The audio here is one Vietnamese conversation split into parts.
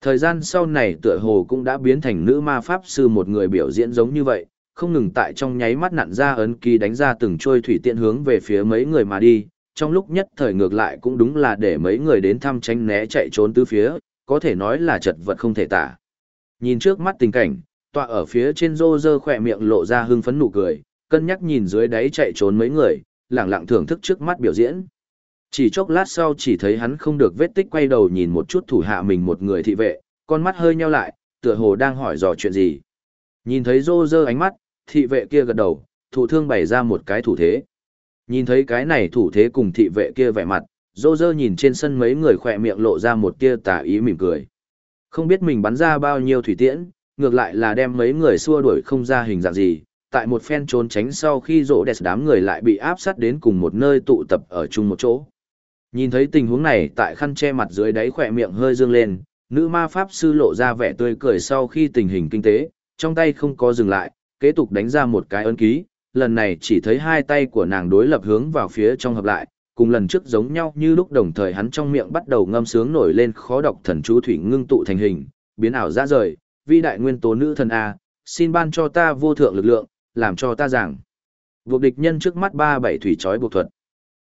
Thời gian sau này tựa hồ cũng đã biến thành nữ ma pháp sư một người biểu diễn giống như vậy, không ngừng tại trong nháy mắt nặn ra ấn ký đánh ra từng trôi thủy tiện hướng về phía mấy người mà đi, trong lúc nhất thời ngược lại cũng đúng là để mấy người đến thăm tránh né chạy trốn tứ phía, có thể nói là chật vật không thể tả. Nhìn trước mắt tình cảnh, tọa ở phía trên rô rơ khỏe miệng lộ ra hưng phấn nụ cười, cân nhắc nhìn dưới đáy chạy trốn mấy người, lẳng lặng thưởng thức trước mắt biểu diễn. Chỉ chốc lát sau chỉ thấy hắn không được vết tích quay đầu nhìn một chút thủ hạ mình một người thị vệ, con mắt hơi nheo lại, tựa hồ đang hỏi dò chuyện gì. Nhìn thấy rô rơ ánh mắt, thị vệ kia gật đầu, thủ thương bày ra một cái thủ thế. Nhìn thấy cái này thủ thế cùng thị vệ kia vẻ mặt, rô rơ nhìn trên sân mấy người khỏe miệng lộ ra một tia tà ý mỉm cười. Không biết mình bắn ra bao nhiêu thủy tiễn, ngược lại là đem mấy người xua đuổi không ra hình dạng gì. Tại một phen trốn tránh sau khi rỗ đẹp đám người lại bị áp sát đến cùng một nơi tụ tập ở chung một chỗ. Nhìn thấy tình huống này tại khăn che mặt dưới đáy khỏe miệng hơi dương lên, nữ ma pháp sư lộ ra vẻ tươi cười sau khi tình hình kinh tế, trong tay không có dừng lại, kế tục đánh ra một cái ấn ký, lần này chỉ thấy hai tay của nàng đối lập hướng vào phía trong hợp lại, cùng lần trước giống nhau như lúc đồng thời hắn trong miệng bắt đầu ngâm sướng nổi lên khó đọc thần chú thủy ngưng tụ thành hình, biến ảo ra rời, vi đại nguyên tố nữ thần A, xin ban cho ta vô thượng lực lượng, làm cho ta giảng. Buộc địch nhân trước mắt ba bảy thủy trói buộc thuật.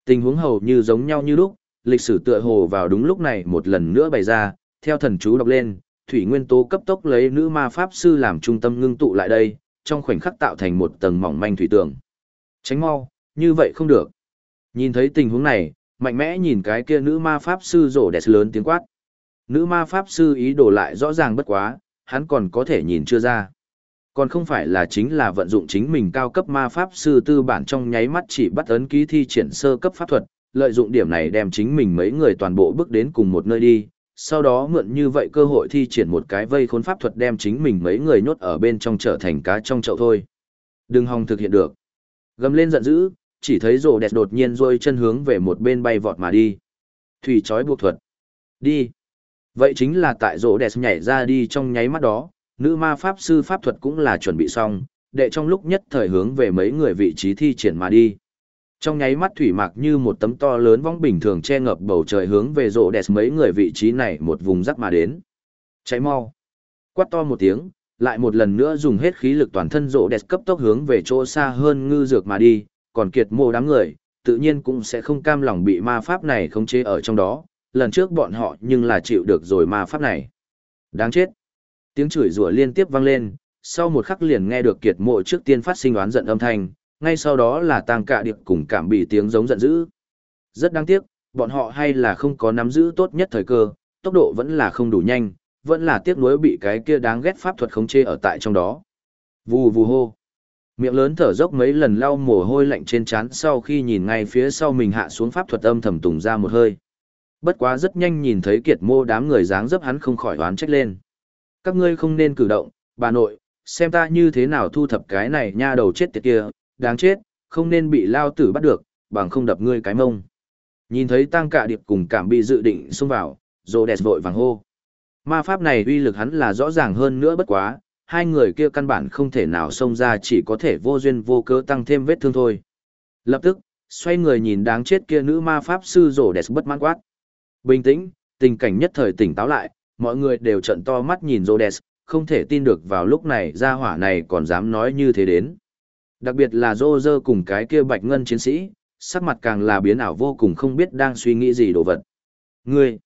Tình huống hầu như giống nhau như lúc, lịch sử tựa hồ vào đúng lúc này một lần nữa bày ra, theo thần chú đọc lên, thủy nguyên tố cấp tốc lấy nữ ma pháp sư làm trung tâm ngưng tụ lại đây, trong khoảnh khắc tạo thành một tầng mỏng manh thủy tường. Tránh mau, như vậy không được. Nhìn thấy tình huống này, mạnh mẽ nhìn cái kia nữ ma pháp sư rổ đẹp lớn tiếng quát. Nữ ma pháp sư ý đồ lại rõ ràng bất quá, hắn còn có thể nhìn chưa ra. Còn không phải là chính là vận dụng chính mình cao cấp ma pháp sư tư bản trong nháy mắt chỉ bắt ấn ký thi triển sơ cấp pháp thuật, lợi dụng điểm này đem chính mình mấy người toàn bộ bước đến cùng một nơi đi, sau đó mượn như vậy cơ hội thi triển một cái vây khốn pháp thuật đem chính mình mấy người nhốt ở bên trong trở thành cá trong chậu thôi. Đừng hòng thực hiện được. Gầm lên giận dữ, chỉ thấy rồ đẹp đột nhiên rôi chân hướng về một bên bay vọt mà đi. Thủy chói buộc thuật. Đi. Vậy chính là tại rồ đẹp nhảy ra đi trong nháy mắt đó, nữ ma pháp sư pháp thuật cũng là chuẩn bị xong, đệ trong lúc nhất thời hướng về mấy người vị trí thi triển mà đi. Trong nháy mắt thủy mạc như một tấm to lớn vong bình thường che ngập bầu trời hướng về rộ đẹp mấy người vị trí này một vùng rắc mà đến. Cháy mau. Quát to một tiếng, lại một lần nữa dùng hết khí lực toàn thân rộ đẹp cấp tốc hướng về chỗ xa hơn ngư dược mà đi, còn kiệt mô đám người, tự nhiên cũng sẽ không cam lòng bị ma pháp này khống chế ở trong đó, lần trước bọn họ nhưng là chịu được rồi ma pháp này. Đáng chết. Tiếng chửi rủa liên tiếp vang lên, sau một khắc liền nghe được kiệt mộ trước tiên phát sinh oán giận âm thanh, ngay sau đó là tang cạ điệp cùng cảm bị tiếng giống giận dữ. Rất đáng tiếc, bọn họ hay là không có nắm giữ tốt nhất thời cơ, tốc độ vẫn là không đủ nhanh, vẫn là tiếc nuối bị cái kia đáng ghét pháp thuật khống chế ở tại trong đó. Vù vù hô. Miệng lớn thở dốc mấy lần lau mồ hôi lạnh trên trán sau khi nhìn ngay phía sau mình hạ xuống pháp thuật âm thầm tùng ra một hơi. Bất quá rất nhanh nhìn thấy kiệt mô đám người dáng dấp hắn không khỏi oán trách lên. Các ngươi không nên cử động, bà nội, xem ta như thế nào thu thập cái này nha đầu chết tiệt kia, đáng chết, không nên bị lao tử bắt được, bằng không đập ngươi cái mông. Nhìn thấy tăng cả điệp cùng cảm bị dự định xông vào, rồ đẹp vội vàng hô. Ma pháp này uy lực hắn là rõ ràng hơn nữa bất quá, hai người kia căn bản không thể nào xông ra chỉ có thể vô duyên vô cớ tăng thêm vết thương thôi. Lập tức, xoay người nhìn đáng chết kia nữ ma pháp sư rồ đẹp bất mãn quát. Bình tĩnh, tình cảnh nhất thời tỉnh táo lại, mọi người đều trận to mắt nhìn Rhodes, không thể tin được vào lúc này gia hỏa này còn dám nói như thế đến. Đặc biệt là Roger cùng cái kia bạch ngân chiến sĩ, sắc mặt càng là biến ảo vô cùng không biết đang suy nghĩ gì đồ vật. Ngươi,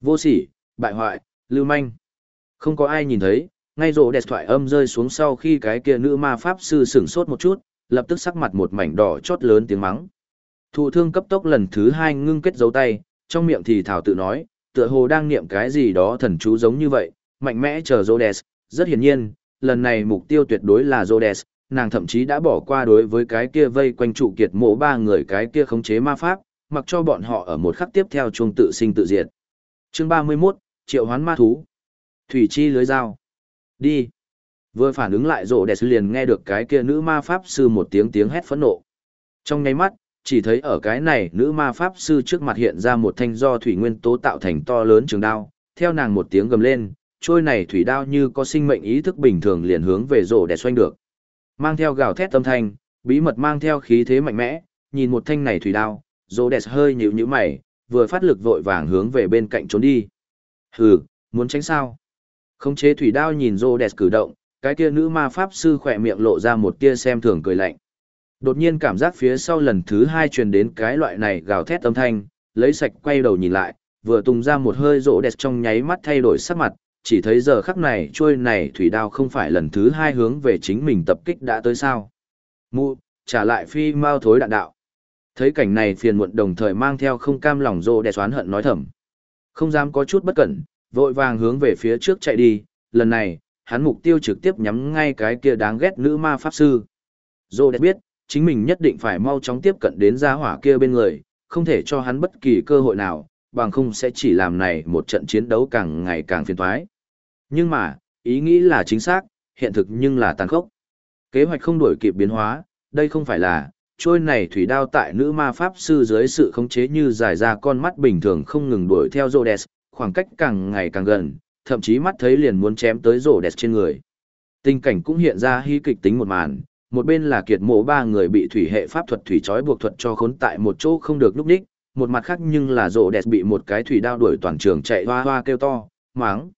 vô sỉ, bại hoại, lưu manh. Không có ai nhìn thấy, ngay rộ đẹp thoại âm rơi xuống sau khi cái kia nữ ma pháp sư sửng sốt một chút, lập tức sắc mặt một mảnh đỏ chót lớn tiếng mắng. Thụ thương cấp tốc lần thứ hai ngưng kết dấu tay, trong miệng thì thảo tự nói, tựa hồ đang niệm cái gì đó thần chú giống như vậy, mạnh mẽ chờ Rhodes, rất hiển nhiên, lần này mục tiêu tuyệt đối là Rhodes, nàng thậm chí đã bỏ qua đối với cái kia vây quanh trụ kiệt mộ ba người cái kia khống chế ma pháp, mặc cho bọn họ ở một khắc tiếp theo chuông tự sinh tự diệt. Chương 31, Triệu hoán ma thú. Thủy chi lưới dao. Đi. Vừa phản ứng lại rộ đẹp liền nghe được cái kia nữ ma pháp sư một tiếng tiếng hét phẫn nộ. Trong nháy mắt, chỉ thấy ở cái này nữ ma pháp sư trước mặt hiện ra một thanh do thủy nguyên tố tạo thành to lớn trường đao, theo nàng một tiếng gầm lên, trôi này thủy đao như có sinh mệnh ý thức bình thường liền hướng về rổ đẹp xoanh được. Mang theo gào thét tâm thanh, bí mật mang theo khí thế mạnh mẽ, nhìn một thanh này thủy đao, rổ đẹp hơi nhíu nhíu mày, vừa phát lực vội vàng hướng về bên cạnh trốn đi. Hừ, muốn tránh sao? Không chế thủy đao nhìn rô đẹp cử động, cái kia nữ ma pháp sư khỏe miệng lộ ra một tia xem thường cười lạnh. Đột nhiên cảm giác phía sau lần thứ hai truyền đến cái loại này gào thét âm thanh, lấy sạch quay đầu nhìn lại, vừa tung ra một hơi rỗ đẹp trong nháy mắt thay đổi sắc mặt, chỉ thấy giờ khắc này trôi này thủy đao không phải lần thứ hai hướng về chính mình tập kích đã tới sao. Mụ, trả lại phi mau thối đạn đạo. Thấy cảnh này phiền muộn đồng thời mang theo không cam lòng rỗ đẹp xoán hận nói thầm. Không dám có chút bất cẩn, vội vàng hướng về phía trước chạy đi, lần này, hắn mục tiêu trực tiếp nhắm ngay cái kia đáng ghét nữ ma pháp sư. Rỗ đẹp biết, chính mình nhất định phải mau chóng tiếp cận đến gia hỏa kia bên người, không thể cho hắn bất kỳ cơ hội nào, bằng không sẽ chỉ làm này một trận chiến đấu càng ngày càng phiền toái. Nhưng mà, ý nghĩ là chính xác, hiện thực nhưng là tàn khốc. Kế hoạch không đổi kịp biến hóa, đây không phải là, trôi này thủy đao tại nữ ma pháp sư dưới sự khống chế như dài ra con mắt bình thường không ngừng đuổi theo Rhodes, khoảng cách càng ngày càng gần, thậm chí mắt thấy liền muốn chém tới Rhodes trên người. Tình cảnh cũng hiện ra hy kịch tính một màn, một bên là kiệt mộ ba người bị thủy hệ pháp thuật thủy trói buộc thuật cho khốn tại một chỗ không được núp đích, một mặt khác nhưng là rộ đẹp bị một cái thủy đao đuổi toàn trường chạy hoa hoa kêu to, máng.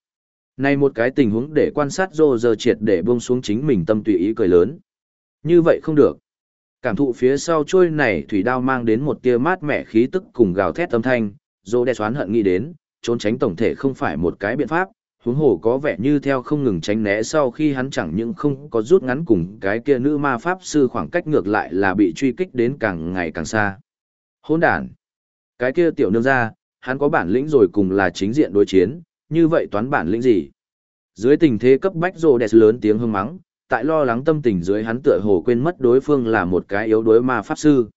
Này một cái tình huống để quan sát rô giờ triệt để buông xuống chính mình tâm tùy ý cười lớn. Như vậy không được. Cảm thụ phía sau trôi này thủy đao mang đến một tia mát mẻ khí tức cùng gào thét âm thanh, rô đẹp xoán hận nghĩ đến, trốn tránh tổng thể không phải một cái biện pháp, huống hồ có vẻ như theo không ngừng tránh né sau khi hắn chẳng những không có rút ngắn cùng cái kia nữ ma pháp sư khoảng cách ngược lại là bị truy kích đến càng ngày càng xa. Hỗn đản. Cái kia tiểu nương ra, hắn có bản lĩnh rồi cùng là chính diện đối chiến, như vậy toán bản lĩnh gì? Dưới tình thế cấp bách rồ đẹp lớn tiếng hưng mắng, tại lo lắng tâm tình dưới hắn tựa hồ quên mất đối phương là một cái yếu đuối ma pháp sư.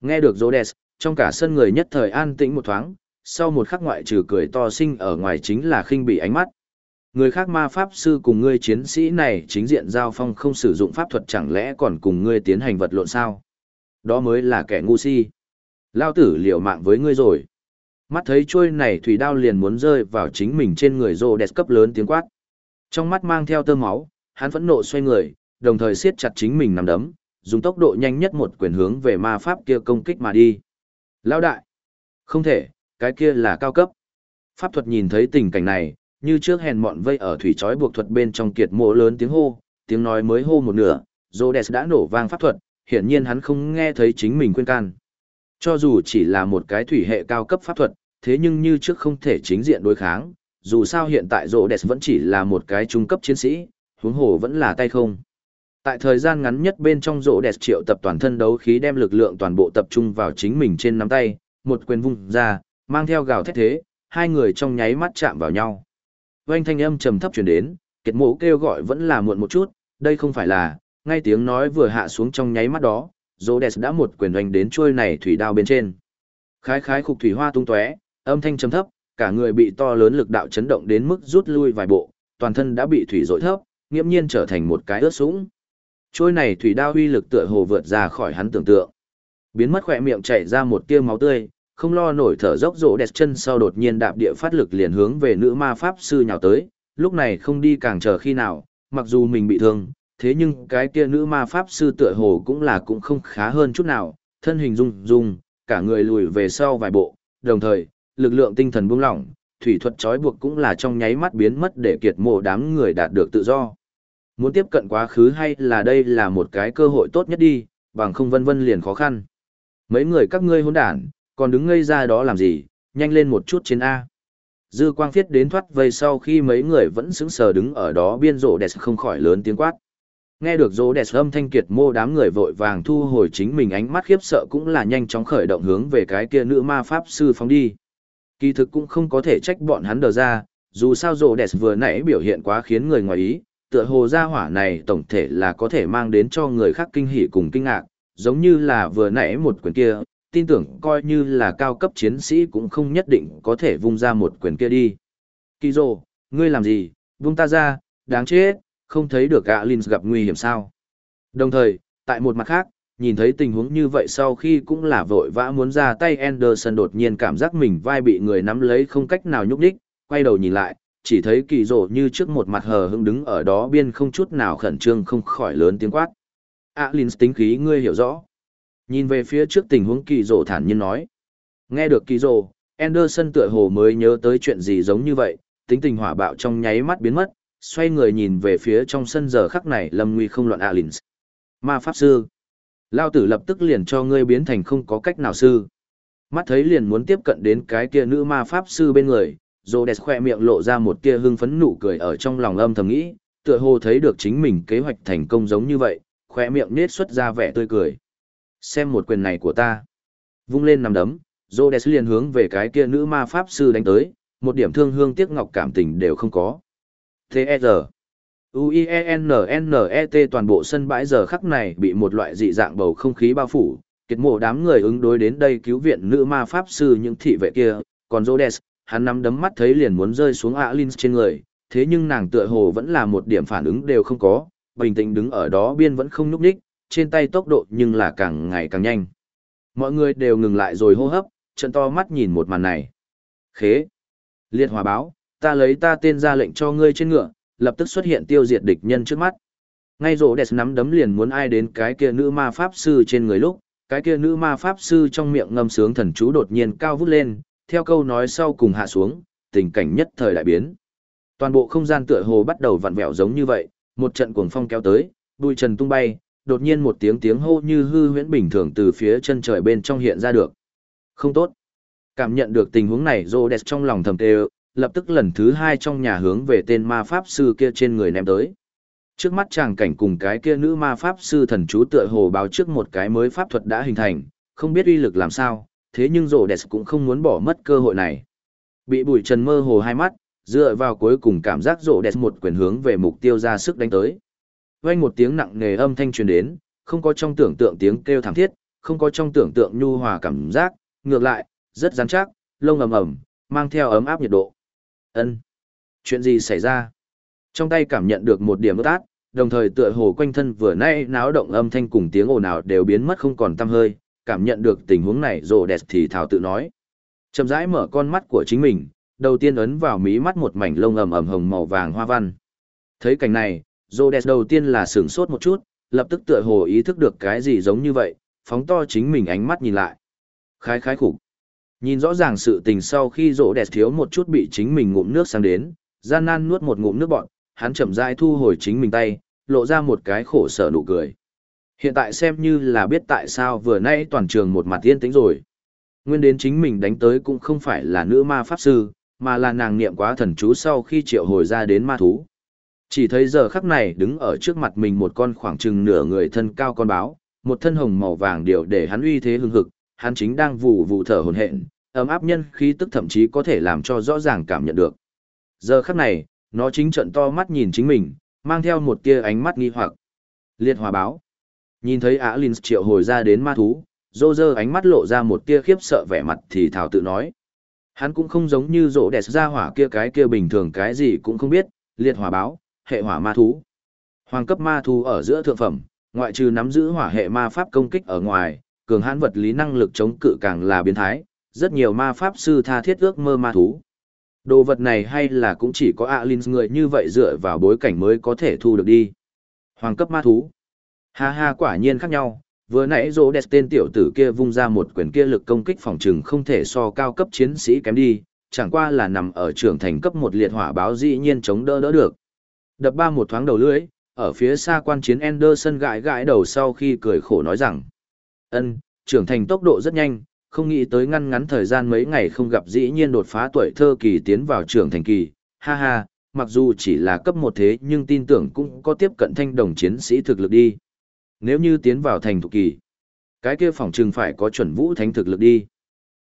Nghe được rồ đẹp, trong cả sân người nhất thời an tĩnh một thoáng, sau một khắc ngoại trừ cười to sinh ở ngoài chính là khinh bị ánh mắt. Người khác ma pháp sư cùng ngươi chiến sĩ này chính diện giao phong không sử dụng pháp thuật chẳng lẽ còn cùng ngươi tiến hành vật lộn sao? Đó mới là kẻ ngu si. Lao tử liều mạng với ngươi rồi. Mắt thấy trôi này thủy đao liền muốn rơi vào chính mình trên người rô đẹp cấp lớn tiếng quát. Trong mắt mang theo tơ máu, hắn phẫn nộ xoay người, đồng thời siết chặt chính mình nằm đấm, dùng tốc độ nhanh nhất một quyền hướng về ma pháp kia công kích mà đi. Lao đại! Không thể, cái kia là cao cấp. Pháp thuật nhìn thấy tình cảnh này, như trước hèn mọn vây ở thủy trói buộc thuật bên trong kiệt mộ lớn tiếng hô, tiếng nói mới hô một nửa, Rhodes đã nổ vang pháp thuật, hiển nhiên hắn không nghe thấy chính mình quên can. Cho dù chỉ là một cái thủy hệ cao cấp pháp thuật, thế nhưng như trước không thể chính diện đối kháng, dù sao hiện tại Rhodes vẫn chỉ là một cái trung cấp chiến sĩ, huống hồ vẫn là tay không. Tại thời gian ngắn nhất bên trong rỗ đẹp triệu tập toàn thân đấu khí đem lực lượng toàn bộ tập trung vào chính mình trên nắm tay, một quyền vung ra, mang theo gào thét thế, hai người trong nháy mắt chạm vào nhau oanh thanh âm trầm thấp chuyển đến, kiệt mộ kêu gọi vẫn là muộn một chút, đây không phải là, ngay tiếng nói vừa hạ xuống trong nháy mắt đó, Rhodes đã một quyền oanh đến trôi này thủy đao bên trên. Khái khái khục thủy hoa tung tóe, âm thanh trầm thấp, cả người bị to lớn lực đạo chấn động đến mức rút lui vài bộ, toàn thân đã bị thủy dội thấp, nghiễm nhiên trở thành một cái ướt sũng. Trôi này thủy đao uy lực tựa hồ vượt ra khỏi hắn tưởng tượng. Biến mất khỏe miệng chảy ra một tia máu tươi, không lo nổi thở dốc rỗ đẹp chân sau đột nhiên đạp địa phát lực liền hướng về nữ ma pháp sư nhào tới, lúc này không đi càng chờ khi nào, mặc dù mình bị thương, thế nhưng cái kia nữ ma pháp sư tựa hồ cũng là cũng không khá hơn chút nào, thân hình rung rung, cả người lùi về sau vài bộ, đồng thời, lực lượng tinh thần buông lỏng, thủy thuật trói buộc cũng là trong nháy mắt biến mất để kiệt mộ đám người đạt được tự do. Muốn tiếp cận quá khứ hay là đây là một cái cơ hội tốt nhất đi, bằng không vân vân liền khó khăn. Mấy người các ngươi hỗn đản, còn đứng ngây ra đó làm gì, nhanh lên một chút trên A. Dư quang phiết đến thoát vây sau khi mấy người vẫn sững sờ đứng ở đó biên rộ đẹp không khỏi lớn tiếng quát. Nghe được rộ đẹp âm thanh kiệt mô đám người vội vàng thu hồi chính mình ánh mắt khiếp sợ cũng là nhanh chóng khởi động hướng về cái kia nữ ma pháp sư phóng đi. Kỳ thực cũng không có thể trách bọn hắn đờ ra, dù sao rộ đẹp vừa nãy biểu hiện quá khiến người ngoài ý, tựa hồ gia hỏa này tổng thể là có thể mang đến cho người khác kinh hỉ cùng kinh ngạc, giống như là vừa nãy một quyền kia, tin tưởng coi như là cao cấp chiến sĩ cũng không nhất định có thể vung ra một quyền kia đi. Kỳ rồ, ngươi làm gì, vung ta ra, đáng chết, không thấy được gã Linh gặp nguy hiểm sao. Đồng thời, tại một mặt khác, nhìn thấy tình huống như vậy sau khi cũng là vội vã muốn ra tay Anderson đột nhiên cảm giác mình vai bị người nắm lấy không cách nào nhúc đích, quay đầu nhìn lại, chỉ thấy kỳ rồ như trước một mặt hờ hững đứng ở đó biên không chút nào khẩn trương không khỏi lớn tiếng quát. Alins tính khí ngươi hiểu rõ. Nhìn về phía trước tình huống kỳ rồ thản nhiên nói. Nghe được kỳ rồ, Anderson tựa hồ mới nhớ tới chuyện gì giống như vậy, tính tình hỏa bạo trong nháy mắt biến mất, xoay người nhìn về phía trong sân giờ khắc này lâm nguy không loạn Alins. Ma Pháp Sư. Lao tử lập tức liền cho ngươi biến thành không có cách nào sư. Mắt thấy liền muốn tiếp cận đến cái kia nữ ma Pháp Sư bên người, Rhodes khoe miệng lộ ra một tia hưng phấn nụ cười ở trong lòng âm thầm nghĩ, tựa hồ thấy được chính mình kế hoạch thành công giống như vậy, khoe miệng nết xuất ra vẻ tươi cười. Xem một quyền này của ta. Vung lên nằm đấm, Rhodes liền hướng về cái kia nữ ma Pháp Sư đánh tới, một điểm thương hương tiếc ngọc cảm tình đều không có. T.E.R. U-I-E-N-N-E-T toàn bộ sân bãi giờ khắc này bị một loại dị dạng bầu không khí bao phủ, kiệt mộ đám người ứng đối đến đây cứu viện nữ ma pháp sư những thị vệ kia, còn Rhodes, hắn nắm đấm mắt thấy liền muốn rơi xuống Alins trên người, thế nhưng nàng tựa hồ vẫn là một điểm phản ứng đều không có, bình tĩnh đứng ở đó biên vẫn không nhúc nhích, trên tay tốc độ nhưng là càng ngày càng nhanh. Mọi người đều ngừng lại rồi hô hấp, trận to mắt nhìn một màn này. Khế! Liệt hòa báo, ta lấy ta tên ra lệnh cho ngươi trên ngựa, lập tức xuất hiện tiêu diệt địch nhân trước mắt. Ngay rổ đẹp nắm đấm liền muốn ai đến cái kia nữ ma pháp sư trên người lúc, cái kia nữ ma pháp sư trong miệng ngâm sướng thần chú đột nhiên cao vút lên, theo câu nói sau cùng hạ xuống, tình cảnh nhất thời đại biến. Toàn bộ không gian tựa hồ bắt đầu vặn vẹo giống như vậy, một trận cuồng phong kéo tới, bụi trần tung bay, đột nhiên một tiếng tiếng hô như hư huyễn bình thường từ phía chân trời bên trong hiện ra được. Không tốt. Cảm nhận được tình huống này Rhodes trong lòng thầm tê lập tức lần thứ hai trong nhà hướng về tên ma pháp sư kia trên người ném tới. Trước mắt chàng cảnh cùng cái kia nữ ma pháp sư thần chú tựa hồ báo trước một cái mới pháp thuật đã hình thành, không biết uy lực làm sao, thế nhưng rổ đẹp cũng không muốn bỏ mất cơ hội này. Bị bụi trần mơ hồ hai mắt, dựa vào cuối cùng cảm giác rổ đẹp một quyền hướng về mục tiêu ra sức đánh tới. Vang một tiếng nặng nề âm thanh truyền đến, không có trong tưởng tượng tiếng kêu thảm thiết, không có trong tưởng tượng nhu hòa cảm giác, ngược lại, rất rắn chắc, lông ầm ầm, mang theo ấm áp nhiệt độ. Ân, Chuyện gì xảy ra? Trong tay cảm nhận được một điểm ướt át, đồng thời tựa hồ quanh thân vừa nay náo động âm thanh cùng tiếng ồn ào đều biến mất không còn tăm hơi, cảm nhận được tình huống này rồ đẹp thì thảo tự nói. Chậm rãi mở con mắt của chính mình, đầu tiên ấn vào mí mắt một mảnh lông ầm ầm hồng màu vàng hoa văn. Thấy cảnh này, Rhodes đẹp đầu tiên là sửng sốt một chút, lập tức tựa hồ ý thức được cái gì giống như vậy, phóng to chính mình ánh mắt nhìn lại. Khái khái khủng. Nhìn rõ ràng sự tình sau khi Rhodes đẹp thiếu một chút bị chính mình ngụm nước sang đến, gian nan nuốt một ngụm nước bọt, hắn chậm rãi thu hồi chính mình tay, lộ ra một cái khổ sở nụ cười. Hiện tại xem như là biết tại sao vừa nay toàn trường một mặt yên tĩnh rồi. Nguyên đến chính mình đánh tới cũng không phải là nữ ma pháp sư, mà là nàng niệm quá thần chú sau khi triệu hồi ra đến ma thú. Chỉ thấy giờ khắc này đứng ở trước mặt mình một con khoảng chừng nửa người thân cao con báo, một thân hồng màu vàng điều để hắn uy thế hưng hực, hắn chính đang vụ vụ thở hồn hện, ấm áp nhân khí tức thậm chí có thể làm cho rõ ràng cảm nhận được. Giờ khắc này, nó chính trận to mắt nhìn chính mình, mang theo một tia ánh mắt nghi hoặc. Liệt hòa báo. Nhìn thấy Ả Linh triệu hồi ra đến ma thú, dô dơ ánh mắt lộ ra một tia khiếp sợ vẻ mặt thì thảo tự nói. Hắn cũng không giống như rỗ đẹp ra hỏa kia cái kia bình thường cái gì cũng không biết, liệt hỏa báo, hệ hỏa ma thú. Hoàng cấp ma thú ở giữa thượng phẩm, ngoại trừ nắm giữ hỏa hệ ma pháp công kích ở ngoài, cường hãn vật lý năng lực chống cự càng là biến thái, rất nhiều ma pháp sư tha thiết ước mơ ma thú. Đồ vật này hay là cũng chỉ có Alins người như vậy dựa vào bối cảnh mới có thể thu được đi. Hoàng cấp ma thú. Ha ha quả nhiên khác nhau, vừa nãy rỗ đẹp tên tiểu tử kia vung ra một quyền kia lực công kích phòng trừng không thể so cao cấp chiến sĩ kém đi, chẳng qua là nằm ở trưởng thành cấp một liệt hỏa báo dĩ nhiên chống đỡ đỡ được. Đập ba một thoáng đầu lưỡi, ở phía xa quan chiến Anderson gãi gãi đầu sau khi cười khổ nói rằng, ân trưởng thành tốc độ rất nhanh, không nghĩ tới ngăn ngắn thời gian mấy ngày không gặp dĩ nhiên đột phá tuổi thơ kỳ tiến vào trưởng thành kỳ, ha ha, mặc dù chỉ là cấp một thế nhưng tin tưởng cũng có tiếp cận thanh đồng chiến sĩ thực lực đi. Nếu như tiến vào thành thục kỳ, cái kia phòng trừng phải có chuẩn vũ thánh thực lực đi.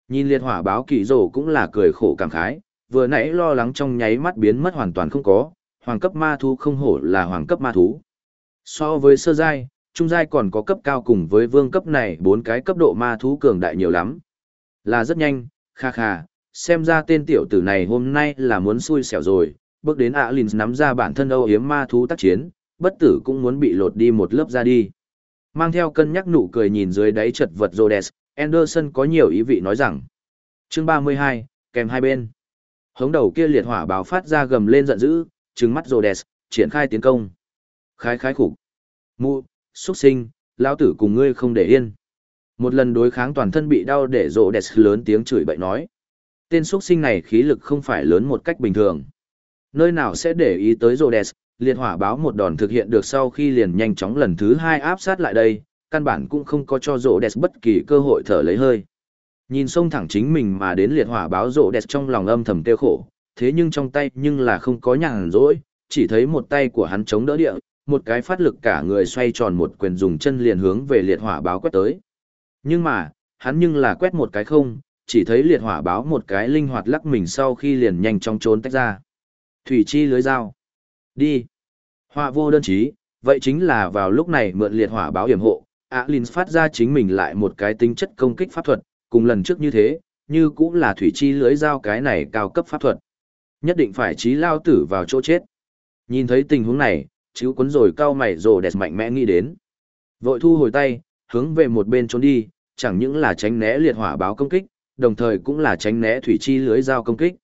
Nhìn liệt hỏa báo kỳ rổ cũng là cười khổ cảm khái, vừa nãy lo lắng trong nháy mắt biến mất hoàn toàn không có, hoàng cấp ma thú không hổ là hoàng cấp ma thú. So với sơ giai, trung giai còn có cấp cao cùng với vương cấp này bốn cái cấp độ ma thú cường đại nhiều lắm. Là rất nhanh, kha kha, xem ra tên tiểu tử này hôm nay là muốn xui xẻo rồi, bước đến Alins nắm ra bản thân âu yếm ma thú tác chiến, bất tử cũng muốn bị lột đi một lớp ra đi. Mang theo cân nhắc nụ cười nhìn dưới đáy chật vật Rhodes, Anderson có nhiều ý vị nói rằng. Chương 32, kèm hai bên. Hống đầu kia liệt hỏa báo phát ra gầm lên giận dữ, trừng mắt Rhodes, triển khai tiến công. Khái khái khủng. Mu, xuất sinh, lão tử cùng ngươi không để yên. Một lần đối kháng toàn thân bị đau để rộ đẹp lớn tiếng chửi bậy nói. Tên xuất sinh này khí lực không phải lớn một cách bình thường. Nơi nào sẽ để ý tới Rhodes, liệt hỏa báo một đòn thực hiện được sau khi liền nhanh chóng lần thứ hai áp sát lại đây, căn bản cũng không có cho Rhodes bất kỳ cơ hội thở lấy hơi. Nhìn sông thẳng chính mình mà đến liệt hỏa báo Rhodes trong lòng âm thầm tiêu khổ, thế nhưng trong tay nhưng là không có nhàn rỗi, chỉ thấy một tay của hắn chống đỡ địa, một cái phát lực cả người xoay tròn một quyền dùng chân liền hướng về liệt hỏa báo quét tới. Nhưng mà, hắn nhưng là quét một cái không, chỉ thấy liệt hỏa báo một cái linh hoạt lắc mình sau khi liền nhanh chóng trốn tách ra. Thủy chi lưới dao. Đi. Họa vô đơn chí, vậy chính là vào lúc này mượn liệt hỏa báo hiểm hộ, Alin phát ra chính mình lại một cái tính chất công kích pháp thuật, cùng lần trước như thế, như cũng là thủy chi lưới dao cái này cao cấp pháp thuật. Nhất định phải trí lao tử vào chỗ chết. Nhìn thấy tình huống này, chíu cuốn rồi cao mày rồ đẹp mạnh mẽ nghĩ đến. Vội thu hồi tay, hướng về một bên trốn đi, chẳng những là tránh né liệt hỏa báo công kích, đồng thời cũng là tránh né thủy chi lưới dao công kích.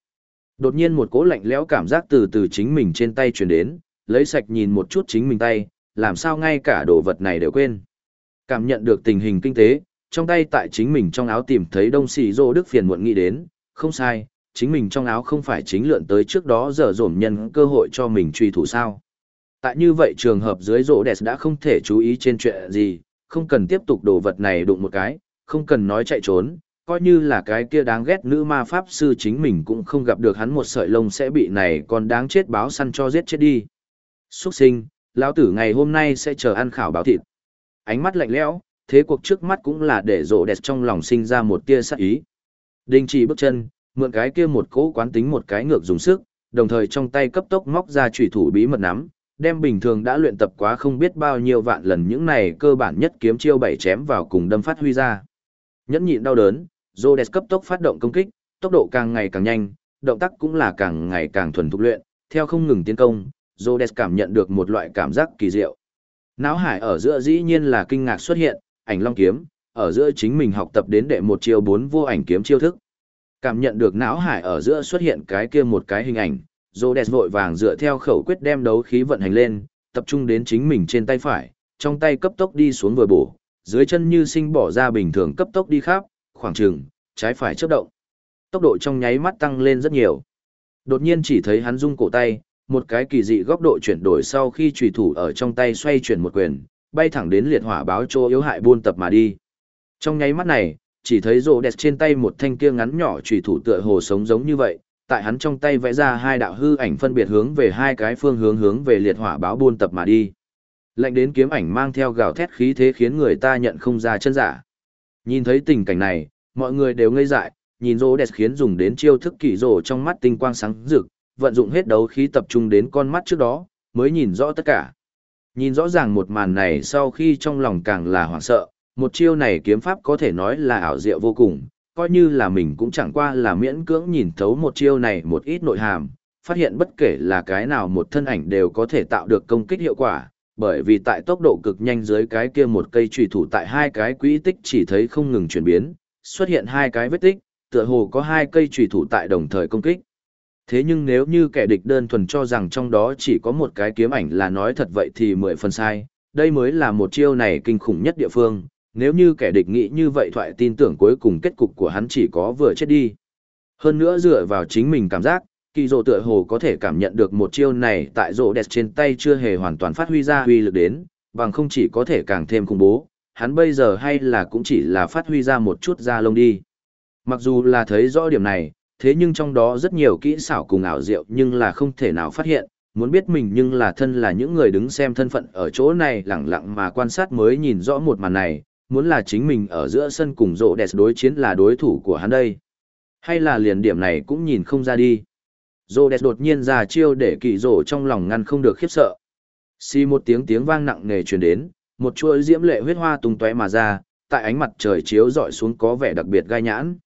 Đột nhiên một cỗ lạnh lẽo cảm giác từ từ chính mình trên tay truyền đến, lấy sạch nhìn một chút chính mình tay, làm sao ngay cả đồ vật này đều quên. Cảm nhận được tình hình kinh tế, trong tay tại chính mình trong áo tìm thấy đông xì rô đức phiền muộn nghĩ đến, không sai, chính mình trong áo không phải chính lượn tới trước đó giờ dồn nhân cơ hội cho mình truy thủ sao. Tại như vậy trường hợp dưới rỗ đẹp đã không thể chú ý trên chuyện gì, không cần tiếp tục đồ vật này đụng một cái, không cần nói chạy trốn, coi như là cái kia đáng ghét nữ ma pháp sư chính mình cũng không gặp được hắn một sợi lông sẽ bị này còn đáng chết báo săn cho giết chết đi. Xuất sinh, lão tử ngày hôm nay sẽ chờ ăn khảo báo thịt. Ánh mắt lạnh lẽo, thế cuộc trước mắt cũng là để rộ đẹp trong lòng sinh ra một tia sắc ý. Đình chỉ bước chân, mượn cái kia một cỗ quán tính một cái ngược dùng sức, đồng thời trong tay cấp tốc móc ra chủy thủ bí mật nắm, đem bình thường đã luyện tập quá không biết bao nhiêu vạn lần những này cơ bản nhất kiếm chiêu bảy chém vào cùng đâm phát huy ra. Nhẫn nhịn đau đớn, Rhodes cấp tốc phát động công kích, tốc độ càng ngày càng nhanh, động tác cũng là càng ngày càng thuần thục luyện, theo không ngừng tiến công, Rhodes cảm nhận được một loại cảm giác kỳ diệu. Náo hải ở giữa dĩ nhiên là kinh ngạc xuất hiện, ảnh long kiếm, ở giữa chính mình học tập đến đệ một chiêu bốn vô ảnh kiếm chiêu thức. Cảm nhận được não hải ở giữa xuất hiện cái kia một cái hình ảnh, Rhodes vội vàng dựa theo khẩu quyết đem đấu khí vận hành lên, tập trung đến chính mình trên tay phải, trong tay cấp tốc đi xuống vừa bổ, dưới chân như sinh bỏ ra bình thường cấp tốc đi khắp, khoảng trường, trái phải chớp động. Tốc độ trong nháy mắt tăng lên rất nhiều. Đột nhiên chỉ thấy hắn rung cổ tay, một cái kỳ dị góc độ chuyển đổi sau khi chủy thủ ở trong tay xoay chuyển một quyền, bay thẳng đến liệt hỏa báo chỗ yếu hại buôn tập mà đi. Trong nháy mắt này, chỉ thấy rồ đẹp trên tay một thanh kia ngắn nhỏ trùy thủ tựa hồ sống giống như vậy, tại hắn trong tay vẽ ra hai đạo hư ảnh phân biệt hướng về hai cái phương hướng hướng về liệt hỏa báo buôn tập mà đi. Lạnh đến kiếm ảnh mang theo gào thét khí thế khiến người ta nhận không ra chân giả. Nhìn thấy tình cảnh này, mọi người đều ngây dại, nhìn rô đẹp khiến dùng đến chiêu thức kỳ rồ trong mắt tinh quang sáng rực, vận dụng hết đấu khí tập trung đến con mắt trước đó, mới nhìn rõ tất cả. Nhìn rõ ràng một màn này sau khi trong lòng càng là hoảng sợ, một chiêu này kiếm pháp có thể nói là ảo diệu vô cùng, coi như là mình cũng chẳng qua là miễn cưỡng nhìn thấu một chiêu này một ít nội hàm, phát hiện bất kể là cái nào một thân ảnh đều có thể tạo được công kích hiệu quả, bởi vì tại tốc độ cực nhanh dưới cái kia một cây trùy thủ tại hai cái quỹ tích chỉ thấy không ngừng chuyển biến, xuất hiện hai cái vết tích, tựa hồ có hai cây trùy thủ tại đồng thời công kích. Thế nhưng nếu như kẻ địch đơn thuần cho rằng trong đó chỉ có một cái kiếm ảnh là nói thật vậy thì mười phần sai, đây mới là một chiêu này kinh khủng nhất địa phương, nếu như kẻ địch nghĩ như vậy thoại tin tưởng cuối cùng kết cục của hắn chỉ có vừa chết đi. Hơn nữa dựa vào chính mình cảm giác, kỳ rộ tựa hồ có thể cảm nhận được một chiêu này tại rộ đẹp trên tay chưa hề hoàn toàn phát huy ra huy lực đến, bằng không chỉ có thể càng thêm khủng bố, hắn bây giờ hay là cũng chỉ là phát huy ra một chút da lông đi. Mặc dù là thấy rõ điểm này, thế nhưng trong đó rất nhiều kỹ xảo cùng ảo diệu nhưng là không thể nào phát hiện, muốn biết mình nhưng là thân là những người đứng xem thân phận ở chỗ này lặng lặng mà quan sát mới nhìn rõ một màn này, muốn là chính mình ở giữa sân cùng rộ đẹp đối chiến là đối thủ của hắn đây. Hay là liền điểm này cũng nhìn không ra đi. Rộ đẹp đột nhiên ra chiêu để kỳ rộ trong lòng ngăn không được khiếp sợ. Xì một tiếng tiếng vang nặng nề truyền đến, một chuỗi diễm lệ huyết hoa tung tóe mà ra, tại ánh mặt trời chiếu rọi xuống có vẻ đặc biệt gai nhãn.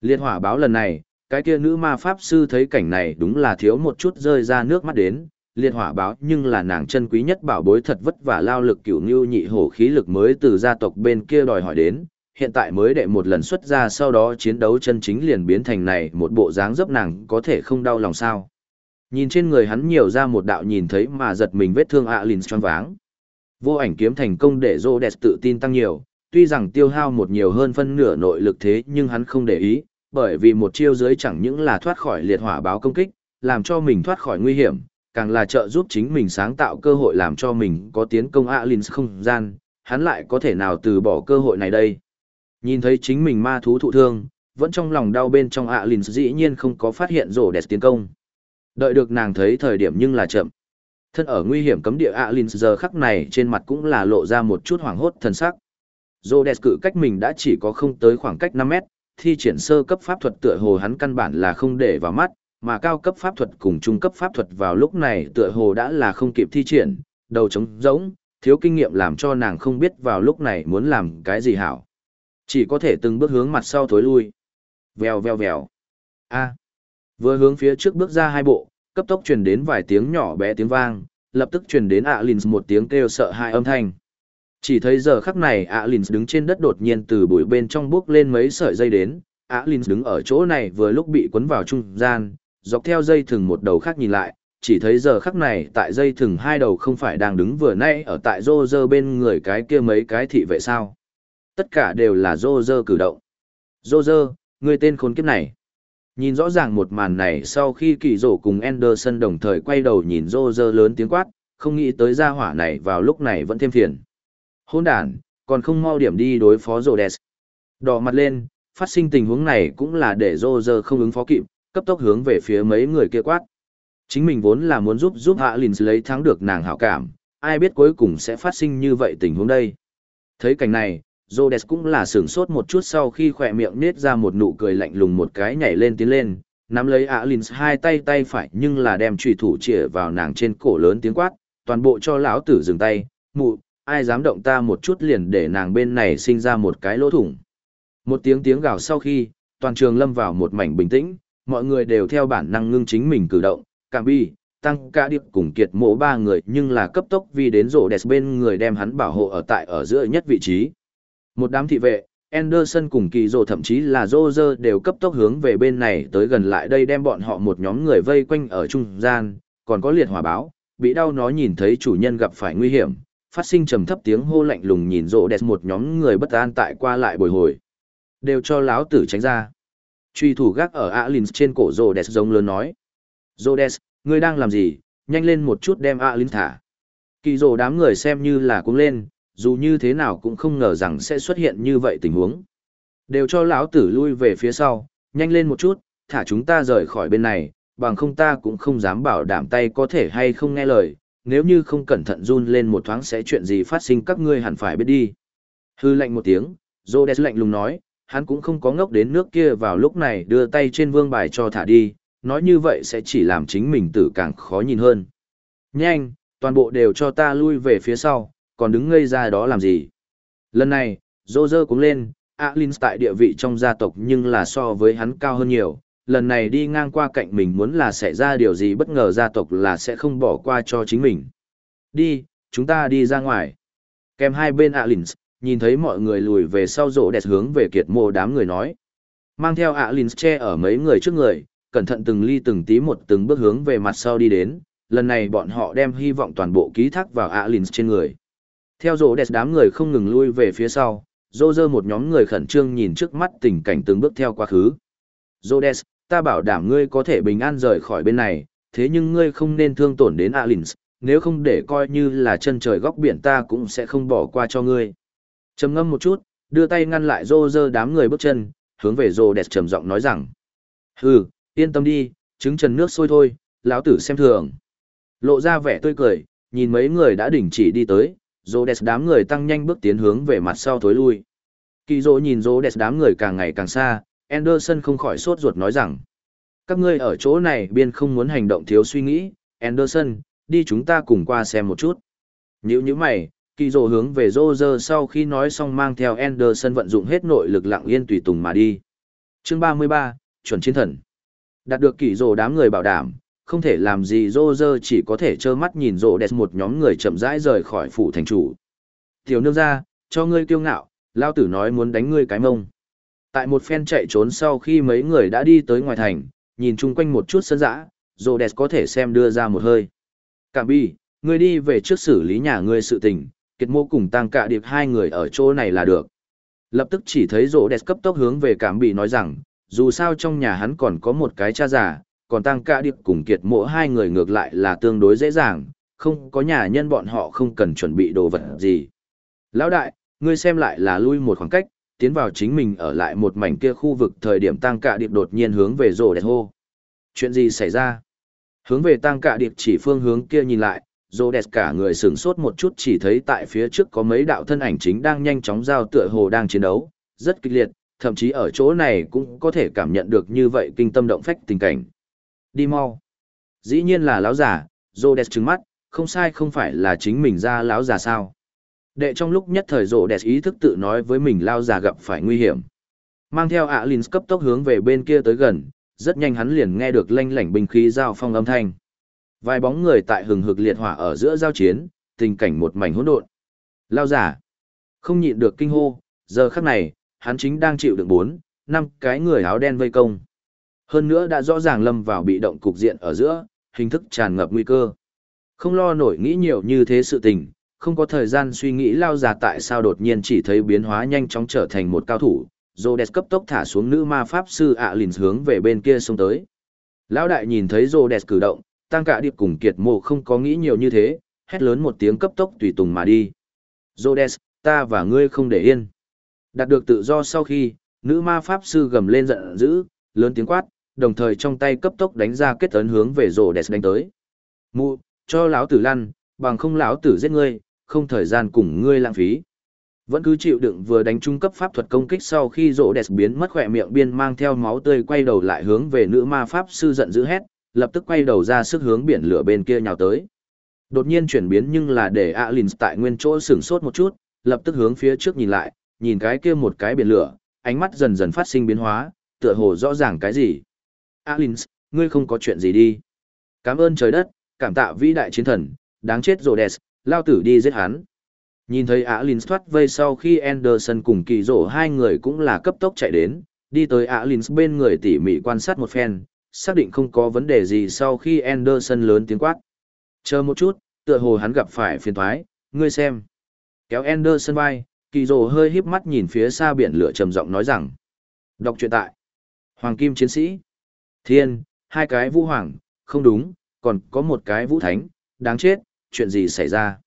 Liệt hỏa báo lần này, cái kia nữ ma pháp sư thấy cảnh này đúng là thiếu một chút rơi ra nước mắt đến, liệt hỏa báo nhưng là nàng chân quý nhất bảo bối thật vất vả lao lực cửu ngưu nhị hổ khí lực mới từ gia tộc bên kia đòi hỏi đến, hiện tại mới đệ một lần xuất ra sau đó chiến đấu chân chính liền biến thành này một bộ dáng dấp nàng có thể không đau lòng sao. Nhìn trên người hắn nhiều ra một đạo nhìn thấy mà giật mình vết thương ạ à lìn choáng váng. Vô ảnh kiếm thành công để Rhodes tự tin tăng nhiều, tuy rằng tiêu hao một nhiều hơn phân nửa nội lực thế nhưng hắn không để ý, bởi vì một chiêu dưới chẳng những là thoát khỏi liệt hỏa báo công kích, làm cho mình thoát khỏi nguy hiểm, càng là trợ giúp chính mình sáng tạo cơ hội làm cho mình có tiến công Alins không gian, hắn lại có thể nào từ bỏ cơ hội này đây. Nhìn thấy chính mình ma thú thụ thương, vẫn trong lòng đau bên trong Alins dĩ nhiên không có phát hiện rổ đẹp tiến công. Đợi được nàng thấy thời điểm nhưng là chậm. Thân ở nguy hiểm cấm địa Alins giờ khắc này trên mặt cũng là lộ ra một chút hoảng hốt thần sắc. Rổ đẹp cự cách mình đã chỉ có không tới khoảng cách 5 mét, thi triển sơ cấp pháp thuật tựa hồ hắn căn bản là không để vào mắt, mà cao cấp pháp thuật cùng trung cấp pháp thuật vào lúc này tựa hồ đã là không kịp thi triển, đầu trống rỗng, thiếu kinh nghiệm làm cho nàng không biết vào lúc này muốn làm cái gì hảo. Chỉ có thể từng bước hướng mặt sau thối lui. Vèo vèo vèo. A. Vừa hướng phía trước bước ra hai bộ, cấp tốc truyền đến vài tiếng nhỏ bé tiếng vang, lập tức truyền đến Alins một tiếng kêu sợ hãi âm thanh. Chỉ thấy giờ khắc này Alins đứng trên đất đột nhiên từ bụi bên trong bước lên mấy sợi dây đến, Alins đứng ở chỗ này vừa lúc bị cuốn vào trung gian, dọc theo dây thừng một đầu khác nhìn lại, chỉ thấy giờ khắc này tại dây thừng hai đầu không phải đang đứng vừa nãy ở tại rô rơ bên người cái kia mấy cái thị vệ sao. Tất cả đều là rô rơ cử động. Rô rơ, người tên khốn kiếp này. Nhìn rõ ràng một màn này sau khi kỳ rổ cùng Anderson đồng thời quay đầu nhìn rô rơ lớn tiếng quát, không nghĩ tới gia hỏa này vào lúc này vẫn thêm phiền. Hôn đàn, còn không mau điểm đi đối phó rô đẹp. Đỏ mặt lên, phát sinh tình huống này cũng là để rô rơ không ứng phó kịp, cấp tốc hướng về phía mấy người kia quát. Chính mình vốn là muốn giúp giúp Hạ Lìn lấy thắng được nàng hảo cảm, ai biết cuối cùng sẽ phát sinh như vậy tình huống đây. Thấy cảnh này, Rhodes cũng là sửng sốt một chút sau khi khỏe miệng nết ra một nụ cười lạnh lùng một cái nhảy lên tiến lên, nắm lấy Alin hai tay tay phải nhưng là đem trùy thủ chĩa vào nàng trên cổ lớn tiếng quát, toàn bộ cho lão tử dừng tay, mụ, ai dám động ta một chút liền để nàng bên này sinh ra một cái lỗ thủng. Một tiếng tiếng gào sau khi, toàn trường lâm vào một mảnh bình tĩnh, mọi người đều theo bản năng ngưng chính mình cử động, cảm bi, tăng ca điệp cùng kiệt mộ ba người nhưng là cấp tốc vì đến rổ đẹp bên người đem hắn bảo hộ ở tại ở giữa nhất vị trí. Một đám thị vệ, Anderson cùng kỳ rổ thậm chí là Roger đều cấp tốc hướng về bên này tới gần lại đây đem bọn họ một nhóm người vây quanh ở trung gian, còn có liệt hỏa báo, bị đau nó nhìn thấy chủ nhân gặp phải nguy hiểm, phát sinh trầm thấp tiếng hô lạnh lùng nhìn rộ đẹp một nhóm người bất an tại qua lại bồi hồi. Đều cho láo tử tránh ra. Truy thủ gác ở Alins trên cổ rộ đẹp giống lớn nói. Rhodes, ngươi đang làm gì, nhanh lên một chút đem Alin thả. Kỳ rồ đám người xem như là cũng lên, dù như thế nào cũng không ngờ rằng sẽ xuất hiện như vậy tình huống. Đều cho lão tử lui về phía sau, nhanh lên một chút, thả chúng ta rời khỏi bên này, bằng không ta cũng không dám bảo đảm tay có thể hay không nghe lời, nếu như không cẩn thận run lên một thoáng sẽ chuyện gì phát sinh các ngươi hẳn phải biết đi. Hư lệnh một tiếng, Rhodes lạnh lùng nói, hắn cũng không có ngốc đến nước kia vào lúc này đưa tay trên vương bài cho thả đi, nói như vậy sẽ chỉ làm chính mình tử càng khó nhìn hơn. Nhanh, toàn bộ đều cho ta lui về phía sau, còn đứng ngây ra đó làm gì. Lần này, dô dơ cũng lên, Alin tại địa vị trong gia tộc nhưng là so với hắn cao hơn nhiều. Lần này đi ngang qua cạnh mình muốn là xảy ra điều gì bất ngờ gia tộc là sẽ không bỏ qua cho chính mình. Đi, chúng ta đi ra ngoài. Kèm hai bên Alins, nhìn thấy mọi người lùi về sau rổ đẹp hướng về kiệt mô đám người nói. Mang theo Alins che ở mấy người trước người, cẩn thận từng ly từng tí một từng bước hướng về mặt sau đi đến, lần này bọn họ đem hy vọng toàn bộ ký thác vào Alins trên người. Theo rổ đẹp đám người không ngừng lui về phía sau, rô rơ một nhóm người khẩn trương nhìn trước mắt tình cảnh từng bước theo quá khứ. Rhodes, ta bảo đảm ngươi có thể bình an rời khỏi bên này, thế nhưng ngươi không nên thương tổn đến Alins, nếu không để coi như là chân trời góc biển ta cũng sẽ không bỏ qua cho ngươi. Trầm ngâm một chút, đưa tay ngăn lại rô rơ đám người bước chân, hướng về rô đẹp trầm giọng nói rằng. Hừ, yên tâm đi, trứng trần nước sôi thôi, lão tử xem thường. Lộ ra vẻ tươi cười, nhìn mấy người đã đình chỉ đi tới, Rhodes đám người tăng nhanh bước tiến hướng về mặt sau thối lui. Kỳ rô nhìn Rhodes đám người càng ngày càng xa, Anderson không khỏi sốt ruột nói rằng. Các ngươi ở chỗ này biên không muốn hành động thiếu suy nghĩ, Anderson, đi chúng ta cùng qua xem một chút. Nhữ nhữ mày, kỳ dỗ hướng về Roger sau khi nói xong mang theo Anderson vận dụng hết nội lực lặng yên tùy tùng mà đi. Chương 33, chuẩn chiến thần. Đạt được kỳ rồ đám người bảo đảm, không thể làm gì rô rơ chỉ có thể trơ mắt nhìn rô đẹp một nhóm người chậm rãi rời khỏi phủ thành chủ. Tiểu nương ra, cho ngươi kiêu ngạo, lao tử nói muốn đánh ngươi cái mông. Tại một phen chạy trốn sau khi mấy người đã đi tới ngoài thành, nhìn chung quanh một chút sân dã, rộ đẹp có thể xem đưa ra một hơi. Cảm bi, ngươi đi về trước xử lý nhà ngươi sự tình, kiệt mô cùng tăng cả điệp hai người ở chỗ này là được. Lập tức chỉ thấy Rỗ đẹp cấp tốc hướng về cảm bị nói rằng, dù sao trong nhà hắn còn có một cái cha già, còn tăng cạ điệp cùng kiệt mộ hai người ngược lại là tương đối dễ dàng, không có nhà nhân bọn họ không cần chuẩn bị đồ vật gì. Lão đại, ngươi xem lại là lui một khoảng cách, tiến vào chính mình ở lại một mảnh kia khu vực thời điểm tăng cạ điệp đột nhiên hướng về rổ đẹp hô. Chuyện gì xảy ra? Hướng về tăng cạ điệp chỉ phương hướng kia nhìn lại, rô đẹp cả người sửng sốt một chút chỉ thấy tại phía trước có mấy đạo thân ảnh chính đang nhanh chóng giao tựa hồ đang chiến đấu, rất kịch liệt, thậm chí ở chỗ này cũng có thể cảm nhận được như vậy kinh tâm động phách tình cảnh. Đi mau. Dĩ nhiên là lão giả, rô đẹp trứng mắt, không sai không phải là chính mình ra lão già sao. Đệ trong lúc nhất thời rô đẹp ý thức tự nói với mình lao già gặp phải nguy hiểm. Mang theo ạ Linh cấp tốc hướng về bên kia tới gần, rất nhanh hắn liền nghe được lanh lảnh binh khí giao phong âm thanh. Vài bóng người tại hừng hực liệt hỏa ở giữa giao chiến, tình cảnh một mảnh hỗn độn. Lao giả, không nhịn được kinh hô, giờ khắc này, hắn chính đang chịu đựng bốn, năm cái người áo đen vây công. Hơn nữa đã rõ ràng lâm vào bị động cục diện ở giữa, hình thức tràn ngập nguy cơ. Không lo nổi nghĩ nhiều như thế sự tình, không có thời gian suy nghĩ lao già tại sao đột nhiên chỉ thấy biến hóa nhanh chóng trở thành một cao thủ. Rhodes cấp tốc thả xuống nữ ma pháp sư ạ lìn hướng về bên kia xông tới. Lão đại nhìn thấy Rhodes cử động, tăng cả điệp cùng kiệt mộ không có nghĩ nhiều như thế, hét lớn một tiếng cấp tốc tùy tùng mà đi. Rhodes, ta và ngươi không để yên. Đạt được tự do sau khi, nữ ma pháp sư gầm lên giận dữ, lớn tiếng quát, đồng thời trong tay cấp tốc đánh ra kết ấn hướng về Rhodes đánh tới. Mụ, cho lão tử lăn, bằng không lão tử giết ngươi, không thời gian cùng ngươi lãng phí. Vẫn cứ chịu đựng vừa đánh trung cấp pháp thuật công kích sau khi rỗ đẹp biến mất khỏe miệng biên mang theo máu tươi quay đầu lại hướng về nữ ma pháp sư giận dữ hét, lập tức quay đầu ra sức hướng biển lửa bên kia nhào tới. Đột nhiên chuyển biến nhưng là để Alin tại nguyên chỗ sửng sốt một chút, lập tức hướng phía trước nhìn lại, nhìn cái kia một cái biển lửa, ánh mắt dần dần phát sinh biến hóa, tựa hồ rõ ràng cái gì. Alin, ngươi không có chuyện gì đi. Cảm ơn trời đất, cảm tạ vĩ đại chiến thần, đáng chết rồi đẹp, lao tử đi giết hắn. Nhìn thấy Ả thoát vây sau khi Anderson cùng kỳ rổ hai người cũng là cấp tốc chạy đến, đi tới Ả bên người tỉ mỉ quan sát một phen, xác định không có vấn đề gì sau khi Anderson lớn tiếng quát. Chờ một chút, tựa hồ hắn gặp phải phiền thoái, ngươi xem. Kéo Anderson vai, kỳ rồ hơi híp mắt nhìn phía xa biển lửa trầm giọng nói rằng. Đọc truyện tại. Hoàng Kim Chiến Sĩ. Thiên, hai cái vũ hoàng, không đúng, còn có một cái vũ thánh, đáng chết, chuyện gì xảy ra?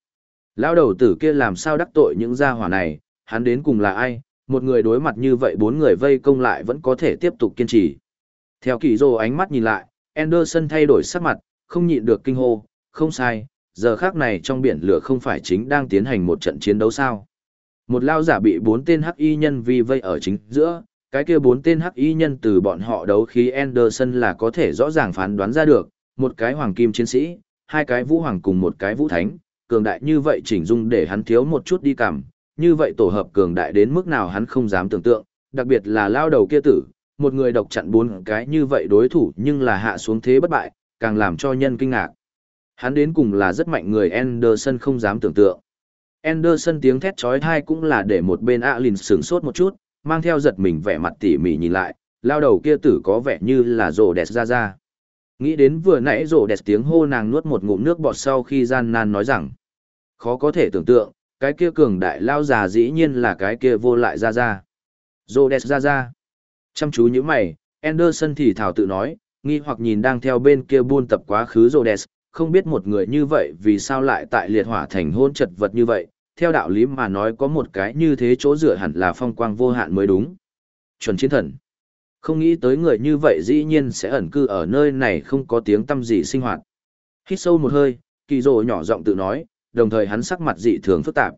Lão đầu tử kia làm sao đắc tội những gia hỏa này, hắn đến cùng là ai? Một người đối mặt như vậy bốn người vây công lại vẫn có thể tiếp tục kiên trì. Theo kỳ rồ ánh mắt nhìn lại, Anderson thay đổi sắc mặt, không nhịn được kinh hô, không sai, giờ khác này trong biển lửa không phải chính đang tiến hành một trận chiến đấu sao. Một lao giả bị bốn tên hắc y nhân vi vây ở chính giữa, cái kia bốn tên hắc y nhân từ bọn họ đấu khí Anderson là có thể rõ ràng phán đoán ra được, một cái hoàng kim chiến sĩ, hai cái vũ hoàng cùng một cái vũ thánh, cường đại như vậy chỉnh dung để hắn thiếu một chút đi cảm, như vậy tổ hợp cường đại đến mức nào hắn không dám tưởng tượng, đặc biệt là lao đầu kia tử, một người độc chặn bốn cái như vậy đối thủ nhưng là hạ xuống thế bất bại, càng làm cho nhân kinh ngạc. Hắn đến cùng là rất mạnh người Anderson không dám tưởng tượng. Anderson tiếng thét chói tai cũng là để một bên Alin sửng sốt một chút, mang theo giật mình vẻ mặt tỉ mỉ nhìn lại, lao đầu kia tử có vẻ như là rồ đẹp ra ra. Nghĩ đến vừa nãy rồ đẹp tiếng hô nàng nuốt một ngụm nước bọt sau khi gian nan nói rằng. Khó có thể tưởng tượng, cái kia cường đại lao già dĩ nhiên là cái kia vô lại ra ra. Rồ đẹp ra ra. Chăm chú như mày, Anderson thì thảo tự nói, nghi hoặc nhìn đang theo bên kia buôn tập quá khứ Rhodes, không biết một người như vậy vì sao lại tại liệt hỏa thành hôn chật vật như vậy, theo đạo lý mà nói có một cái như thế chỗ dựa hẳn là phong quang vô hạn mới đúng. Chuẩn chiến thần. Không nghĩ tới người như vậy dĩ nhiên sẽ ẩn cư ở nơi này không có tiếng tâm gì sinh hoạt. Hít sâu một hơi, kỳ rồ nhỏ giọng tự nói, đồng thời hắn sắc mặt dị thường phức tạp.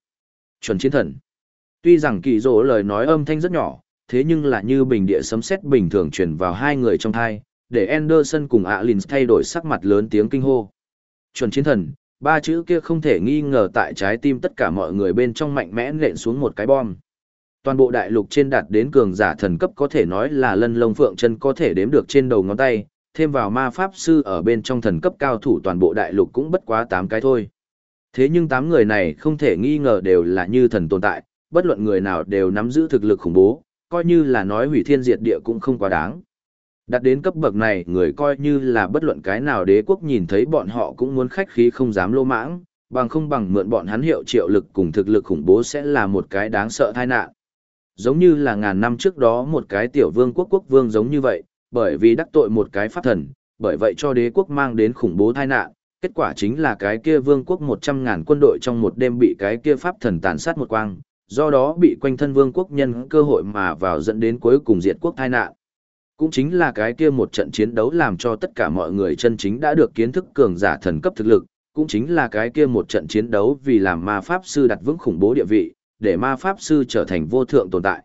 Chuẩn chiến thần. Tuy rằng kỳ rồ lời nói âm thanh rất nhỏ, thế nhưng là như bình địa sấm sét bình thường truyền vào hai người trong thai, để Anderson cùng Alins thay đổi sắc mặt lớn tiếng kinh hô. Chuẩn chiến thần, ba chữ kia không thể nghi ngờ tại trái tim tất cả mọi người bên trong mạnh mẽ nện xuống một cái bom. Toàn bộ đại lục trên đạt đến cường giả thần cấp có thể nói là lân lông phượng chân có thể đếm được trên đầu ngón tay, thêm vào ma pháp sư ở bên trong thần cấp cao thủ toàn bộ đại lục cũng bất quá 8 cái thôi. Thế nhưng 8 người này không thể nghi ngờ đều là như thần tồn tại, bất luận người nào đều nắm giữ thực lực khủng bố, coi như là nói hủy thiên diệt địa cũng không quá đáng. Đặt đến cấp bậc này người coi như là bất luận cái nào đế quốc nhìn thấy bọn họ cũng muốn khách khí không dám lô mãng, bằng không bằng mượn bọn hắn hiệu triệu lực cùng thực lực khủng bố sẽ là một cái đáng sợ tai nạn giống như là ngàn năm trước đó một cái tiểu vương quốc quốc vương giống như vậy, bởi vì đắc tội một cái pháp thần, bởi vậy cho đế quốc mang đến khủng bố tai nạn, kết quả chính là cái kia vương quốc 100.000 quân đội trong một đêm bị cái kia pháp thần tàn sát một quang, do đó bị quanh thân vương quốc nhân cơ hội mà vào dẫn đến cuối cùng diệt quốc tai nạn. Cũng chính là cái kia một trận chiến đấu làm cho tất cả mọi người chân chính đã được kiến thức cường giả thần cấp thực lực, cũng chính là cái kia một trận chiến đấu vì làm ma pháp sư đặt vững khủng bố địa vị, để ma pháp sư trở thành vô thượng tồn tại.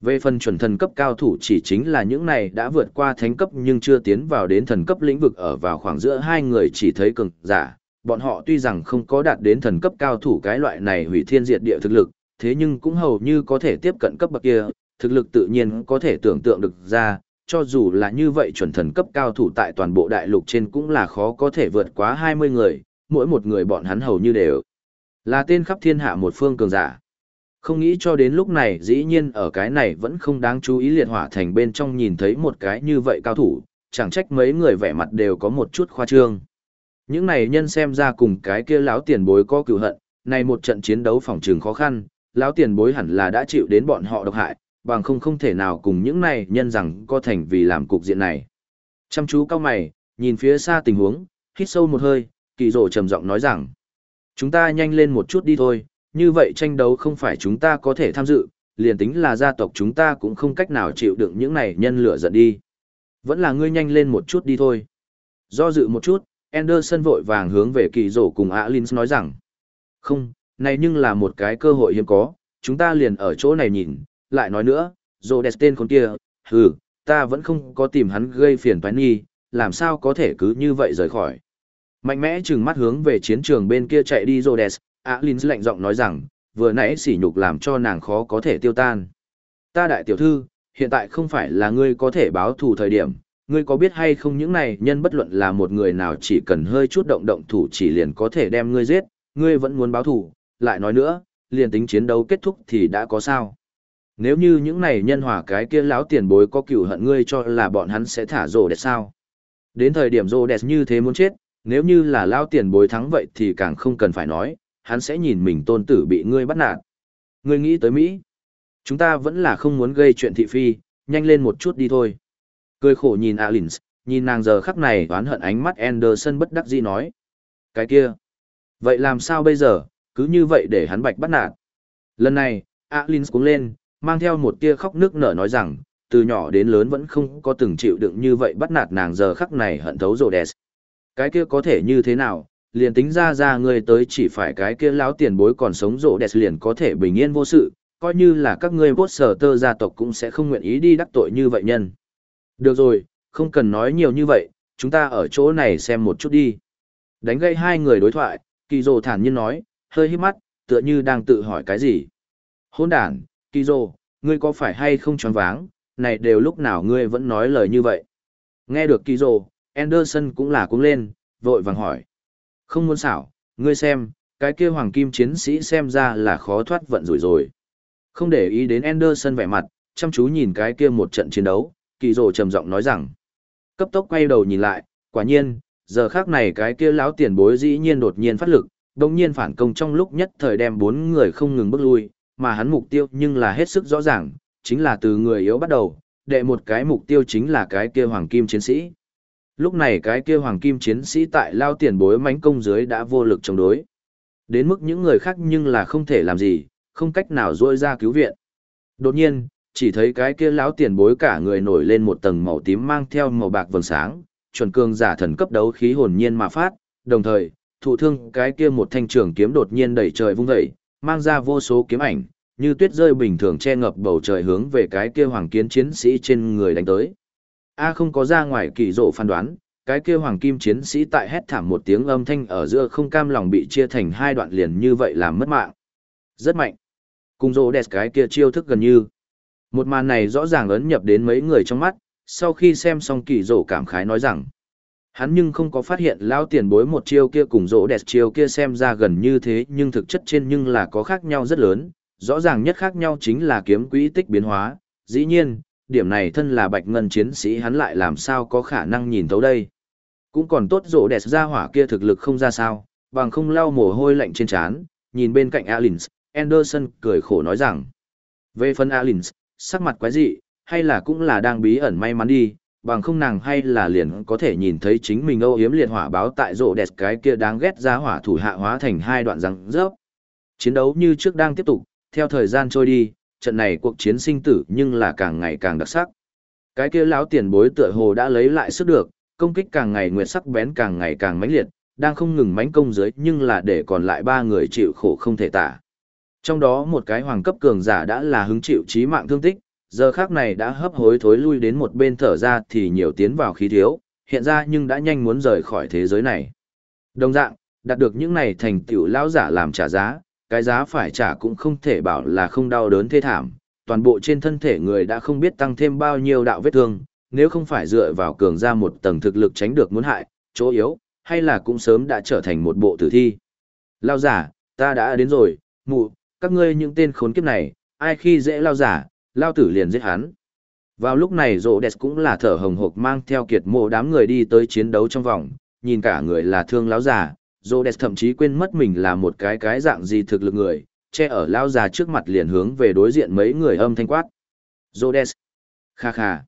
Về phần chuẩn thần cấp cao thủ chỉ chính là những này đã vượt qua thánh cấp nhưng chưa tiến vào đến thần cấp lĩnh vực ở vào khoảng giữa hai người chỉ thấy cường giả. Bọn họ tuy rằng không có đạt đến thần cấp cao thủ cái loại này hủy thiên diệt địa thực lực, thế nhưng cũng hầu như có thể tiếp cận cấp bậc kia, thực lực tự nhiên có thể tưởng tượng được ra, cho dù là như vậy chuẩn thần cấp cao thủ tại toàn bộ đại lục trên cũng là khó có thể vượt quá 20 người, mỗi một người bọn hắn hầu như đều là tên khắp thiên hạ một phương cường giả. Không nghĩ cho đến lúc này dĩ nhiên ở cái này vẫn không đáng chú ý liệt hỏa thành bên trong nhìn thấy một cái như vậy cao thủ, chẳng trách mấy người vẻ mặt đều có một chút khoa trương. Những này nhân xem ra cùng cái kia lão tiền bối có cựu hận, này một trận chiến đấu phòng trường khó khăn, lão tiền bối hẳn là đã chịu đến bọn họ độc hại, bằng không không thể nào cùng những này nhân rằng có thành vì làm cục diện này. Chăm chú cao mày, nhìn phía xa tình huống, hít sâu một hơi, kỳ rổ trầm giọng nói rằng, chúng ta nhanh lên một chút đi thôi, như vậy tranh đấu không phải chúng ta có thể tham dự, liền tính là gia tộc chúng ta cũng không cách nào chịu đựng những này nhân lửa giận đi. Vẫn là ngươi nhanh lên một chút đi thôi. Do dự một chút, Anderson vội vàng hướng về kỳ rổ cùng Alins nói rằng, không, này nhưng là một cái cơ hội hiếm có, chúng ta liền ở chỗ này nhìn, lại nói nữa, dồ đẹp tên con kia, hừ, ta vẫn không có tìm hắn gây phiền toái nghi, làm sao có thể cứ như vậy rời khỏi. Mạnh mẽ chừng mắt hướng về chiến trường bên kia chạy đi Rhodes, Alins lạnh giọng nói rằng, vừa nãy sỉ nhục làm cho nàng khó có thể tiêu tan. Ta đại tiểu thư, hiện tại không phải là ngươi có thể báo thù thời điểm, ngươi có biết hay không những này nhân bất luận là một người nào chỉ cần hơi chút động động thủ chỉ liền có thể đem ngươi giết, ngươi vẫn muốn báo thù, lại nói nữa, liền tính chiến đấu kết thúc thì đã có sao. Nếu như những này nhân hòa cái kia lão tiền bối có cửu hận ngươi cho là bọn hắn sẽ thả rồ đẹp sao. Đến thời điểm rồ đẹp như thế muốn chết, nếu như là lão tiền bối thắng vậy thì càng không cần phải nói, hắn sẽ nhìn mình tôn tử bị ngươi bắt nạt. Ngươi nghĩ tới Mỹ. Chúng ta vẫn là không muốn gây chuyện thị phi, nhanh lên một chút đi thôi. Cười khổ nhìn Alins, nhìn nàng giờ khắc này oán hận ánh mắt Anderson bất đắc dĩ nói. Cái kia. Vậy làm sao bây giờ, cứ như vậy để hắn bạch bắt nạt. Lần này, Alins cũng lên, mang theo một tia khóc nước nở nói rằng, từ nhỏ đến lớn vẫn không có từng chịu đựng như vậy bắt nạt nàng giờ khắc này hận thấu rồ đẹp. Cái kia có thể như thế nào, liền tính ra ra người tới chỉ phải cái kia lão tiền bối còn sống rộ đẹp liền có thể bình yên vô sự, coi như là các ngươi bốt sở tơ gia tộc cũng sẽ không nguyện ý đi đắc tội như vậy nhân. Được rồi, không cần nói nhiều như vậy, chúng ta ở chỗ này xem một chút đi. Đánh gây hai người đối thoại, kỳ rồ thản nhiên nói, hơi hít mắt, tựa như đang tự hỏi cái gì. Hôn đàn, kỳ rồ, ngươi có phải hay không tròn váng, này đều lúc nào ngươi vẫn nói lời như vậy. Nghe được kỳ rồ, Anderson cũng là cũng lên, vội vàng hỏi. Không muốn xảo, ngươi xem, cái kia hoàng kim chiến sĩ xem ra là khó thoát vận rủi rồi. Không để ý đến Anderson vẻ mặt, chăm chú nhìn cái kia một trận chiến đấu, kỳ rồ trầm giọng nói rằng. Cấp tốc quay đầu nhìn lại, quả nhiên, giờ khác này cái kia lão tiền bối dĩ nhiên đột nhiên phát lực, đồng nhiên phản công trong lúc nhất thời đem bốn người không ngừng bước lui, mà hắn mục tiêu nhưng là hết sức rõ ràng, chính là từ người yếu bắt đầu, đệ một cái mục tiêu chính là cái kia hoàng kim chiến sĩ. Lúc này cái kia hoàng kim chiến sĩ tại lao tiền bối mánh công dưới đã vô lực chống đối. Đến mức những người khác nhưng là không thể làm gì, không cách nào rôi ra cứu viện. Đột nhiên, chỉ thấy cái kia lão tiền bối cả người nổi lên một tầng màu tím mang theo màu bạc vầng sáng, chuẩn cường giả thần cấp đấu khí hồn nhiên mà phát, đồng thời, thụ thương cái kia một thanh trường kiếm đột nhiên đẩy trời vung dậy, mang ra vô số kiếm ảnh, như tuyết rơi bình thường che ngập bầu trời hướng về cái kia hoàng kiến chiến sĩ trên người đánh tới. A không có ra ngoài kỳ rộ phán đoán, cái kia hoàng kim chiến sĩ tại hét thảm một tiếng âm thanh ở giữa không cam lòng bị chia thành hai đoạn liền như vậy làm mất mạng. Rất mạnh. Cùng rộ đẹp cái kia chiêu thức gần như. Một màn này rõ ràng ấn nhập đến mấy người trong mắt, sau khi xem xong kỳ rộ cảm khái nói rằng. Hắn nhưng không có phát hiện lao tiền bối một chiêu kia cùng rỗ đẹp chiêu kia xem ra gần như thế nhưng thực chất trên nhưng là có khác nhau rất lớn, rõ ràng nhất khác nhau chính là kiếm quỹ tích biến hóa, dĩ nhiên, điểm này thân là bạch ngân chiến sĩ hắn lại làm sao có khả năng nhìn thấu đây. Cũng còn tốt rỗ đẹp ra hỏa kia thực lực không ra sao, bằng không lau mồ hôi lạnh trên trán, nhìn bên cạnh Alins, Anderson cười khổ nói rằng. Về phần Alins, sắc mặt quái dị, hay là cũng là đang bí ẩn may mắn đi, bằng không nàng hay là liền có thể nhìn thấy chính mình âu yếm liệt hỏa báo tại rộ đẹp cái kia đáng ghét ra hỏa thủ hạ hóa thành hai đoạn răng rớp. Chiến đấu như trước đang tiếp tục, theo thời gian trôi đi, trận này cuộc chiến sinh tử nhưng là càng ngày càng đặc sắc. Cái kia lão tiền bối tựa hồ đã lấy lại sức được, công kích càng ngày nguyệt sắc bén càng ngày càng mãnh liệt, đang không ngừng mãnh công dưới nhưng là để còn lại ba người chịu khổ không thể tả. Trong đó một cái hoàng cấp cường giả đã là hứng chịu chí mạng thương tích, giờ khác này đã hấp hối thối lui đến một bên thở ra thì nhiều tiến vào khí thiếu, hiện ra nhưng đã nhanh muốn rời khỏi thế giới này. Đồng dạng, đạt được những này thành tựu lão giả làm trả giá, cái giá phải trả cũng không thể bảo là không đau đớn thê thảm, toàn bộ trên thân thể người đã không biết tăng thêm bao nhiêu đạo vết thương, nếu không phải dựa vào cường ra một tầng thực lực tránh được muốn hại, chỗ yếu, hay là cũng sớm đã trở thành một bộ tử thi. Lao giả, ta đã đến rồi, mụ, các ngươi những tên khốn kiếp này, ai khi dễ lao giả, lao tử liền giết hắn. Vào lúc này rộ đẹp cũng là thở hồng hộc mang theo kiệt mộ đám người đi tới chiến đấu trong vòng, nhìn cả người là thương lão già, rộ đẹp thậm chí quên mất mình là một cái cái dạng gì thực lực người, che ở lao già trước mặt liền hướng về đối diện mấy người âm thanh quát. Rộ đẹp, kha kha,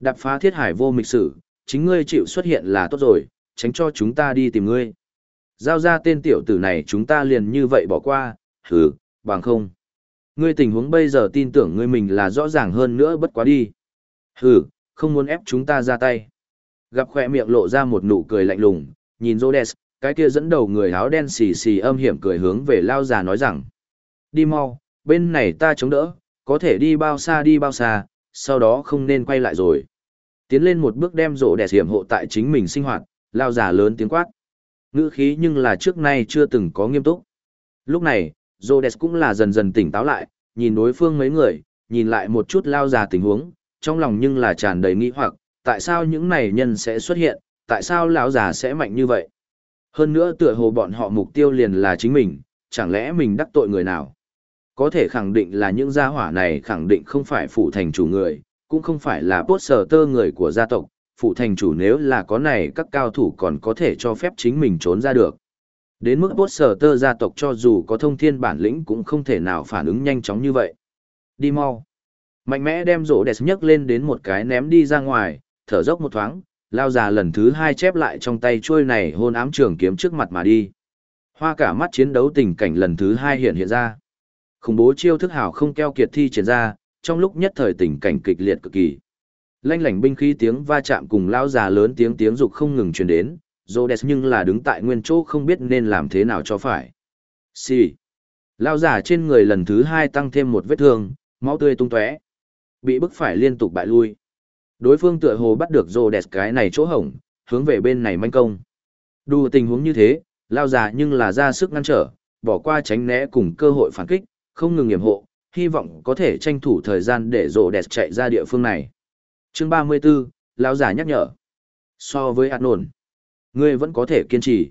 đạp phá thiết hải vô mịch sử, chính ngươi chịu xuất hiện là tốt rồi, tránh cho chúng ta đi tìm ngươi. Giao ra tên tiểu tử này chúng ta liền như vậy bỏ qua, hừ, bằng không. Ngươi tình huống bây giờ tin tưởng ngươi mình là rõ ràng hơn nữa bất quá đi. Hừ, không muốn ép chúng ta ra tay. Gặp khỏe miệng lộ ra một nụ cười lạnh lùng, nhìn Rhodes, cái kia dẫn đầu người áo đen xì xì âm hiểm cười hướng về lao già nói rằng. Đi mau, bên này ta chống đỡ, có thể đi bao xa đi bao xa, sau đó không nên quay lại rồi. Tiến lên một bước đem rổ đẹp hiểm hộ tại chính mình sinh hoạt, lao già lớn tiếng quát. Ngữ khí nhưng là trước nay chưa từng có nghiêm túc. Lúc này, Rhodes cũng là dần dần tỉnh táo lại, nhìn đối phương mấy người, nhìn lại một chút lao già tình huống, trong lòng nhưng là tràn đầy nghi hoặc, tại sao những này nhân sẽ xuất hiện, tại sao lão già sẽ mạnh như vậy? Hơn nữa tựa hồ bọn họ mục tiêu liền là chính mình, chẳng lẽ mình đắc tội người nào? Có thể khẳng định là những gia hỏa này khẳng định không phải phụ thành chủ người, cũng không phải là bốt sở tơ người của gia tộc, phụ thành chủ nếu là có này các cao thủ còn có thể cho phép chính mình trốn ra được. Đến mức bốt sở tơ gia tộc cho dù có thông thiên bản lĩnh cũng không thể nào phản ứng nhanh chóng như vậy. Đi mau. Mạnh mẽ đem rổ đẹp nhấc lên đến một cái ném đi ra ngoài, thở dốc một thoáng, lao già lần thứ hai chép lại trong tay trôi này hôn ám trường kiếm trước mặt mà đi. Hoa cả mắt chiến đấu tình cảnh lần thứ hai hiện hiện ra. Khủng bố chiêu thức hảo không keo kiệt thi triển ra, trong lúc nhất thời tình cảnh kịch liệt cực kỳ. Lanh lảnh binh khí tiếng va chạm cùng lao già lớn tiếng tiếng dục không ngừng truyền đến, Rhodes nhưng là đứng tại nguyên chỗ không biết nên làm thế nào cho phải. Xì. Lao giả trên người lần thứ hai tăng thêm một vết thương, máu tươi tung tóe, bị bức phải liên tục bại lui. Đối phương tựa hồ bắt được Rhodes cái này chỗ hổng, hướng về bên này manh công. Đủ tình huống như thế, lao giả nhưng là ra sức ngăn trở, bỏ qua tránh né cùng cơ hội phản kích, không ngừng nghiệm hộ, hy vọng có thể tranh thủ thời gian để Rhodes chạy ra địa phương này. Chương 34, lão giả nhắc nhở. So với Adnon, ngươi vẫn có thể kiên trì.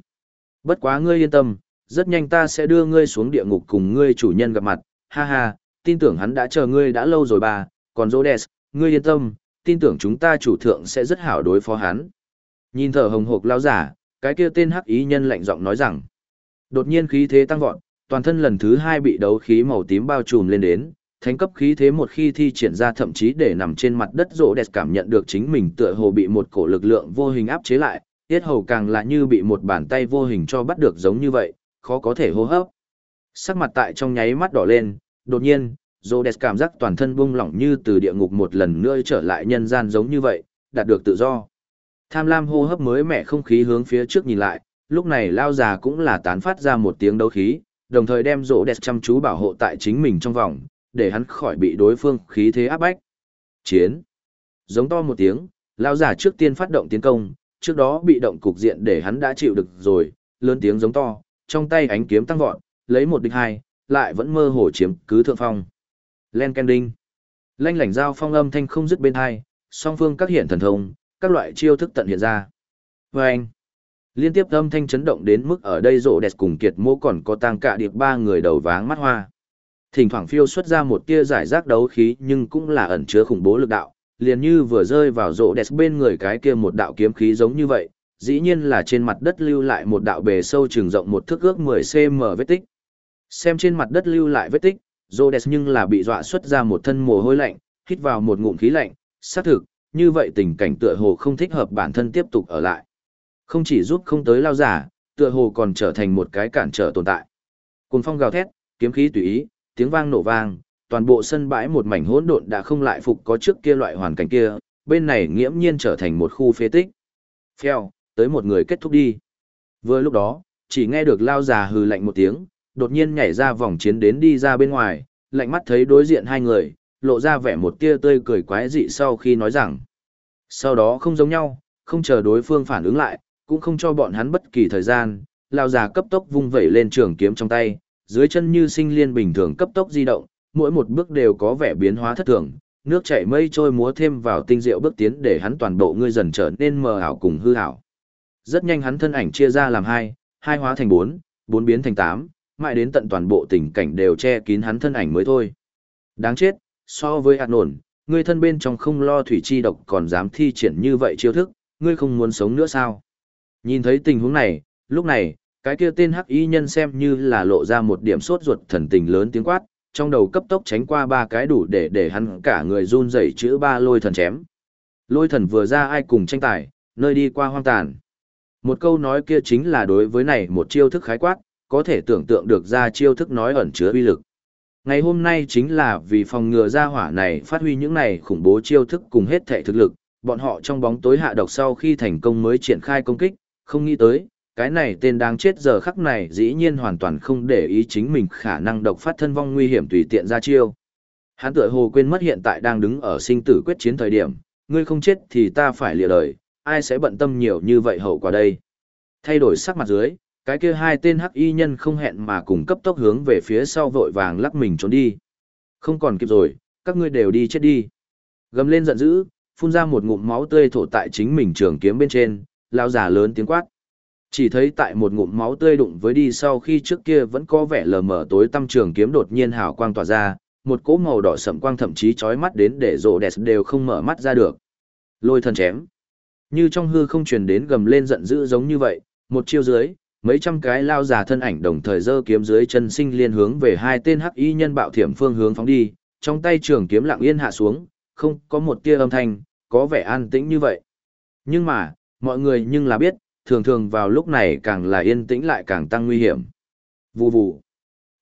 Bất quá ngươi yên tâm, rất nhanh ta sẽ đưa ngươi xuống địa ngục cùng ngươi chủ nhân gặp mặt, ha ha, tin tưởng hắn đã chờ ngươi đã lâu rồi bà, còn Rhodes, ngươi yên tâm, tin tưởng chúng ta chủ thượng sẽ rất hảo đối phó hắn. Nhìn thở hồng hộc lao giả, cái kia tên hắc ý nhân lạnh giọng nói rằng, đột nhiên khí thế tăng vọt, toàn thân lần thứ hai bị đấu khí màu tím bao trùm lên đến, thánh cấp khí thế một khi thi triển ra thậm chí để nằm trên mặt đất rỗ đẹp cảm nhận được chính mình tựa hồ bị một cổ lực lượng vô hình áp chế lại, tiết hầu càng là như bị một bàn tay vô hình cho bắt được giống như vậy, khó có thể hô hấp. Sắc mặt tại trong nháy mắt đỏ lên, đột nhiên, rỗ đẹp cảm giác toàn thân buông lỏng như từ địa ngục một lần nữa trở lại nhân gian giống như vậy, đạt được tự do. Tham lam hô hấp mới mẻ không khí hướng phía trước nhìn lại, lúc này lao già cũng là tán phát ra một tiếng đấu khí, đồng thời đem rỗ đẹp chăm chú bảo hộ tại chính mình trong vòng, để hắn khỏi bị đối phương khí thế áp bách. Chiến. Giống to một tiếng, lao giả trước tiên phát động tiến công, trước đó bị động cục diện để hắn đã chịu được rồi, lớn tiếng giống to, trong tay ánh kiếm tăng vọt, lấy một địch hai, lại vẫn mơ hồ chiếm cứ thượng phong. Len Kending. Lanh lảnh giao phong âm thanh không dứt bên hai, song phương các hiện thần thông, các loại chiêu thức tận hiện ra. Vâng. Liên tiếp âm thanh chấn động đến mức ở đây rộ đẹp cùng kiệt mô còn có tang cả điệp ba người đầu váng mắt hoa. Thỉnh thoảng phiêu xuất ra một tia giải rác đấu khí nhưng cũng là ẩn chứa khủng bố lực đạo, liền như vừa rơi vào rộ đẹp bên người cái kia một đạo kiếm khí giống như vậy, dĩ nhiên là trên mặt đất lưu lại một đạo bề sâu trường rộng một thước ước 10cm vết tích. Xem trên mặt đất lưu lại vết tích, rộ đẹp nhưng là bị dọa xuất ra một thân mồ hôi lạnh, hít vào một ngụm khí lạnh, xác thực, như vậy tình cảnh tựa hồ không thích hợp bản thân tiếp tục ở lại. Không chỉ giúp không tới lao giả, tựa hồ còn trở thành một cái cản trở tồn tại. Cùng phong gào thét, kiếm khí tùy ý, tiếng vang nổ vang, toàn bộ sân bãi một mảnh hỗn độn đã không lại phục có trước kia loại hoàn cảnh kia, bên này nghiễm nhiên trở thành một khu phế tích. Phèo, tới một người kết thúc đi. Vừa lúc đó, chỉ nghe được lao già hừ lạnh một tiếng, đột nhiên nhảy ra vòng chiến đến đi ra bên ngoài, lạnh mắt thấy đối diện hai người, lộ ra vẻ một tia tươi cười quái dị sau khi nói rằng. Sau đó không giống nhau, không chờ đối phương phản ứng lại, cũng không cho bọn hắn bất kỳ thời gian, lao già cấp tốc vung vẩy lên trường kiếm trong tay, dưới chân như sinh liên bình thường cấp tốc di động, mỗi một bước đều có vẻ biến hóa thất thường, nước chảy mây trôi múa thêm vào tinh diệu bước tiến để hắn toàn bộ ngươi dần trở nên mờ ảo cùng hư ảo. Rất nhanh hắn thân ảnh chia ra làm hai, hai hóa thành bốn, bốn biến thành tám, mãi đến tận toàn bộ tình cảnh đều che kín hắn thân ảnh mới thôi. Đáng chết, so với hạt nổn, ngươi thân bên trong không lo thủy chi độc còn dám thi triển như vậy chiêu thức, ngươi không muốn sống nữa sao? Nhìn thấy tình huống này, lúc này, cái kia tên hắc y nhân xem như là lộ ra một điểm sốt ruột thần tình lớn tiếng quát, trong đầu cấp tốc tránh qua ba cái đủ để để hắn cả người run rẩy chữ ba lôi thần chém. Lôi thần vừa ra ai cùng tranh tài, nơi đi qua hoang tàn. Một câu nói kia chính là đối với này một chiêu thức khái quát, có thể tưởng tượng được ra chiêu thức nói ẩn chứa uy lực. Ngày hôm nay chính là vì phòng ngừa ra hỏa này phát huy những này khủng bố chiêu thức cùng hết thể thực lực, bọn họ trong bóng tối hạ độc sau khi thành công mới triển khai công kích, không nghĩ tới, cái này tên đáng chết giờ khắc này dĩ nhiên hoàn toàn không để ý chính mình khả năng độc phát thân vong nguy hiểm tùy tiện ra chiêu. Hắn tựa hồ quên mất hiện tại đang đứng ở sinh tử quyết chiến thời điểm, ngươi không chết thì ta phải lìa đời, ai sẽ bận tâm nhiều như vậy hậu quả đây. Thay đổi sắc mặt dưới, cái kia hai tên hắc y nhân không hẹn mà cùng cấp tốc hướng về phía sau vội vàng lắc mình trốn đi. Không còn kịp rồi, các ngươi đều đi chết đi. Gầm lên giận dữ, phun ra một ngụm máu tươi thổ tại chính mình trường kiếm bên trên, lao giả lớn tiếng quát. Chỉ thấy tại một ngụm máu tươi đụng với đi sau khi trước kia vẫn có vẻ lờ mờ tối tăm trường kiếm đột nhiên hào quang tỏa ra, một cỗ màu đỏ sậm quang thậm chí chói mắt đến để rộ đẹp đều không mở mắt ra được. Lôi thân chém. Như trong hư không truyền đến gầm lên giận dữ giống như vậy, một chiêu dưới, mấy trăm cái lao già thân ảnh đồng thời giơ kiếm dưới chân sinh liên hướng về hai tên hắc y nhân bạo thiểm phương hướng phóng đi, trong tay trường kiếm lặng yên hạ xuống, không có một tia âm thanh, có vẻ an tĩnh như vậy. Nhưng mà, mọi người nhưng là biết, thường thường vào lúc này càng là yên tĩnh lại càng tăng nguy hiểm. Vù vù.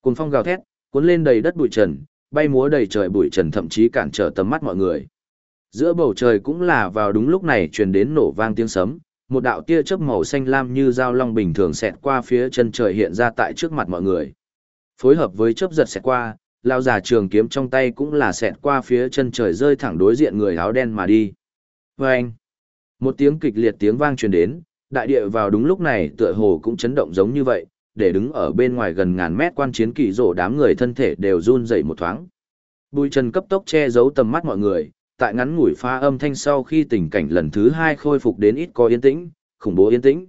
Cùng phong gào thét, cuốn lên đầy đất bụi trần, bay múa đầy trời bụi trần thậm chí cản trở tầm mắt mọi người. Giữa bầu trời cũng là vào đúng lúc này truyền đến nổ vang tiếng sấm, một đạo tia chớp màu xanh lam như dao long bình thường xẹt qua phía chân trời hiện ra tại trước mặt mọi người. Phối hợp với chớp giật xẹt qua, lao già trường kiếm trong tay cũng là xẹt qua phía chân trời rơi thẳng đối diện người áo đen mà đi. Và anh, một tiếng kịch liệt tiếng vang truyền đến, đại địa vào đúng lúc này tựa hồ cũng chấn động giống như vậy, để đứng ở bên ngoài gần ngàn mét quan chiến kỳ rổ đám người thân thể đều run dậy một thoáng. Bùi trần cấp tốc che giấu tầm mắt mọi người, tại ngắn ngủi pha âm thanh sau khi tình cảnh lần thứ hai khôi phục đến ít có yên tĩnh, khủng bố yên tĩnh.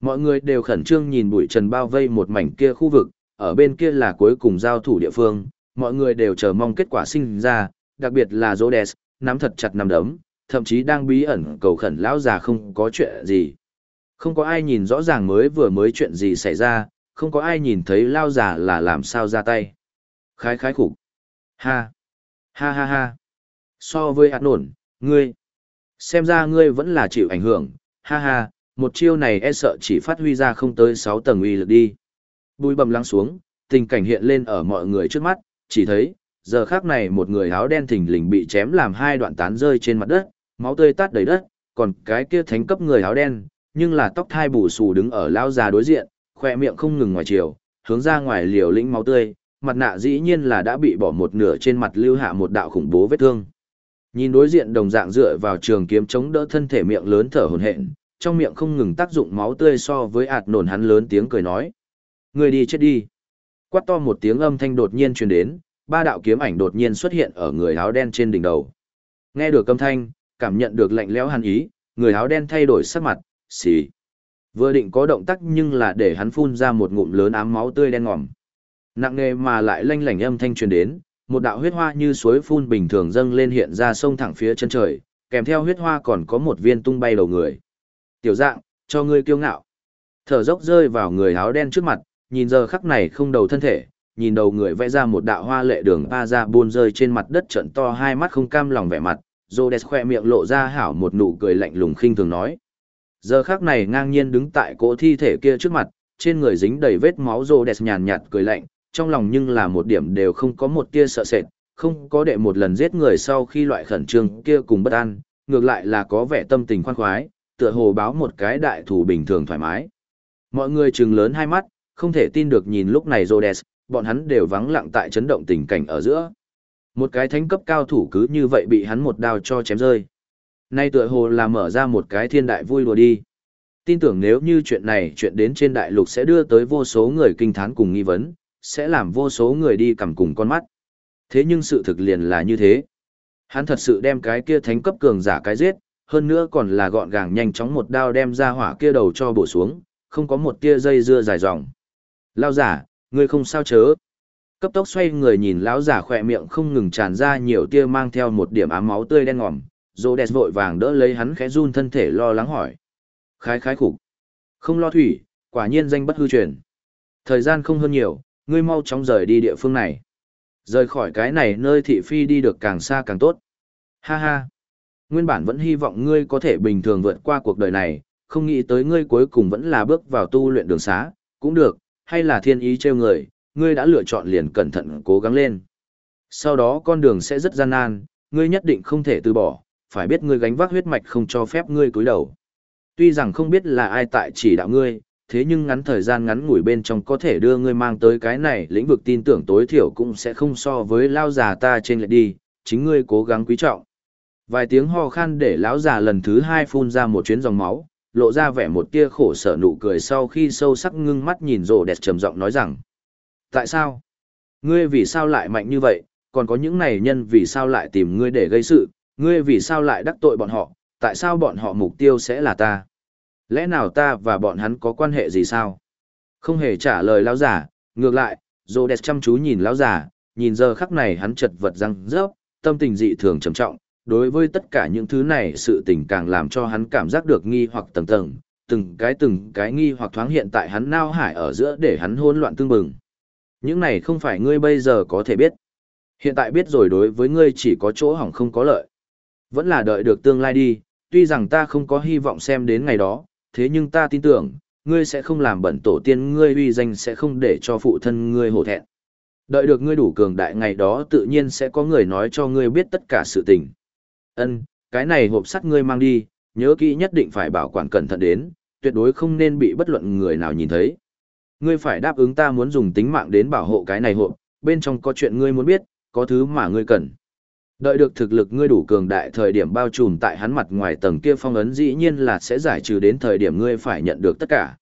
Mọi người đều khẩn trương nhìn bụi trần bao vây một mảnh kia khu vực, ở bên kia là cuối cùng giao thủ địa phương, mọi người đều chờ mong kết quả sinh ra, đặc biệt là Rhodes, nắm thật chặt nắm đấm, thậm chí đang bí ẩn cầu khẩn lão già không có chuyện gì. Không có ai nhìn rõ ràng mới vừa mới chuyện gì xảy ra, không có ai nhìn thấy lao giả là làm sao ra tay. Khái khái khủng. Ha. Ha ha ha. So với hạt nổn, ngươi. Xem ra ngươi vẫn là chịu ảnh hưởng, ha ha, một chiêu này e sợ chỉ phát huy ra không tới 6 tầng uy lực đi. Bùi bầm lắng xuống, tình cảnh hiện lên ở mọi người trước mắt, chỉ thấy, giờ khác này một người áo đen thình lình bị chém làm hai đoạn tán rơi trên mặt đất, máu tươi tát đầy đất, còn cái kia thánh cấp người áo đen, nhưng là tóc thai bù xù đứng ở lao già đối diện, khoe miệng không ngừng ngoài chiều, hướng ra ngoài liều lĩnh máu tươi, mặt nạ dĩ nhiên là đã bị bỏ một nửa trên mặt lưu hạ một đạo khủng bố vết thương. Nhìn đối diện đồng dạng dựa vào trường kiếm chống đỡ thân thể miệng lớn thở hổn hển, trong miệng không ngừng tác dụng máu tươi so với ạt nổn hắn lớn tiếng cười nói. Người đi chết đi. Quát to một tiếng âm thanh đột nhiên truyền đến, ba đạo kiếm ảnh đột nhiên xuất hiện ở người áo đen trên đỉnh đầu. Nghe được âm thanh, cảm nhận được lạnh lẽo hàn ý, người áo đen thay đổi sắc mặt, xì. Vừa định có động tác nhưng là để hắn phun ra một ngụm lớn ám máu tươi đen ngòm. Nặng nề mà lại lanh lảnh âm thanh truyền đến, một đạo huyết hoa như suối phun bình thường dâng lên hiện ra sông thẳng phía chân trời, kèm theo huyết hoa còn có một viên tung bay đầu người. Tiểu dạng, cho ngươi kiêu ngạo. Thở dốc rơi vào người áo đen trước mặt, nhìn giờ khắc này không đầu thân thể, nhìn đầu người vẽ ra một đạo hoa lệ đường pa ra buôn rơi trên mặt đất trận to hai mắt không cam lòng vẻ mặt, Rhodes khoe miệng lộ ra hảo một nụ cười lạnh lùng khinh thường nói. Giờ khác này ngang nhiên đứng tại cỗ thi thể kia trước mặt, trên người dính đầy vết máu Rhodes nhàn nhạt cười lạnh, trong lòng nhưng là một điểm đều không có một tia sợ sệt, không có đệ một lần giết người sau khi loại khẩn trương kia cùng bất an, ngược lại là có vẻ tâm tình khoan khoái, tựa hồ báo một cái đại thủ bình thường thoải mái. Mọi người trừng lớn hai mắt, không thể tin được nhìn lúc này Rhodes, bọn hắn đều vắng lặng tại chấn động tình cảnh ở giữa. Một cái thánh cấp cao thủ cứ như vậy bị hắn một đao cho chém rơi. Nay tựa hồ là mở ra một cái thiên đại vui đùa đi. Tin tưởng nếu như chuyện này chuyện đến trên đại lục sẽ đưa tới vô số người kinh thán cùng nghi vấn, sẽ làm vô số người đi cầm cùng con mắt. Thế nhưng sự thực liền là như thế. Hắn thật sự đem cái kia thánh cấp cường giả cái giết, hơn nữa còn là gọn gàng nhanh chóng một đao đem ra hỏa kia đầu cho bổ xuống, không có một tia dây dưa dài dòng. Lao giả, ngươi không sao chớ. Cấp tốc xoay người nhìn lão giả khỏe miệng không ngừng tràn ra nhiều tia mang theo một điểm ám máu tươi đen ngòm, rô đẹp vội vàng đỡ lấy hắn khẽ run thân thể lo lắng hỏi. Khái khái khục. Không lo thủy, quả nhiên danh bất hư truyền. Thời gian không hơn nhiều, ngươi mau chóng rời đi địa phương này. Rời khỏi cái này nơi thị phi đi được càng xa càng tốt. Ha ha. Nguyên bản vẫn hy vọng ngươi có thể bình thường vượt qua cuộc đời này, không nghĩ tới ngươi cuối cùng vẫn là bước vào tu luyện đường xá, cũng được, hay là thiên ý trêu người, ngươi đã lựa chọn liền cẩn thận cố gắng lên. Sau đó con đường sẽ rất gian nan, ngươi nhất định không thể từ bỏ, phải biết ngươi gánh vác huyết mạch không cho phép ngươi cúi đầu. Tuy rằng không biết là ai tại chỉ đạo ngươi, thế nhưng ngắn thời gian ngắn ngủi bên trong có thể đưa ngươi mang tới cái này lĩnh vực tin tưởng tối thiểu cũng sẽ không so với lao già ta trên lại đi, chính ngươi cố gắng quý trọng. Vài tiếng ho khan để lão già lần thứ hai phun ra một chuyến dòng máu, lộ ra vẻ một tia khổ sở nụ cười sau khi sâu sắc ngưng mắt nhìn rồ đẹp trầm giọng nói rằng. Tại sao? Ngươi vì sao lại mạnh như vậy, còn có những này nhân vì sao lại tìm ngươi để gây sự, ngươi vì sao lại đắc tội bọn họ, tại sao bọn họ mục tiêu sẽ là ta? Lẽ nào ta và bọn hắn có quan hệ gì sao? Không hề trả lời lão giả, ngược lại, rồ đẹp chăm chú nhìn lão giả, nhìn giờ khắc này hắn chật vật răng rớp, tâm tình dị thường trầm trọng, đối với tất cả những thứ này sự tình càng làm cho hắn cảm giác được nghi hoặc tầng tầng, từng cái từng cái nghi hoặc thoáng hiện tại hắn nao hải ở giữa để hắn hỗn loạn tương bừng. Những này không phải ngươi bây giờ có thể biết. Hiện tại biết rồi đối với ngươi chỉ có chỗ hỏng không có lợi. Vẫn là đợi được tương lai đi, tuy rằng ta không có hy vọng xem đến ngày đó, thế nhưng ta tin tưởng, ngươi sẽ không làm bẩn tổ tiên ngươi uy danh sẽ không để cho phụ thân ngươi hổ thẹn. Đợi được ngươi đủ cường đại ngày đó tự nhiên sẽ có người nói cho ngươi biết tất cả sự tình. Ân, cái này hộp sắt ngươi mang đi, nhớ kỹ nhất định phải bảo quản cẩn thận đến, tuyệt đối không nên bị bất luận người nào nhìn thấy. Ngươi phải đáp ứng ta muốn dùng tính mạng đến bảo hộ cái này hộp, bên trong có chuyện ngươi muốn biết, có thứ mà ngươi cần. Đợi được thực lực ngươi đủ cường đại thời điểm bao trùm tại hắn mặt ngoài tầng kia phong ấn dĩ nhiên là sẽ giải trừ đến thời điểm ngươi phải nhận được tất cả.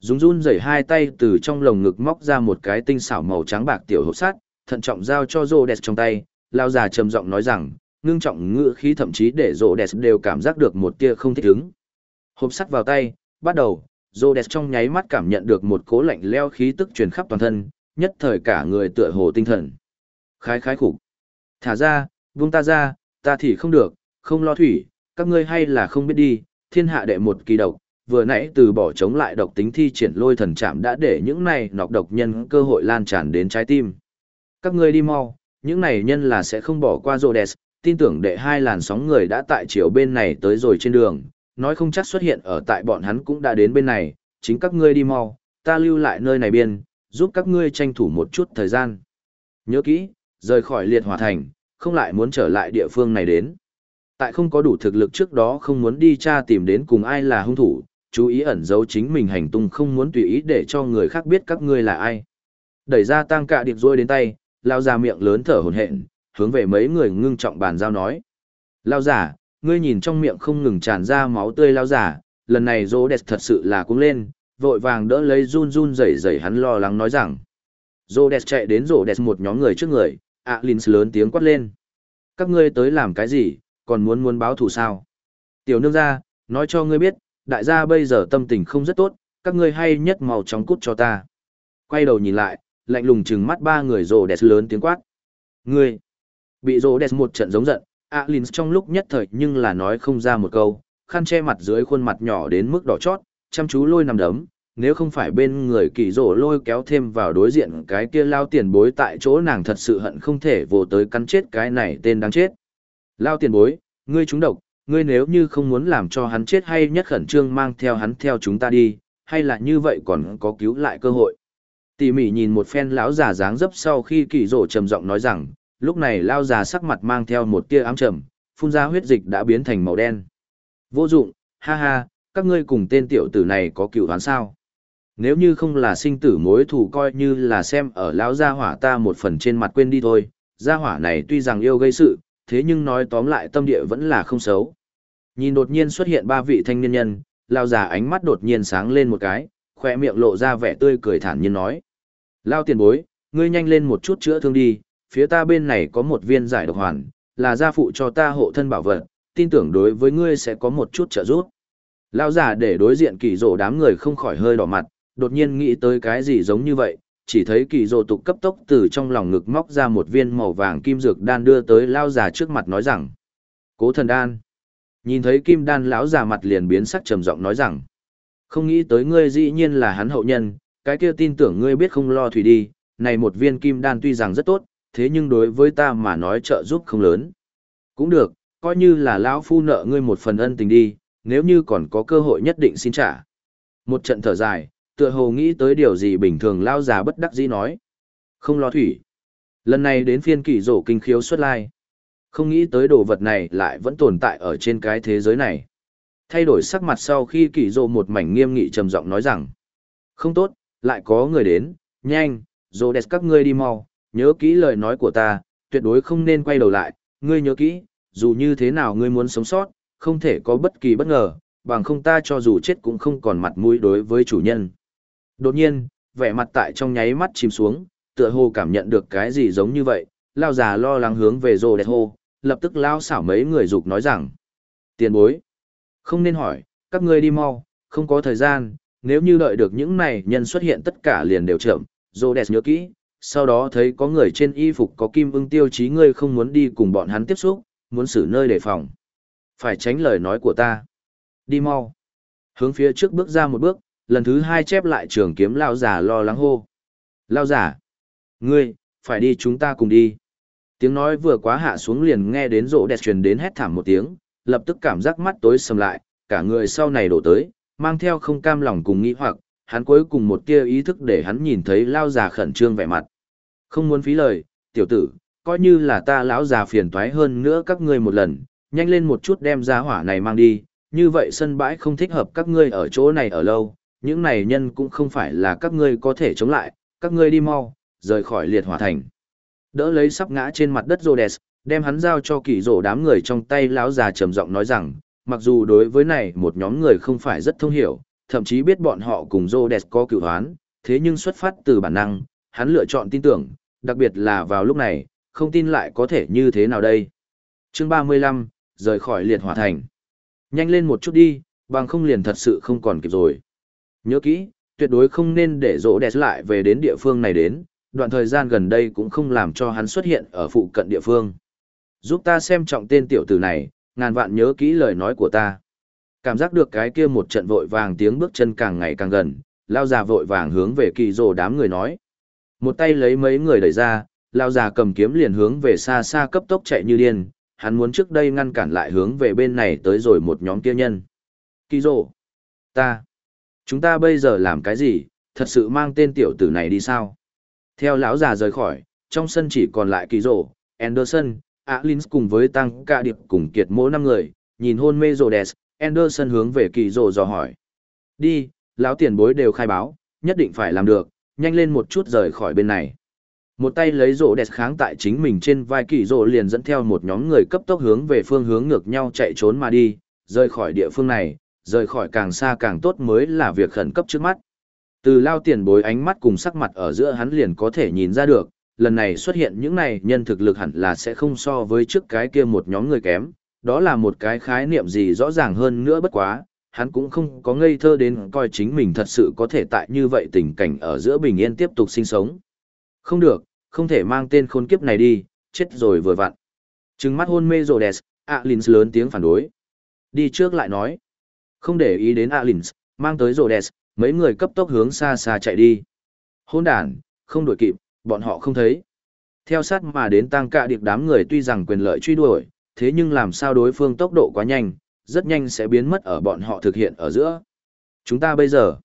Dung run rẩy hai tay từ trong lồng ngực móc ra một cái tinh xảo màu trắng bạc tiểu hộp sắt, thận trọng giao cho Rhodes trong tay, lao già trầm giọng nói rằng, ngưng trọng ngữ khí thậm chí để Rhodes đều cảm giác được một tia không thích ứng. Hộp sắt vào tay, bắt đầu, Rhodes trong nháy mắt cảm nhận được một cố lạnh leo khí tức truyền khắp toàn thân, nhất thời cả người tựa hồ tinh thần. Khái khái khủng. Thả ra, buông ta ra, ta thì không được, không lo thủy, các ngươi hay là không biết đi, thiên hạ đệ một kỳ độc, vừa nãy từ bỏ chống lại độc tính thi triển lôi thần chạm đã để những này nọc độc nhân cơ hội lan tràn đến trái tim. Các ngươi đi mau, những này nhân là sẽ không bỏ qua Rhodes, tin tưởng đệ hai làn sóng người đã tại chiều bên này tới rồi trên đường, nói không chắc xuất hiện ở tại bọn hắn cũng đã đến bên này, chính các ngươi đi mau, ta lưu lại nơi này biên, giúp các ngươi tranh thủ một chút thời gian. Nhớ kỹ, rời khỏi liệt hỏa thành, không lại muốn trở lại địa phương này đến. Tại không có đủ thực lực trước đó không muốn đi tra tìm đến cùng ai là hung thủ, chú ý ẩn giấu chính mình hành tung không muốn tùy ý để cho người khác biết các ngươi là ai. Đẩy ra tăng cạ điệp rôi đến tay, lao ra miệng lớn thở hồn hện, hướng về mấy người ngưng trọng bàn giao nói. Lao giả, ngươi nhìn trong miệng không ngừng tràn ra máu tươi lao giả, lần này rô đẹp thật sự là cũng lên, vội vàng đỡ lấy run run rẩy rẩy hắn lo lắng nói rằng. Rô đẹp chạy đến rô đẹp một nhóm người trước người, ạ à lớn tiếng quát lên. Các ngươi tới làm cái gì, còn muốn muốn báo thù sao? Tiểu nương gia, nói cho ngươi biết, đại gia bây giờ tâm tình không rất tốt, các ngươi hay nhất màu trong cút cho ta. Quay đầu nhìn lại, lạnh lùng trừng mắt ba người rồ đẹp lớn tiếng quát. Ngươi, bị rồ đẹp một trận giống giận, Alin trong lúc nhất thời nhưng là nói không ra một câu, khăn che mặt dưới khuôn mặt nhỏ đến mức đỏ chót, chăm chú lôi nằm đấm, nếu không phải bên người kỳ rổ lôi kéo thêm vào đối diện cái kia lao tiền bối tại chỗ nàng thật sự hận không thể vồ tới cắn chết cái này tên đáng chết. Lao tiền bối, ngươi trúng độc, ngươi nếu như không muốn làm cho hắn chết hay nhất khẩn trương mang theo hắn theo chúng ta đi, hay là như vậy còn có cứu lại cơ hội. Tỉ mỉ nhìn một phen lão già dáng dấp sau khi kỳ rổ trầm giọng nói rằng, lúc này lao già sắc mặt mang theo một tia ám trầm, phun ra huyết dịch đã biến thành màu đen. Vô dụng, ha ha, các ngươi cùng tên tiểu tử này có cựu đoán sao? Nếu như không là sinh tử mối thù coi như là xem ở lão gia hỏa ta một phần trên mặt quên đi thôi, gia hỏa này tuy rằng yêu gây sự, thế nhưng nói tóm lại tâm địa vẫn là không xấu. Nhìn đột nhiên xuất hiện ba vị thanh niên nhân, lão già ánh mắt đột nhiên sáng lên một cái, khoe miệng lộ ra vẻ tươi cười thản nhiên nói. lão tiền bối, ngươi nhanh lên một chút chữa thương đi, phía ta bên này có một viên giải độc hoàn, là gia phụ cho ta hộ thân bảo vật, tin tưởng đối với ngươi sẽ có một chút trợ giúp. lão già để đối diện kỳ rồ đám người không khỏi hơi đỏ mặt, đột nhiên nghĩ tới cái gì giống như vậy, chỉ thấy kỳ dồ tục cấp tốc từ trong lòng ngực móc ra một viên màu vàng kim dược đan đưa tới lao già trước mặt nói rằng. Cố thần đan. Nhìn thấy kim đan lão già mặt liền biến sắc trầm giọng nói rằng. Không nghĩ tới ngươi dĩ nhiên là hắn hậu nhân, cái kia tin tưởng ngươi biết không lo thủy đi, này một viên kim đan tuy rằng rất tốt, thế nhưng đối với ta mà nói trợ giúp không lớn. Cũng được, coi như là lão phu nợ ngươi một phần ân tình đi, nếu như còn có cơ hội nhất định xin trả. Một trận thở dài, tựa hồ nghĩ tới điều gì bình thường lao già bất đắc dĩ nói. Không lo thủy. Lần này đến phiên kỳ rổ kinh khiếu xuất lai. Không nghĩ tới đồ vật này lại vẫn tồn tại ở trên cái thế giới này. Thay đổi sắc mặt sau khi kỳ rổ một mảnh nghiêm nghị trầm giọng nói rằng. Không tốt, lại có người đến, nhanh, rổ đẹp các ngươi đi mau, nhớ kỹ lời nói của ta, tuyệt đối không nên quay đầu lại, ngươi nhớ kỹ, dù như thế nào ngươi muốn sống sót, không thể có bất kỳ bất ngờ, bằng không ta cho dù chết cũng không còn mặt mũi đối với chủ nhân. Đột nhiên, vẻ mặt tại trong nháy mắt chìm xuống, tựa hồ cảm nhận được cái gì giống như vậy, lao già lo lắng hướng về rồ đẹp hô, lập tức lao xảo mấy người dục nói rằng, tiền bối, không nên hỏi, các ngươi đi mau, không có thời gian, nếu như đợi được những này nhân xuất hiện tất cả liền đều chậm, rồ đẹp nhớ kỹ, sau đó thấy có người trên y phục có kim ưng tiêu chí ngươi không muốn đi cùng bọn hắn tiếp xúc, muốn xử nơi đề phòng. Phải tránh lời nói của ta. Đi mau. Hướng phía trước bước ra một bước, lần thứ hai chép lại trường kiếm lao giả lo lắng hô. Lao giả. Ngươi, phải đi chúng ta cùng đi. Tiếng nói vừa quá hạ xuống liền nghe đến rộ đẹp truyền đến hét thảm một tiếng, lập tức cảm giác mắt tối sầm lại, cả người sau này đổ tới, mang theo không cam lòng cùng nghĩ hoặc, hắn cuối cùng một tia ý thức để hắn nhìn thấy lao già khẩn trương vẻ mặt. Không muốn phí lời, tiểu tử, coi như là ta lão già phiền toái hơn nữa các ngươi một lần, nhanh lên một chút đem ra hỏa này mang đi, như vậy sân bãi không thích hợp các ngươi ở chỗ này ở lâu, những này nhân cũng không phải là các ngươi có thể chống lại, các ngươi đi mau, rời khỏi liệt hỏa thành. Đỡ lấy sắp ngã trên mặt đất Rhodes, đem hắn giao cho kỳ rổ đám người trong tay lão già trầm giọng nói rằng, mặc dù đối với này một nhóm người không phải rất thông hiểu, thậm chí biết bọn họ cùng Rhodes có cựu hoán, thế nhưng xuất phát từ bản năng, hắn lựa chọn tin tưởng, đặc biệt là vào lúc này, không tin lại có thể như thế nào đây. Chương 35, rời khỏi liệt hỏa thành. Nhanh lên một chút đi, bằng không liền thật sự không còn kịp rồi. Nhớ kỹ, tuyệt đối không nên để rỗ đẹp lại về đến địa phương này đến, đoạn thời gian gần đây cũng không làm cho hắn xuất hiện ở phụ cận địa phương. Giúp ta xem trọng tên tiểu tử này, ngàn vạn nhớ kỹ lời nói của ta. Cảm giác được cái kia một trận vội vàng tiếng bước chân càng ngày càng gần, lao già vội vàng hướng về kỳ rồ đám người nói. Một tay lấy mấy người đẩy ra, lao già cầm kiếm liền hướng về xa xa cấp tốc chạy như điên, hắn muốn trước đây ngăn cản lại hướng về bên này tới rồi một nhóm kia nhân. Kỳ rồ, ta, chúng ta bây giờ làm cái gì, thật sự mang tên tiểu tử này đi sao? Theo lão già rời khỏi, trong sân chỉ còn lại kỳ rồ, Anderson, Alins cùng với tăng ca điệp cùng kiệt mỗ năm người, nhìn hôn mê rồ đẹp, Anderson hướng về kỳ rồ dò hỏi. Đi, lão tiền bối đều khai báo, nhất định phải làm được, nhanh lên một chút rời khỏi bên này. Một tay lấy rổ đẹp kháng tại chính mình trên vai kỳ rổ liền dẫn theo một nhóm người cấp tốc hướng về phương hướng ngược nhau chạy trốn mà đi, rời khỏi địa phương này, rời khỏi càng xa càng tốt mới là việc khẩn cấp trước mắt. Từ lao tiền bối ánh mắt cùng sắc mặt ở giữa hắn liền có thể nhìn ra được, lần này xuất hiện những này nhân thực lực hẳn là sẽ không so với trước cái kia một nhóm người kém, đó là một cái khái niệm gì rõ ràng hơn nữa bất quá, hắn cũng không có ngây thơ đến coi chính mình thật sự có thể tại như vậy tình cảnh ở giữa bình yên tiếp tục sinh sống. Không được, không thể mang tên khốn kiếp này đi, chết rồi vừa vặn. Trừng mắt hôn mê rồ đẹp, Alins lớn tiếng phản đối. Đi trước lại nói. Không để ý đến Alins, mang tới rồ đẹp, mấy người cấp tốc hướng xa xa chạy đi. Hôn đàn, không đuổi kịp, bọn họ không thấy. Theo sát mà đến tăng cạ điệp đám người tuy rằng quyền lợi truy đuổi, thế nhưng làm sao đối phương tốc độ quá nhanh, rất nhanh sẽ biến mất ở bọn họ thực hiện ở giữa. Chúng ta bây giờ,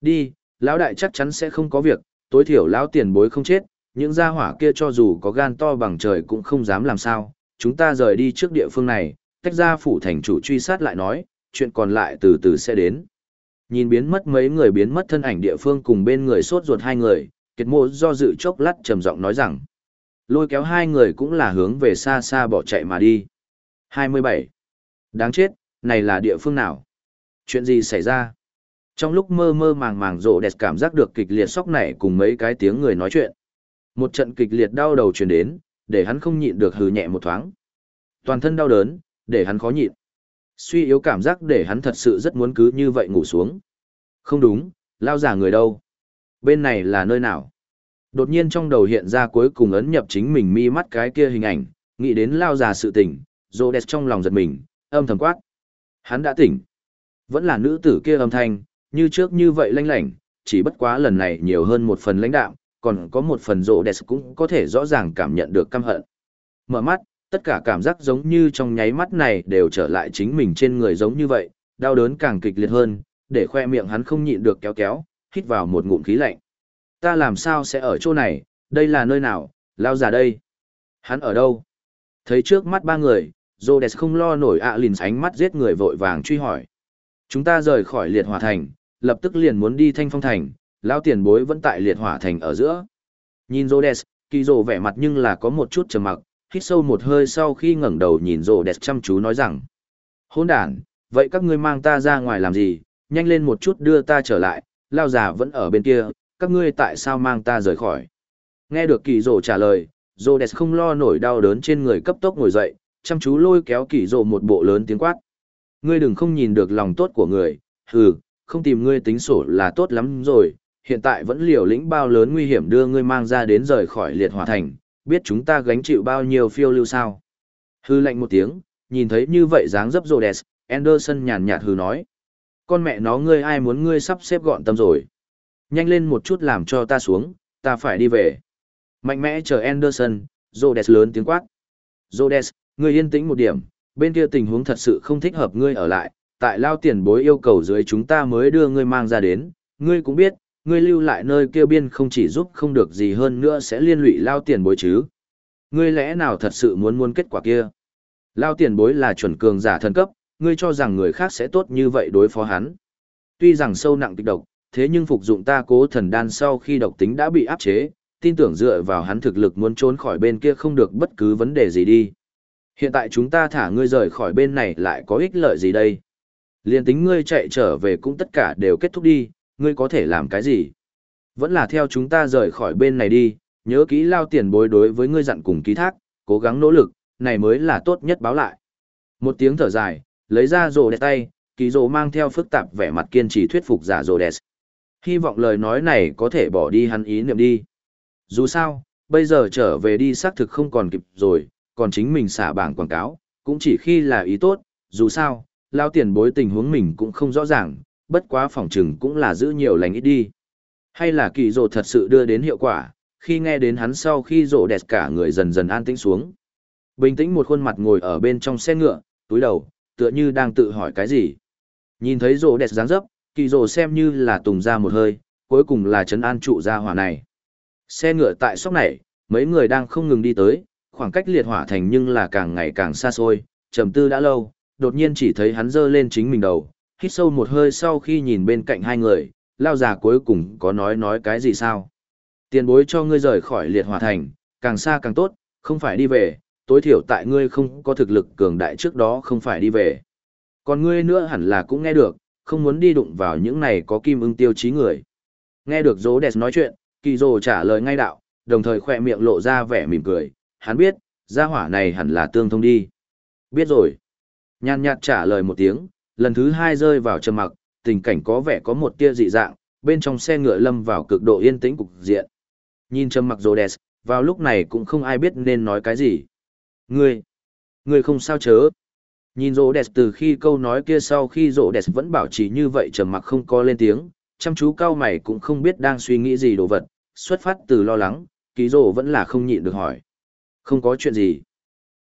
đi, lão đại chắc chắn sẽ không có việc, tối thiểu lão tiền bối không chết, những gia hỏa kia cho dù có gan to bằng trời cũng không dám làm sao, chúng ta rời đi trước địa phương này, tách ra phủ thành chủ truy sát lại nói, chuyện còn lại từ từ sẽ đến. Nhìn biến mất mấy người biến mất thân ảnh địa phương cùng bên người sốt ruột hai người, kiệt mộ do dự chốc lát trầm giọng nói rằng, lôi kéo hai người cũng là hướng về xa xa bỏ chạy mà đi. 27. Đáng chết, này là địa phương nào? Chuyện gì xảy ra? Trong lúc mơ mơ màng màng rộ đẹp cảm giác được kịch liệt sóc nảy cùng mấy cái tiếng người nói chuyện. Một trận kịch liệt đau đầu truyền đến, để hắn không nhịn được hừ nhẹ một thoáng. Toàn thân đau đớn, để hắn khó nhịn. Suy yếu cảm giác để hắn thật sự rất muốn cứ như vậy ngủ xuống. Không đúng, lao giả người đâu? Bên này là nơi nào? Đột nhiên trong đầu hiện ra cuối cùng ấn nhập chính mình mi mắt cái kia hình ảnh, nghĩ đến lao già sự tỉnh, rô đẹp trong lòng giật mình, âm thầm quát. Hắn đã tỉnh. Vẫn là nữ tử kia âm thanh, như trước như vậy lanh lảnh, chỉ bất quá lần này nhiều hơn một phần lãnh đạo, còn có một phần rô đẹp cũng có thể rõ ràng cảm nhận được căm hận. Mở mắt, tất cả cảm giác giống như trong nháy mắt này đều trở lại chính mình trên người giống như vậy, đau đớn càng kịch liệt hơn, để khoe miệng hắn không nhịn được kéo kéo, hít vào một ngụm khí lạnh. Ta làm sao sẽ ở chỗ này, đây là nơi nào, lao ra đây. Hắn ở đâu? Thấy trước mắt ba người, Rhodes không lo nổi ạ lìn ánh mắt giết người vội vàng truy hỏi. Chúng ta rời khỏi liệt hỏa thành, lập tức liền muốn đi thanh phong thành, lao tiền bối vẫn tại liệt hỏa thành ở giữa. Nhìn Rhodes, kỳ rồ vẻ mặt nhưng là có một chút trầm mặc, hít sâu một hơi sau khi ngẩng đầu nhìn Rhodes chăm chú nói rằng. Hôn đàn, vậy các ngươi mang ta ra ngoài làm gì, nhanh lên một chút đưa ta trở lại, lao già vẫn ở bên kia, các ngươi tại sao mang ta rời khỏi. Nghe được kỳ rồ trả lời, Rhodes không lo nổi đau đớn trên người cấp tốc ngồi dậy, chăm chú lôi kéo kỳ rồ một bộ lớn tiếng quát. Ngươi đừng không nhìn được lòng tốt của người, hừ, không tìm ngươi tính sổ là tốt lắm rồi, hiện tại vẫn liều lĩnh bao lớn nguy hiểm đưa ngươi mang ra đến rời khỏi liệt hỏa thành, biết chúng ta gánh chịu bao nhiêu phiêu lưu sao. Hư lạnh một tiếng, nhìn thấy như vậy dáng dấp rồ đẹp, Anderson nhàn nhạt hư nói. Con mẹ nó ngươi ai muốn ngươi sắp xếp gọn tâm rồi. Nhanh lên một chút làm cho ta xuống, ta phải đi về. Mạnh mẽ chờ Anderson, Rhodes lớn tiếng quát. Rhodes, ngươi yên tĩnh một điểm, bên kia tình huống thật sự không thích hợp ngươi ở lại, tại lao tiền bối yêu cầu dưới chúng ta mới đưa ngươi mang ra đến, ngươi cũng biết, ngươi lưu lại nơi kia biên không chỉ giúp không được gì hơn nữa sẽ liên lụy lao tiền bối chứ. Ngươi lẽ nào thật sự muốn muốn kết quả kia? Lao tiền bối là chuẩn cường giả thần cấp, ngươi cho rằng người khác sẽ tốt như vậy đối phó hắn. Tuy rằng sâu nặng kịch độc, thế nhưng phục dụng ta cố thần đan sau khi độc tính đã bị áp chế, tin tưởng dựa vào hắn thực lực muốn trốn khỏi bên kia không được bất cứ vấn đề gì đi. Hiện tại chúng ta thả ngươi rời khỏi bên này lại có ích lợi gì đây? Liên tính ngươi chạy trở về cũng tất cả đều kết thúc đi, ngươi có thể làm cái gì? Vẫn là theo chúng ta rời khỏi bên này đi, nhớ kỹ lao tiền bối đối với ngươi dặn cùng ký thác, cố gắng nỗ lực, này mới là tốt nhất báo lại. Một tiếng thở dài, lấy ra rồ đẹp tay, kỳ rồ mang theo phức tạp vẻ mặt kiên trì thuyết phục giả rồ đẹp. Hy vọng lời nói này có thể bỏ đi hắn ý niệm đi. Dù sao, bây giờ trở về đi xác thực không còn kịp rồi, còn chính mình xả bảng quảng cáo, cũng chỉ khi là ý tốt, dù sao, lao tiền bối tình huống mình cũng không rõ ràng, bất quá phòng trừng cũng là giữ nhiều lành ít đi. Hay là kỳ rồ thật sự đưa đến hiệu quả, khi nghe đến hắn sau khi rồ đẹp cả người dần dần an tĩnh xuống. Bình tĩnh một khuôn mặt ngồi ở bên trong xe ngựa, túi đầu, tựa như đang tự hỏi cái gì. Nhìn thấy rồ đẹp dáng dấp, kỳ rồ xem như là tùng ra một hơi, cuối cùng là trấn an trụ ra hỏa này. Xe ngựa tại sóc này, mấy người đang không ngừng đi tới, khoảng cách liệt hỏa thành nhưng là càng ngày càng xa xôi, trầm tư đã lâu, đột nhiên chỉ thấy hắn giơ lên chính mình đầu, hít sâu một hơi sau khi nhìn bên cạnh hai người, lao già cuối cùng có nói nói cái gì sao. Tiền bối cho ngươi rời khỏi liệt hỏa thành, càng xa càng tốt, không phải đi về, tối thiểu tại ngươi không có thực lực cường đại trước đó không phải đi về. Còn ngươi nữa hẳn là cũng nghe được, không muốn đi đụng vào những này có kim ưng tiêu chí người. Nghe được Dỗ Đẹp nói chuyện, Kỳ Dồ trả lời ngay đạo, đồng thời khỏe miệng lộ ra vẻ mỉm cười, hắn biết, gia hỏa này hẳn là tương thông đi. Biết rồi. Nhàn nhạt trả lời một tiếng, lần thứ hai rơi vào trầm mặc, tình cảnh có vẻ có một tia dị dạng, bên trong xe ngựa lâm vào cực độ yên tĩnh cục diện. Nhìn trầm mặc Dỗ Đẹp, vào lúc này cũng không ai biết nên nói cái gì. Ngươi, ngươi không sao chớ. Nhìn rỗ đẹp từ khi câu nói kia sau khi rỗ đẹp vẫn bảo trì như vậy trầm mặc không có lên tiếng, chăm chú cao mày cũng không biết đang suy nghĩ gì đồ vật, xuất phát từ lo lắng, ký rồ vẫn là không nhịn được hỏi. Không có chuyện gì.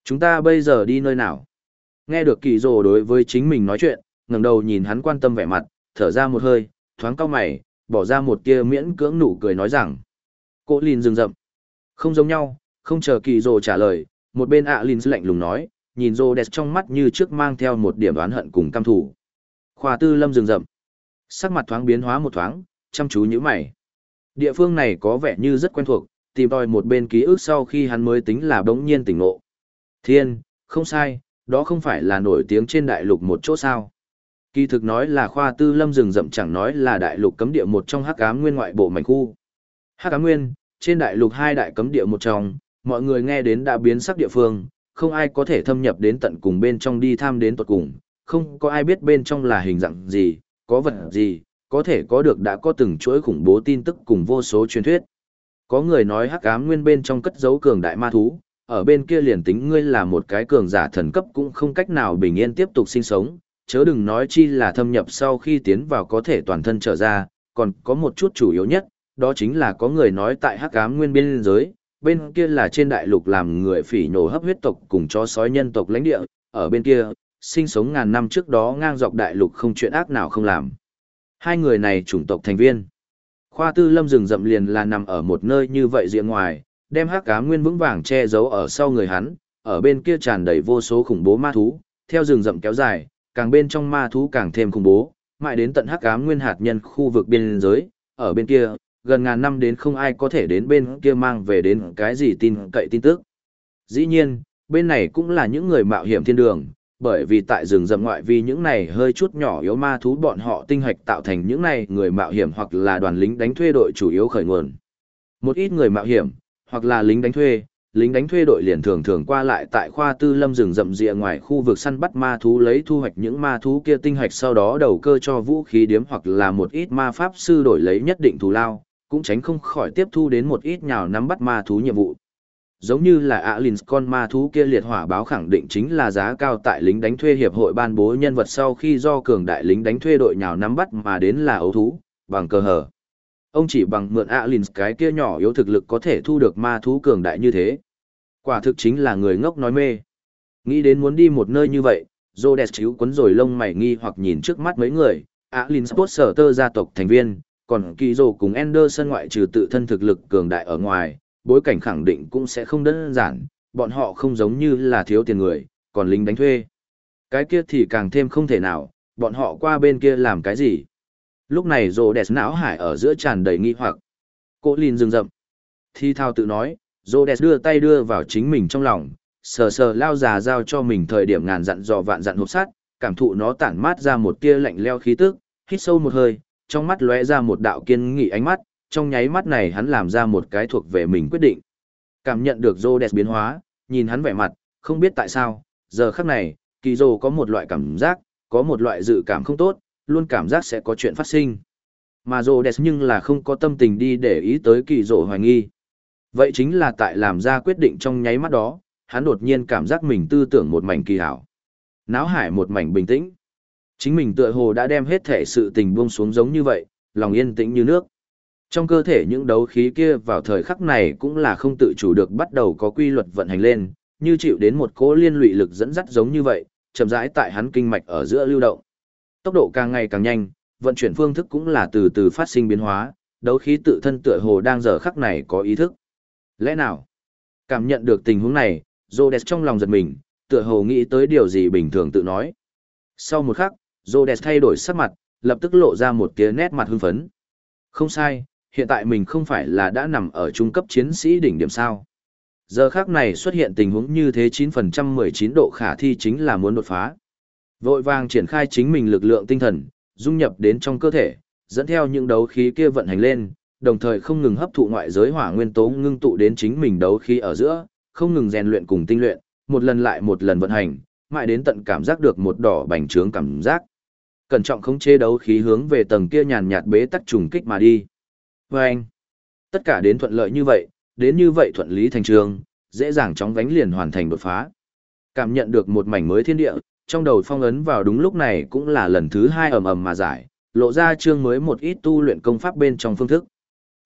Chúng ta bây giờ đi nơi nào? Nghe được kỳ rồ đối với chính mình nói chuyện, ngẩng đầu nhìn hắn quan tâm vẻ mặt, thở ra một hơi, thoáng cau mày, bỏ ra một tia miễn cưỡng nụ cười nói rằng. Cô Lìn dừng rậm. Không giống nhau, không chờ kỳ rồ trả lời, một bên ạ à Lìn lạnh lùng nói, nhìn rồ đẹp trong mắt như trước mang theo một điểm oán hận cùng căm thủ. Khoa tư lâm dừng rậm. Sắc mặt thoáng biến hóa một thoáng, chăm chú như mày. Địa phương này có vẻ như rất quen thuộc, tìm tòi một bên ký ức sau khi hắn mới tính là bỗng nhiên tỉnh ngộ. Thiên, không sai, đó không phải là nổi tiếng trên đại lục một chỗ sao. Kỳ thực nói là khoa tư lâm rừng rậm chẳng nói là đại lục cấm địa một trong hắc ám nguyên ngoại bộ mảnh khu. Hắc ám nguyên, trên đại lục hai đại cấm địa một trong, mọi người nghe đến đã biến sắc địa phương, không ai có thể thâm nhập đến tận cùng bên trong đi tham đến tuật cùng, không có ai biết bên trong là hình dạng gì, có vật gì, có thể có được đã có từng chuỗi khủng bố tin tức cùng vô số truyền thuyết. Có người nói hắc ám nguyên bên trong cất giấu cường đại ma thú, ở bên kia liền tính ngươi là một cái cường giả thần cấp cũng không cách nào bình yên tiếp tục sinh sống, chớ đừng nói chi là thâm nhập sau khi tiến vào có thể toàn thân trở ra, còn có một chút chủ yếu nhất, đó chính là có người nói tại hắc ám nguyên biên giới, bên kia là trên đại lục làm người phỉ nổ hấp huyết tộc cùng chó sói nhân tộc lãnh địa, ở bên kia, sinh sống ngàn năm trước đó ngang dọc đại lục không chuyện ác nào không làm. Hai người này chủng tộc thành viên. Khoa tư lâm rừng rậm liền là nằm ở một nơi như vậy diện ngoài, đem hắc cá nguyên vững vàng che giấu ở sau người hắn, ở bên kia tràn đầy vô số khủng bố ma thú, theo rừng rậm kéo dài, càng bên trong ma thú càng thêm khủng bố, mãi đến tận hắc ám nguyên hạt nhân khu vực biên giới, ở bên kia, gần ngàn năm đến không ai có thể đến bên kia mang về đến cái gì tin cậy tin tức. Dĩ nhiên, bên này cũng là những người mạo hiểm thiên đường, bởi vì tại rừng rậm ngoại vi những này hơi chút nhỏ yếu ma thú bọn họ tinh hạch tạo thành những này người mạo hiểm hoặc là đoàn lính đánh thuê đội chủ yếu khởi nguồn. Một ít người mạo hiểm, hoặc là lính đánh thuê, lính đánh thuê đội liền thường thường qua lại tại khoa tư lâm rừng rậm rịa ngoài khu vực săn bắt ma thú lấy thu hoạch những ma thú kia tinh hạch sau đó đầu cơ cho vũ khí điếm hoặc là một ít ma pháp sư đổi lấy nhất định thù lao, cũng tránh không khỏi tiếp thu đến một ít nhào nắm bắt ma thú nhiệm vụ. Giống như là Alins con ma thú kia liệt hỏa báo khẳng định chính là giá cao tại lính đánh thuê hiệp hội ban bố nhân vật sau khi do cường đại lính đánh thuê đội nhào nắm bắt mà đến là ấu thú, bằng cơ hở. Ông chỉ bằng mượn Alins cái kia nhỏ yếu thực lực có thể thu được ma thú cường đại như thế. Quả thực chính là người ngốc nói mê. Nghĩ đến muốn đi một nơi như vậy, Rhodes chíu quấn rồi lông mày nghi hoặc nhìn trước mắt mấy người, Alins Potter gia tộc thành viên, còn Kỳ Dồ cùng Anderson ngoại trừ tự thân thực lực cường đại ở ngoài, bối cảnh khẳng định cũng sẽ không đơn giản, bọn họ không giống như là thiếu tiền người, còn lính đánh thuê. Cái kia thì càng thêm không thể nào, bọn họ qua bên kia làm cái gì. Lúc này rồ đẹp não hải ở giữa tràn đầy nghi hoặc. Cô Linh dừng rậm. Thi thao tự nói, rồ đẹp đưa tay đưa vào chính mình trong lòng, sờ sờ lao già giao cho mình thời điểm ngàn dặn dò vạn dặn hộp sát, cảm thụ nó tản mát ra một tia lạnh leo khí tức, hít sâu một hơi, trong mắt lóe ra một đạo kiên nghị ánh mắt, trong nháy mắt này hắn làm ra một cái thuộc về mình quyết định. Cảm nhận được Rhodes biến hóa, nhìn hắn vẻ mặt, không biết tại sao, giờ khắc này, kỳ rô có một loại cảm giác, có một loại dự cảm không tốt, luôn cảm giác sẽ có chuyện phát sinh. Mà Rhodes nhưng là không có tâm tình đi để ý tới kỳ dô hoài nghi. Vậy chính là tại làm ra quyết định trong nháy mắt đó, hắn đột nhiên cảm giác mình tư tưởng một mảnh kỳ hảo. Náo hải một mảnh bình tĩnh. Chính mình tựa hồ đã đem hết thể sự tình buông xuống giống như vậy, lòng yên tĩnh như nước. Trong cơ thể những đấu khí kia vào thời khắc này cũng là không tự chủ được bắt đầu có quy luật vận hành lên, như chịu đến một cỗ liên lụy lực dẫn dắt giống như vậy, chậm rãi tại hắn kinh mạch ở giữa lưu động. Tốc độ càng ngày càng nhanh, vận chuyển phương thức cũng là từ từ phát sinh biến hóa, đấu khí tự thân tựa hồ đang giờ khắc này có ý thức. Lẽ nào? Cảm nhận được tình huống này, Rhodes trong lòng giật mình, tựa hồ nghĩ tới điều gì bình thường tự nói. Sau một khắc, Rhodes thay đổi sắc mặt, lập tức lộ ra một tia nét mặt hưng phấn. Không sai, hiện tại mình không phải là đã nằm ở trung cấp chiến sĩ đỉnh điểm sao. Giờ khác này xuất hiện tình huống như thế 9% 19 độ khả thi chính là muốn đột phá. Vội vàng triển khai chính mình lực lượng tinh thần, dung nhập đến trong cơ thể, dẫn theo những đấu khí kia vận hành lên, đồng thời không ngừng hấp thụ ngoại giới hỏa nguyên tố ngưng tụ đến chính mình đấu khí ở giữa, không ngừng rèn luyện cùng tinh luyện, một lần lại một lần vận hành, mãi đến tận cảm giác được một đỏ bành trướng cảm giác. Cẩn trọng không chế đấu khí hướng về tầng kia nhàn nhạt bế tắc trùng kích mà đi. Và anh, tất cả đến thuận lợi như vậy, đến như vậy thuận lý thành trường, dễ dàng chóng vánh liền hoàn thành đột phá. Cảm nhận được một mảnh mới thiên địa, trong đầu phong ấn vào đúng lúc này cũng là lần thứ hai ầm ầm mà giải, lộ ra chương mới một ít tu luyện công pháp bên trong phương thức.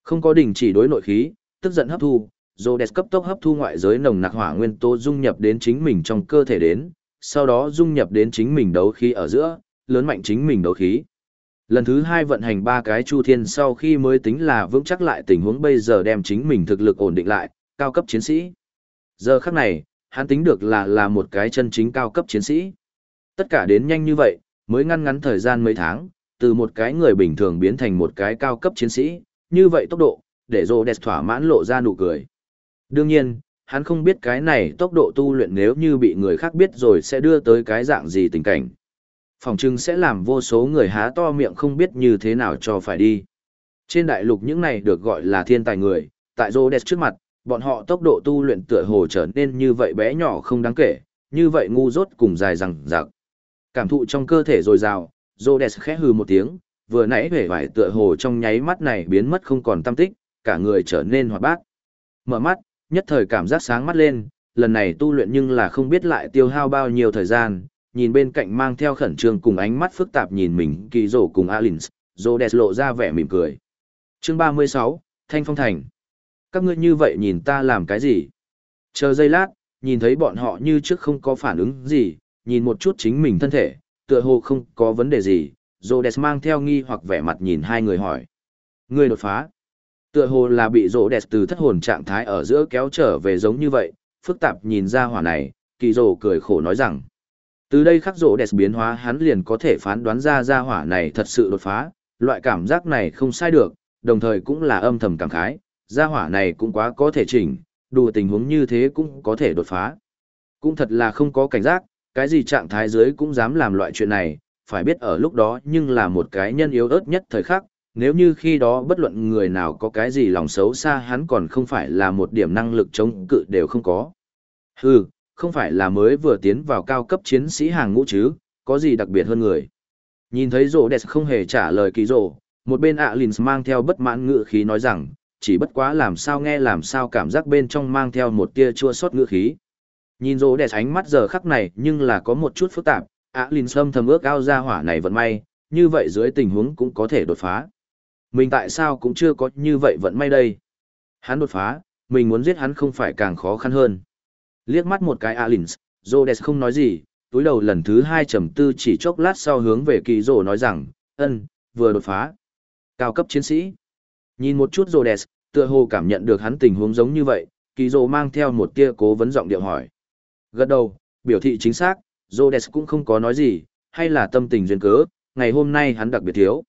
Không có đình chỉ đối nội khí, tức giận hấp thu, Rhodes cấp tốc hấp thu ngoại giới nồng nặc hỏa nguyên tố dung nhập đến chính mình trong cơ thể đến, sau đó dung nhập đến chính mình đấu khí ở giữa, lớn mạnh chính mình đấu khí. Lần thứ hai vận hành ba cái chu thiên sau khi mới tính là vững chắc lại tình huống bây giờ đem chính mình thực lực ổn định lại, cao cấp chiến sĩ. Giờ khắc này, hắn tính được là là một cái chân chính cao cấp chiến sĩ. Tất cả đến nhanh như vậy, mới ngăn ngắn thời gian mấy tháng, từ một cái người bình thường biến thành một cái cao cấp chiến sĩ, như vậy tốc độ, để rô đẹp thỏa mãn lộ ra nụ cười. Đương nhiên, hắn không biết cái này tốc độ tu luyện nếu như bị người khác biết rồi sẽ đưa tới cái dạng gì tình cảnh. Phòng trưng sẽ làm vô số người há to miệng không biết như thế nào cho phải đi. Trên đại lục những này được gọi là thiên tài người, tại Rhodes trước mặt, bọn họ tốc độ tu luyện tựa hồ trở nên như vậy bé nhỏ không đáng kể, như vậy ngu dốt cùng dài rằng rạc. Cảm thụ trong cơ thể dồi dào, Rhodes khẽ hừ một tiếng, vừa nãy vẻ vải tựa hồ trong nháy mắt này biến mất không còn tâm tích, cả người trở nên hoạt bát. Mở mắt, nhất thời cảm giác sáng mắt lên, lần này tu luyện nhưng là không biết lại tiêu hao bao nhiêu thời gian, nhìn bên cạnh mang theo khẩn trương cùng ánh mắt phức tạp nhìn mình kỳ rổ cùng Alins, Rhodes lộ ra vẻ mỉm cười. Chương 36, Thanh Phong Thành. Các ngươi như vậy nhìn ta làm cái gì? Chờ giây lát, nhìn thấy bọn họ như trước không có phản ứng gì, nhìn một chút chính mình thân thể, tựa hồ không có vấn đề gì, Rhodes mang theo nghi hoặc vẻ mặt nhìn hai người hỏi. người đột phá. Tựa hồ là bị Rhodes từ thất hồn trạng thái ở giữa kéo trở về giống như vậy, phức tạp nhìn ra hỏa này, kỳ rồ cười khổ nói rằng. Từ đây khắc rộ đẹp biến hóa hắn liền có thể phán đoán ra ra hỏa này thật sự đột phá, loại cảm giác này không sai được, đồng thời cũng là âm thầm cảm khái, ra hỏa này cũng quá có thể chỉnh, đủ tình huống như thế cũng có thể đột phá. Cũng thật là không có cảnh giác, cái gì trạng thái dưới cũng dám làm loại chuyện này, phải biết ở lúc đó nhưng là một cái nhân yếu ớt nhất thời khắc, nếu như khi đó bất luận người nào có cái gì lòng xấu xa hắn còn không phải là một điểm năng lực chống cự đều không có. Hừ, không phải là mới vừa tiến vào cao cấp chiến sĩ hàng ngũ chứ, có gì đặc biệt hơn người. Nhìn thấy rổ đẹp không hề trả lời kỳ rổ, một bên ạ Lins mang theo bất mãn ngựa khí nói rằng, chỉ bất quá làm sao nghe làm sao cảm giác bên trong mang theo một tia chua sót ngựa khí. Nhìn rổ đẹp ánh mắt giờ khắc này nhưng là có một chút phức tạp, ạ Lins Sâm thầm ước ao ra hỏa này vận may, như vậy dưới tình huống cũng có thể đột phá. Mình tại sao cũng chưa có như vậy vận may đây? Hắn đột phá, mình muốn giết hắn không phải càng khó khăn hơn. Liếc mắt một cái Alins, Rhodes không nói gì, túi đầu lần thứ hai trầm tư chỉ chốc lát sau hướng về kỳ rồ nói rằng, ân, vừa đột phá. Cao cấp chiến sĩ. Nhìn một chút Rhodes, tựa hồ cảm nhận được hắn tình huống giống như vậy, kỳ rồ mang theo một tia cố vấn giọng điệu hỏi. Gật đầu, biểu thị chính xác, Rhodes cũng không có nói gì, hay là tâm tình duyên cớ, ngày hôm nay hắn đặc biệt thiếu.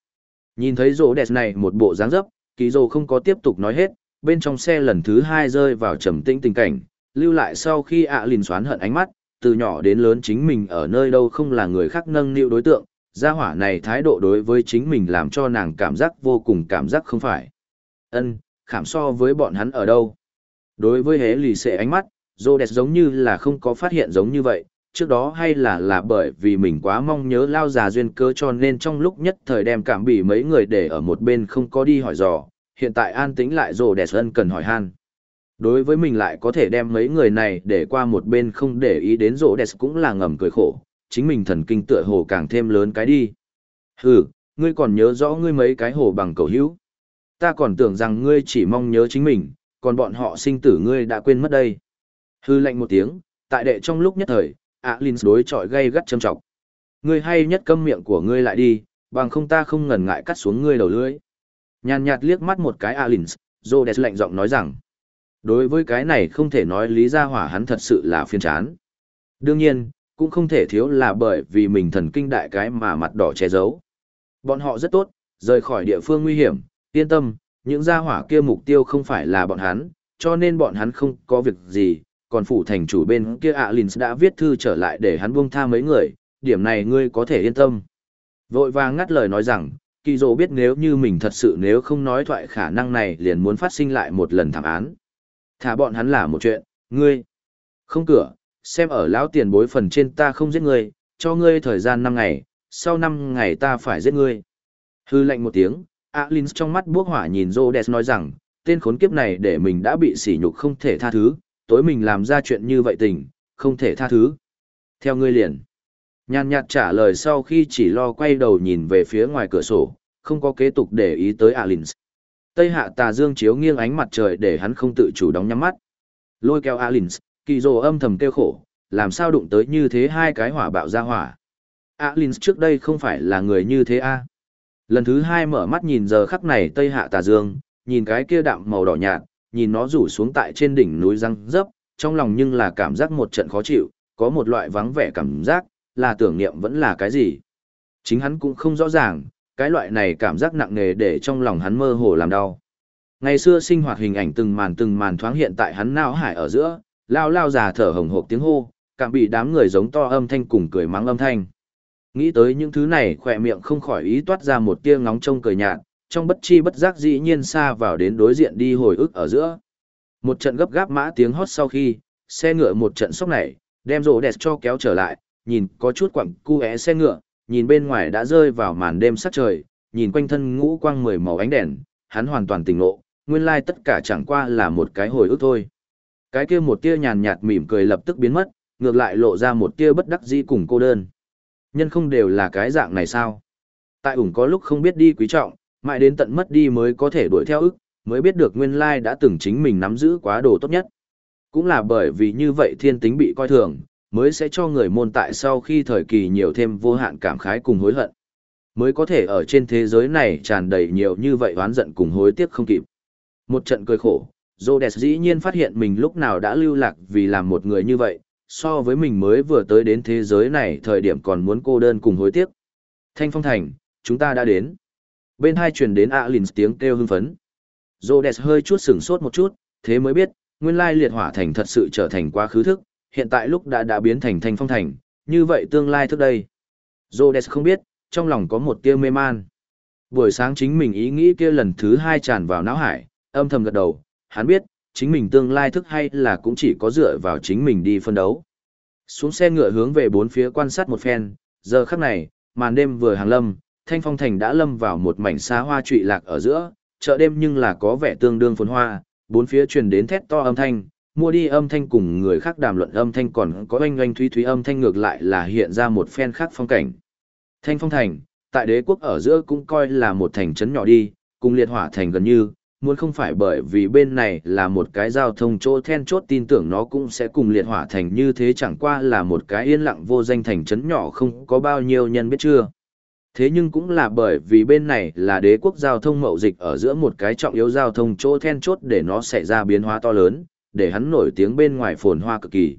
Nhìn thấy Rhodes này một bộ dáng dấp, Ký Dô không có tiếp tục nói hết, bên trong xe lần thứ hai rơi vào trầm tĩnh tình cảnh, lưu lại sau khi ạ à lìn xoán hận ánh mắt, từ nhỏ đến lớn chính mình ở nơi đâu không là người khác nâng niu đối tượng, gia hỏa này thái độ đối với chính mình làm cho nàng cảm giác vô cùng cảm giác không phải. ân khảm so với bọn hắn ở đâu. Đối với hế lì xệ ánh mắt, Rhodes giống như là không có phát hiện giống như vậy, trước đó hay là là bởi vì mình quá mong nhớ lao già duyên cơ cho nên trong lúc nhất thời đem cảm bị mấy người để ở một bên không có đi hỏi dò, hiện tại an tĩnh lại Rhodes ân cần hỏi han. Đối với mình lại có thể đem mấy người này để qua một bên không để ý đến rỗ đẹp cũng là ngầm cười khổ, chính mình thần kinh tựa hồ càng thêm lớn cái đi. Hừ, ngươi còn nhớ rõ ngươi mấy cái hồ bằng cầu hữu. Ta còn tưởng rằng ngươi chỉ mong nhớ chính mình, còn bọn họ sinh tử ngươi đã quên mất đây. Hư lạnh một tiếng, tại đệ trong lúc nhất thời, ạ Linh đối chọi gây gắt châm trọng. Ngươi hay nhất câm miệng của ngươi lại đi, bằng không ta không ngần ngại cắt xuống ngươi đầu lưỡi. Nhàn nhạt liếc mắt một cái Alins, Rhodes lạnh giọng nói rằng. Đối với cái này không thể nói lý ra hỏa hắn thật sự là phiên chán. Đương nhiên, cũng không thể thiếu là bởi vì mình thần kinh đại cái mà mặt đỏ che giấu. Bọn họ rất tốt, rời khỏi địa phương nguy hiểm, yên tâm, những gia hỏa kia mục tiêu không phải là bọn hắn, cho nên bọn hắn không có việc gì, còn phủ thành chủ bên kia Alins đã viết thư trở lại để hắn buông tha mấy người, điểm này ngươi có thể yên tâm. Vội vàng ngắt lời nói rằng, kỳ dỗ biết nếu như mình thật sự nếu không nói thoại khả năng này liền muốn phát sinh lại một lần thảm án. Thả bọn hắn là một chuyện, ngươi. Không cửa, xem ở lão tiền bối phần trên ta không giết ngươi, cho ngươi thời gian 5 ngày, sau 5 ngày ta phải giết ngươi. Hư lệnh một tiếng, Alins trong mắt bước hỏa nhìn Rhodes nói rằng, tên khốn kiếp này để mình đã bị sỉ nhục không thể tha thứ, tối mình làm ra chuyện như vậy tình, không thể tha thứ. Theo ngươi liền. Nhàn nhạt trả lời sau khi chỉ lo quay đầu nhìn về phía ngoài cửa sổ, không có kế tục để ý tới Alins. Tây hạ tà dương chiếu nghiêng ánh mặt trời để hắn không tự chủ đóng nhắm mắt. Lôi kéo Alins, kỳ rồ âm thầm kêu khổ, làm sao đụng tới như thế hai cái hỏa bạo ra hỏa. Alins trước đây không phải là người như thế a. Lần thứ hai mở mắt nhìn giờ khắc này tây hạ tà dương, nhìn cái kia đạm màu đỏ nhạt, nhìn nó rủ xuống tại trên đỉnh núi răng dấp, trong lòng nhưng là cảm giác một trận khó chịu, có một loại vắng vẻ cảm giác, là tưởng niệm vẫn là cái gì. Chính hắn cũng không rõ ràng, cái loại này cảm giác nặng nề để trong lòng hắn mơ hồ làm đau. Ngày xưa sinh hoạt hình ảnh từng màn từng màn thoáng hiện tại hắn não hải ở giữa, lao lao già thở hồng hộc tiếng hô, cảm bị đám người giống to âm thanh cùng cười mắng âm thanh. Nghĩ tới những thứ này khỏe miệng không khỏi ý toát ra một tia ngóng trông cười nhạt, trong bất chi bất giác dĩ nhiên xa vào đến đối diện đi hồi ức ở giữa. Một trận gấp gáp mã tiếng hót sau khi, xe ngựa một trận sốc này, đem rổ đẹp cho kéo trở lại, nhìn có chút quặng cu é xe ngựa, nhìn bên ngoài đã rơi vào màn đêm sắc trời, nhìn quanh thân ngũ quang mười màu ánh đèn, hắn hoàn toàn tỉnh ngộ, nguyên lai tất cả chẳng qua là một cái hồi ức thôi. Cái kia một tia nhàn nhạt mỉm cười lập tức biến mất, ngược lại lộ ra một tia bất đắc dĩ cùng cô đơn. Nhân không đều là cái dạng này sao? Tại ủng có lúc không biết đi quý trọng, mãi đến tận mất đi mới có thể đuổi theo ức, mới biết được nguyên lai đã từng chính mình nắm giữ quá đồ tốt nhất. Cũng là bởi vì như vậy thiên tính bị coi thường, mới sẽ cho người môn tại sau khi thời kỳ nhiều thêm vô hạn cảm khái cùng hối hận. Mới có thể ở trên thế giới này tràn đầy nhiều như vậy oán giận cùng hối tiếc không kịp. Một trận cười khổ, Rhodes dĩ nhiên phát hiện mình lúc nào đã lưu lạc vì làm một người như vậy, so với mình mới vừa tới đến thế giới này thời điểm còn muốn cô đơn cùng hối tiếc. Thanh Phong Thành, chúng ta đã đến. Bên hai truyền đến Alins tiếng kêu hưng phấn. Rhodes hơi chút sửng sốt một chút, thế mới biết, nguyên lai liệt hỏa thành thật sự trở thành quá khứ thức, hiện tại lúc đã đã biến thành Thanh Phong Thành, như vậy tương lai thức đây. Rhodes không biết, trong lòng có một tia mê man. Buổi sáng chính mình ý nghĩ kia lần thứ hai tràn vào não hải, âm thầm gật đầu, hắn biết, chính mình tương lai thức hay là cũng chỉ có dựa vào chính mình đi phân đấu. Xuống xe ngựa hướng về bốn phía quan sát một phen, giờ khắc này, màn đêm vừa hàng lâm, thanh phong thành đã lâm vào một mảnh xa hoa trụy lạc ở giữa, chợ đêm nhưng là có vẻ tương đương phồn hoa, bốn phía truyền đến thét to âm thanh, mua đi âm thanh cùng người khác đàm luận âm thanh còn có oanh oanh thúy thúy âm thanh ngược lại là hiện ra một phen khác phong cảnh. Thanh phong thành, tại đế quốc ở giữa cũng coi là một thành trấn nhỏ đi, cùng liệt hỏa thành gần như, muốn không phải bởi vì bên này là một cái giao thông chỗ then chốt tin tưởng nó cũng sẽ cùng liệt hỏa thành như thế chẳng qua là một cái yên lặng vô danh thành trấn nhỏ không có bao nhiêu nhân biết chưa. Thế nhưng cũng là bởi vì bên này là đế quốc giao thông mậu dịch ở giữa một cái trọng yếu giao thông chỗ then chốt để nó xảy ra biến hóa to lớn, để hắn nổi tiếng bên ngoài phồn hoa cực kỳ.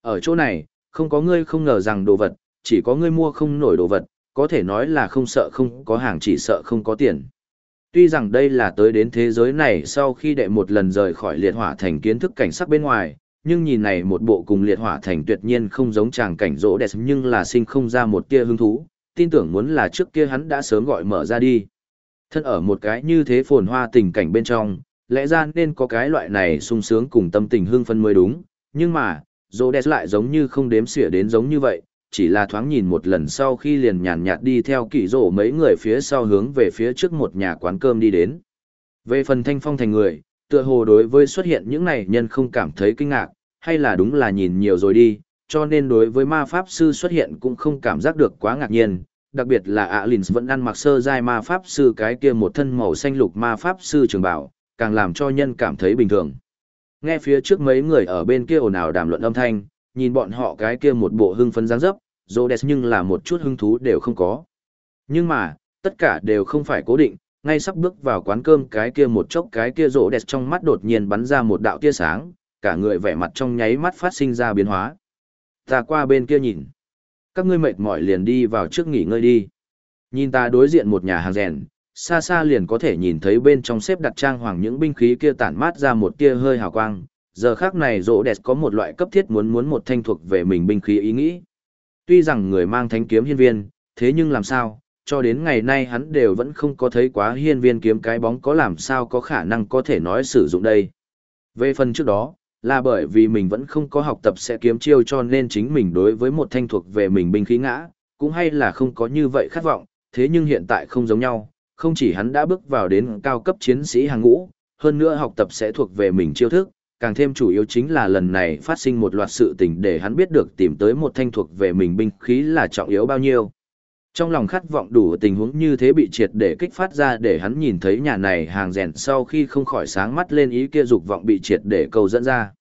Ở chỗ này, không có ngươi không ngờ rằng đồ vật, chỉ có ngươi mua không nổi đồ vật, có thể nói là không sợ không có hàng chỉ sợ không có tiền. Tuy rằng đây là tới đến thế giới này sau khi đệ một lần rời khỏi liệt hỏa thành kiến thức cảnh sắc bên ngoài, nhưng nhìn này một bộ cùng liệt hỏa thành tuyệt nhiên không giống chàng cảnh rỗ đẹp nhưng là sinh không ra một tia hứng thú, tin tưởng muốn là trước kia hắn đã sớm gọi mở ra đi. Thân ở một cái như thế phồn hoa tình cảnh bên trong, lẽ ra nên có cái loại này sung sướng cùng tâm tình hương phân mới đúng, nhưng mà, rỗ đẹp lại giống như không đếm xỉa đến giống như vậy, chỉ là thoáng nhìn một lần sau khi liền nhàn nhạt đi theo kỳ rổ mấy người phía sau hướng về phía trước một nhà quán cơm đi đến. Về phần thanh phong thành người, tựa hồ đối với xuất hiện những này nhân không cảm thấy kinh ngạc, hay là đúng là nhìn nhiều rồi đi, cho nên đối với ma pháp sư xuất hiện cũng không cảm giác được quá ngạc nhiên, đặc biệt là Alins vẫn ăn mặc sơ giai ma pháp sư cái kia một thân màu xanh lục ma pháp sư trường bảo, càng làm cho nhân cảm thấy bình thường. Nghe phía trước mấy người ở bên kia ồn ào đàm luận âm thanh, nhìn bọn họ cái kia một bộ hưng phấn dáng dấp, Rhodes nhưng là một chút hứng thú đều không có. Nhưng mà, tất cả đều không phải cố định, ngay sắp bước vào quán cơm cái kia một chốc cái kia Rhodes trong mắt đột nhiên bắn ra một đạo tia sáng, cả người vẻ mặt trong nháy mắt phát sinh ra biến hóa. Ta qua bên kia nhìn. Các ngươi mệt mỏi liền đi vào trước nghỉ ngơi đi. Nhìn ta đối diện một nhà hàng rèn, xa xa liền có thể nhìn thấy bên trong xếp đặt trang hoàng những binh khí kia tản mát ra một tia hơi hào quang, giờ khác này rỗ đẹp có một loại cấp thiết muốn muốn một thanh thuộc về mình binh khí ý nghĩ. Tuy rằng người mang thánh kiếm hiên viên, thế nhưng làm sao, cho đến ngày nay hắn đều vẫn không có thấy quá hiên viên kiếm cái bóng có làm sao có khả năng có thể nói sử dụng đây. Về phần trước đó, là bởi vì mình vẫn không có học tập sẽ kiếm chiêu cho nên chính mình đối với một thanh thuộc về mình binh khí ngã, cũng hay là không có như vậy khát vọng, thế nhưng hiện tại không giống nhau, không chỉ hắn đã bước vào đến cao cấp chiến sĩ hàng ngũ, hơn nữa học tập sẽ thuộc về mình chiêu thức, càng thêm chủ yếu chính là lần này phát sinh một loạt sự tình để hắn biết được tìm tới một thanh thuộc về mình binh khí là trọng yếu bao nhiêu. Trong lòng khát vọng đủ tình huống như thế bị triệt để kích phát ra để hắn nhìn thấy nhà này hàng rèn sau khi không khỏi sáng mắt lên ý kia dục vọng bị triệt để cầu dẫn ra.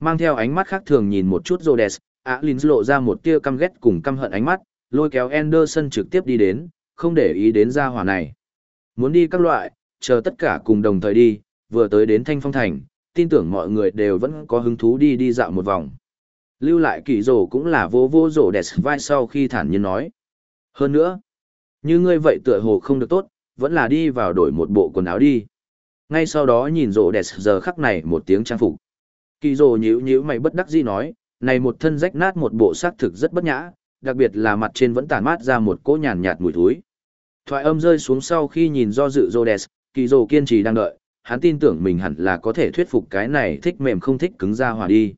Mang theo ánh mắt khác thường nhìn một chút Rhodes, Alins lộ ra một tia căm ghét cùng căm hận ánh mắt, lôi kéo Anderson trực tiếp đi đến, không để ý đến gia hỏa này. Muốn đi các loại, chờ tất cả cùng đồng thời đi, vừa tới đến Thanh Phong Thành, tin tưởng mọi người đều vẫn có hứng thú đi đi dạo một vòng. Lưu lại kỳ rổ cũng là vô vô rổ đẹp vai sau khi thản nhiên nói. Hơn nữa, như ngươi vậy tựa hồ không được tốt, vẫn là đi vào đổi một bộ quần áo đi. Ngay sau đó nhìn rộ đẹp giờ khắc này một tiếng trang phục. Kỳ rồ nhíu nhíu mày bất đắc dĩ nói, này một thân rách nát một bộ xác thực rất bất nhã, đặc biệt là mặt trên vẫn tàn mát ra một cỗ nhàn nhạt mùi thối. Thoại âm rơi xuống sau khi nhìn do dự Rhodes, kỳ rồ kiên trì đang đợi, hắn tin tưởng mình hẳn là có thể thuyết phục cái này thích mềm không thích cứng ra hòa đi.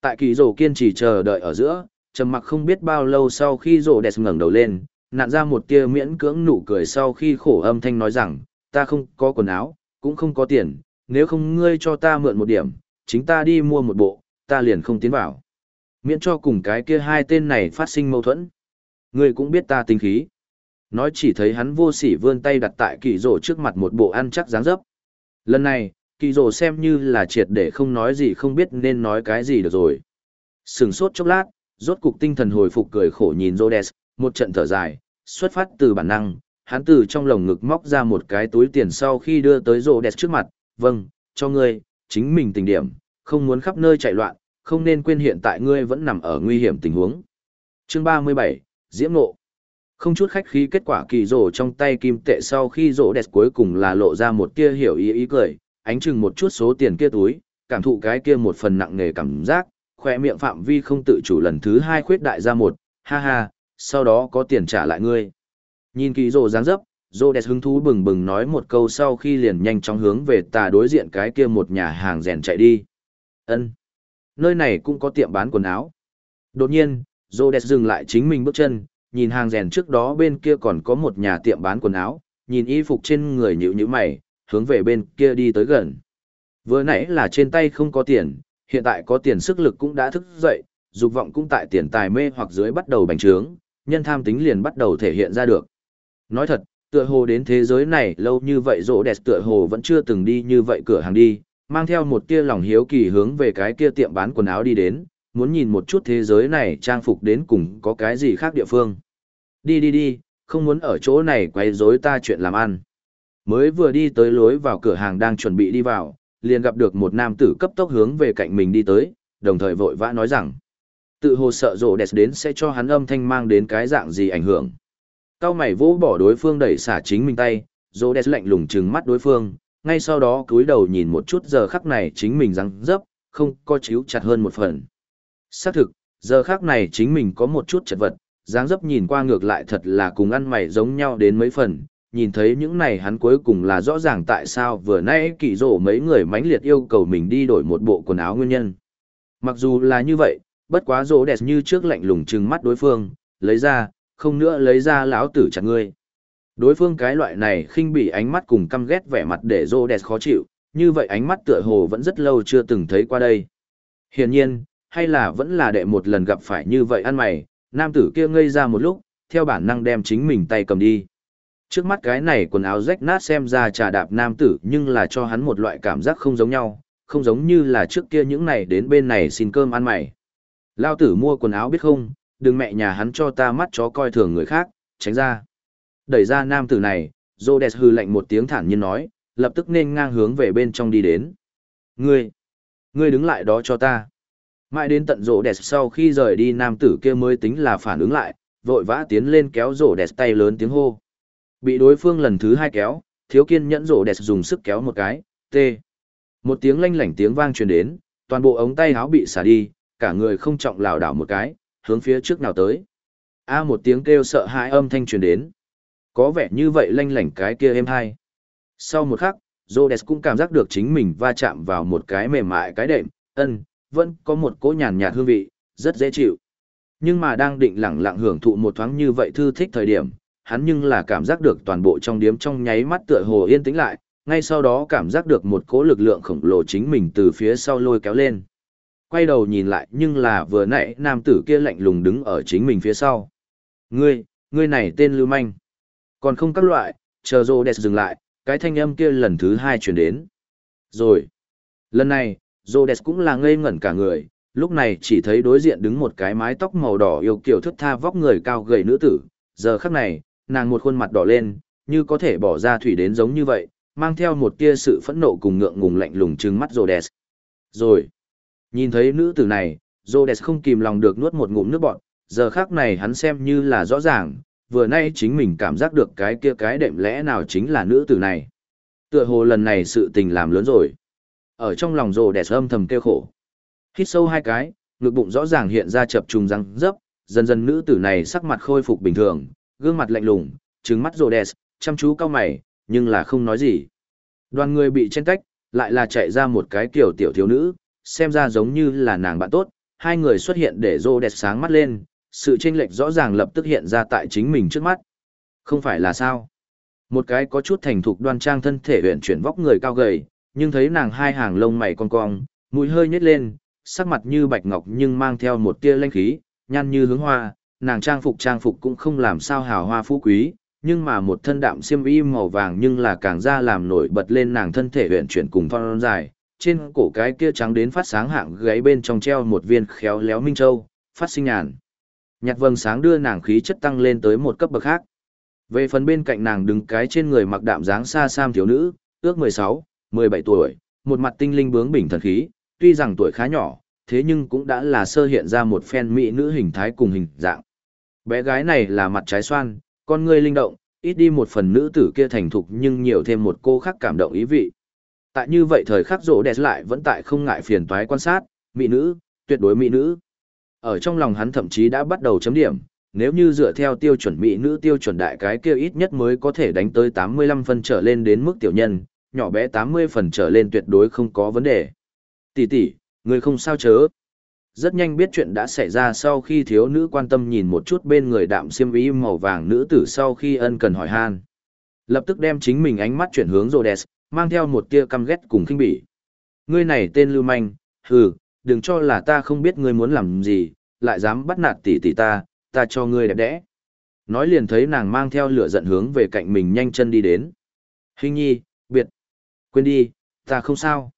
Tại kỳ rồ kiên trì chờ đợi ở giữa, trầm mặc không biết bao lâu sau khi Rhodes ngẩng đầu lên, nạn ra một tia miễn cưỡng nụ cười sau khi khổ âm thanh nói rằng, ta không có quần áo, cũng không có tiền, nếu không ngươi cho ta mượn một điểm, chính ta đi mua một bộ, ta liền không tiến vào. Miễn cho cùng cái kia hai tên này phát sinh mâu thuẫn. Ngươi cũng biết ta tính khí. Nói chỉ thấy hắn vô sỉ vươn tay đặt tại kỳ rổ trước mặt một bộ ăn chắc dáng dấp. Lần này, kỳ rổ xem như là triệt để không nói gì không biết nên nói cái gì được rồi. Sừng sốt chốc lát, rốt cục tinh thần hồi phục cười khổ nhìn Rhodes, một trận thở dài, xuất phát từ bản năng, hắn từ trong lồng ngực móc ra một cái túi tiền sau khi đưa tới Rhodes trước mặt, vâng, cho ngươi, chính mình tình điểm, không muốn khắp nơi chạy loạn, không nên quên hiện tại ngươi vẫn nằm ở nguy hiểm tình huống. Chương 37, Diễm Nộ Không chút khách khí kết quả kỳ rổ trong tay kim tệ sau khi rổ đẹp cuối cùng là lộ ra một tia hiểu ý ý cười, ánh chừng một chút số tiền kia túi, cảm thụ cái kia một phần nặng nề cảm giác, khỏe miệng phạm vi không tự chủ lần thứ hai khuyết đại ra một, ha ha, sau đó có tiền trả lại ngươi. Nhìn kỳ rồ dáng dấp, rồ đẹp hứng thú bừng bừng nói một câu sau khi liền nhanh chóng hướng về tà đối diện cái kia một nhà hàng rèn chạy đi. ân nơi này cũng có tiệm bán quần áo. Đột nhiên, rồ đẹp dừng lại chính mình bước chân, nhìn hàng rèn trước đó bên kia còn có một nhà tiệm bán quần áo, nhìn y phục trên người nhữ nhữ mày, hướng về bên kia đi tới gần. Vừa nãy là trên tay không có tiền, hiện tại có tiền sức lực cũng đã thức dậy, dục vọng cũng tại tiền tài mê hoặc dưới bắt đầu bành trướng, nhân tham tính liền bắt đầu thể hiện ra được. Nói thật, tựa hồ đến thế giới này lâu như vậy rỗ đẹp tựa hồ vẫn chưa từng đi như vậy cửa hàng đi, mang theo một tia lòng hiếu kỳ hướng về cái kia tiệm bán quần áo đi đến, muốn nhìn một chút thế giới này trang phục đến cùng có cái gì khác địa phương. Đi đi đi, không muốn ở chỗ này quay rối ta chuyện làm ăn. Mới vừa đi tới lối vào cửa hàng đang chuẩn bị đi vào, liền gặp được một nam tử cấp tốc hướng về cạnh mình đi tới, đồng thời vội vã nói rằng, tự hồ sợ rộ đẹp đến sẽ cho hắn âm thanh mang đến cái dạng gì ảnh hưởng. Cao mày vỗ bỏ đối phương đẩy xả chính mình tay, rộ đẹp lạnh lùng trừng mắt đối phương, ngay sau đó cúi đầu nhìn một chút giờ khắc này chính mình răng dấp, không có chiếu chặt hơn một phần. Xác thực, giờ khắc này chính mình có một chút chật vật, dáng dấp nhìn qua ngược lại thật là cùng ăn mày giống nhau đến mấy phần, nhìn thấy những này hắn cuối cùng là rõ ràng tại sao vừa nãy kỳ rổ mấy người mãnh liệt yêu cầu mình đi đổi một bộ quần áo nguyên nhân. Mặc dù là như vậy, bất quá rỗ đẹp như trước lạnh lùng trừng mắt đối phương, lấy ra, không nữa lấy ra lão tử chặt ngươi. Đối phương cái loại này khinh bị ánh mắt cùng căm ghét vẻ mặt để Rhodes khó chịu, như vậy ánh mắt tựa hồ vẫn rất lâu chưa từng thấy qua đây. Hiển nhiên, hay là vẫn là đệ một lần gặp phải như vậy ăn mày, nam tử kia ngây ra một lúc, theo bản năng đem chính mình tay cầm đi. Trước mắt cái này quần áo rách nát xem ra trà đạp nam tử nhưng là cho hắn một loại cảm giác không giống nhau, không giống như là trước kia những này đến bên này xin cơm ăn mày. Lao tử mua quần áo biết không, đừng mẹ nhà hắn cho ta mắt chó coi thường người khác, tránh ra. Đẩy ra nam tử này, Rhodes hư lạnh một tiếng thản nhiên nói, lập tức nên ngang hướng về bên trong đi đến. Ngươi, ngươi đứng lại đó cho ta. Mãi đến tận rổ đẹp sau khi rời đi nam tử kia mới tính là phản ứng lại, vội vã tiến lên kéo rổ đẹp tay lớn tiếng hô. Bị đối phương lần thứ hai kéo, thiếu kiên nhẫn rổ đẹp dùng sức kéo một cái, tê. Một tiếng lanh lảnh tiếng vang truyền đến, toàn bộ ống tay áo bị xả đi, cả người không trọng lảo đảo một cái, hướng phía trước nào tới. A một tiếng kêu sợ hãi âm thanh truyền đến. Có vẻ như vậy lanh lảnh cái kia êm hai. Sau một khắc, Rhodes cũng cảm giác được chính mình va chạm vào một cái mềm mại cái đệm, ân, vẫn có một cỗ nhàn nhạt hương vị, rất dễ chịu. Nhưng mà đang định lặng lặng hưởng thụ một thoáng như vậy thư thích thời điểm, hắn nhưng là cảm giác được toàn bộ trong điếm trong nháy mắt tựa hồ yên tĩnh lại, ngay sau đó cảm giác được một cỗ lực lượng khổng lồ chính mình từ phía sau lôi kéo lên. Quay đầu nhìn lại nhưng là vừa nãy nam tử kia lạnh lùng đứng ở chính mình phía sau. Ngươi, ngươi này tên Lưu Manh. Còn không các loại, chờ rô đẹp dừng lại, cái thanh âm kia lần thứ hai chuyển đến. Rồi. Lần này, Rhodes cũng là ngây ngẩn cả người, lúc này chỉ thấy đối diện đứng một cái mái tóc màu đỏ yêu kiều thức tha vóc người cao gầy nữ tử, giờ khắc này, nàng một khuôn mặt đỏ lên, như có thể bỏ ra thủy đến giống như vậy, mang theo một tia sự phẫn nộ cùng ngượng ngùng lạnh lùng trừng mắt Rhodes. Rồi, nhìn thấy nữ tử này, Rhodes không kìm lòng được nuốt một ngụm nước bọt, giờ khắc này hắn xem như là rõ ràng, vừa nay chính mình cảm giác được cái kia cái đệm lẽ nào chính là nữ tử này. Tựa hồ lần này sự tình làm lớn rồi. Ở trong lòng Rhodes âm thầm kêu khổ. Hít sâu hai cái, ngực bụng rõ ràng hiện ra chập trùng răng dấp, dần dần nữ tử này sắc mặt khôi phục bình thường, gương mặt lạnh lùng, trừng mắt Rhodes, chăm chú cao mày, nhưng là không nói gì. Đoàn người bị chen tách, lại là chạy ra một cái kiểu tiểu thiếu nữ, xem ra giống như là nàng bạn tốt, hai người xuất hiện để rô đẹp sáng mắt lên, sự chênh lệch rõ ràng lập tức hiện ra tại chính mình trước mắt. Không phải là sao? Một cái có chút thành thục đoan trang thân thể huyện chuyển vóc người cao gầy, nhưng thấy nàng hai hàng lông mày cong cong, mũi hơi nhếch lên, sắc mặt như bạch ngọc nhưng mang theo một tia lanh khí, nhăn như hướng hoa, nàng trang phục trang phục cũng không làm sao hào hoa phú quý, nhưng mà một thân đạm xiêm y màu vàng nhưng là càng ra làm nổi bật lên nàng thân thể huyện chuyển cùng thon dài, trên cổ cái kia trắng đến phát sáng hạng gáy bên trong treo một viên khéo léo minh châu, phát sinh nhàn. Nhạt vầng sáng đưa nàng khí chất tăng lên tới một cấp bậc khác. Về phần bên cạnh nàng đứng cái trên người mặc đạm dáng xa sam thiếu nữ, ước 16, 17 tuổi, một mặt tinh linh bướng bỉnh thần khí, tuy rằng tuổi khá nhỏ, thế nhưng cũng đã là sơ hiện ra một phen mỹ nữ hình thái cùng hình dạng. Bé gái này là mặt trái xoan, con ngươi linh động, ít đi một phần nữ tử kia thành thục nhưng nhiều thêm một cô khác cảm động ý vị. Tại như vậy thời khắc rỗ đẹp lại vẫn tại không ngại phiền toái quan sát, mỹ nữ, tuyệt đối mỹ nữ. Ở trong lòng hắn thậm chí đã bắt đầu chấm điểm, nếu như dựa theo tiêu chuẩn mỹ nữ tiêu chuẩn đại cái kia ít nhất mới có thể đánh tới 85 phần trở lên đến mức tiểu nhân, nhỏ bé 80 phần trở lên tuyệt đối không có vấn đề. Tỷ tỷ, người không sao chớ. Rất nhanh biết chuyện đã xảy ra sau khi thiếu nữ quan tâm nhìn một chút bên người đạm xiêm y màu vàng nữ tử sau khi ân cần hỏi han. Lập tức đem chính mình ánh mắt chuyển hướng Rhodes, mang theo một tia căm ghét cùng kinh bỉ. Ngươi này tên lưu manh, hừ, đừng cho là ta không biết ngươi muốn làm gì, lại dám bắt nạt tỷ tỷ ta, ta cho ngươi đẹp đẽ. Nói liền thấy nàng mang theo lửa giận hướng về cạnh mình nhanh chân đi đến. Hình nhi, biệt. Quên đi, ta không sao.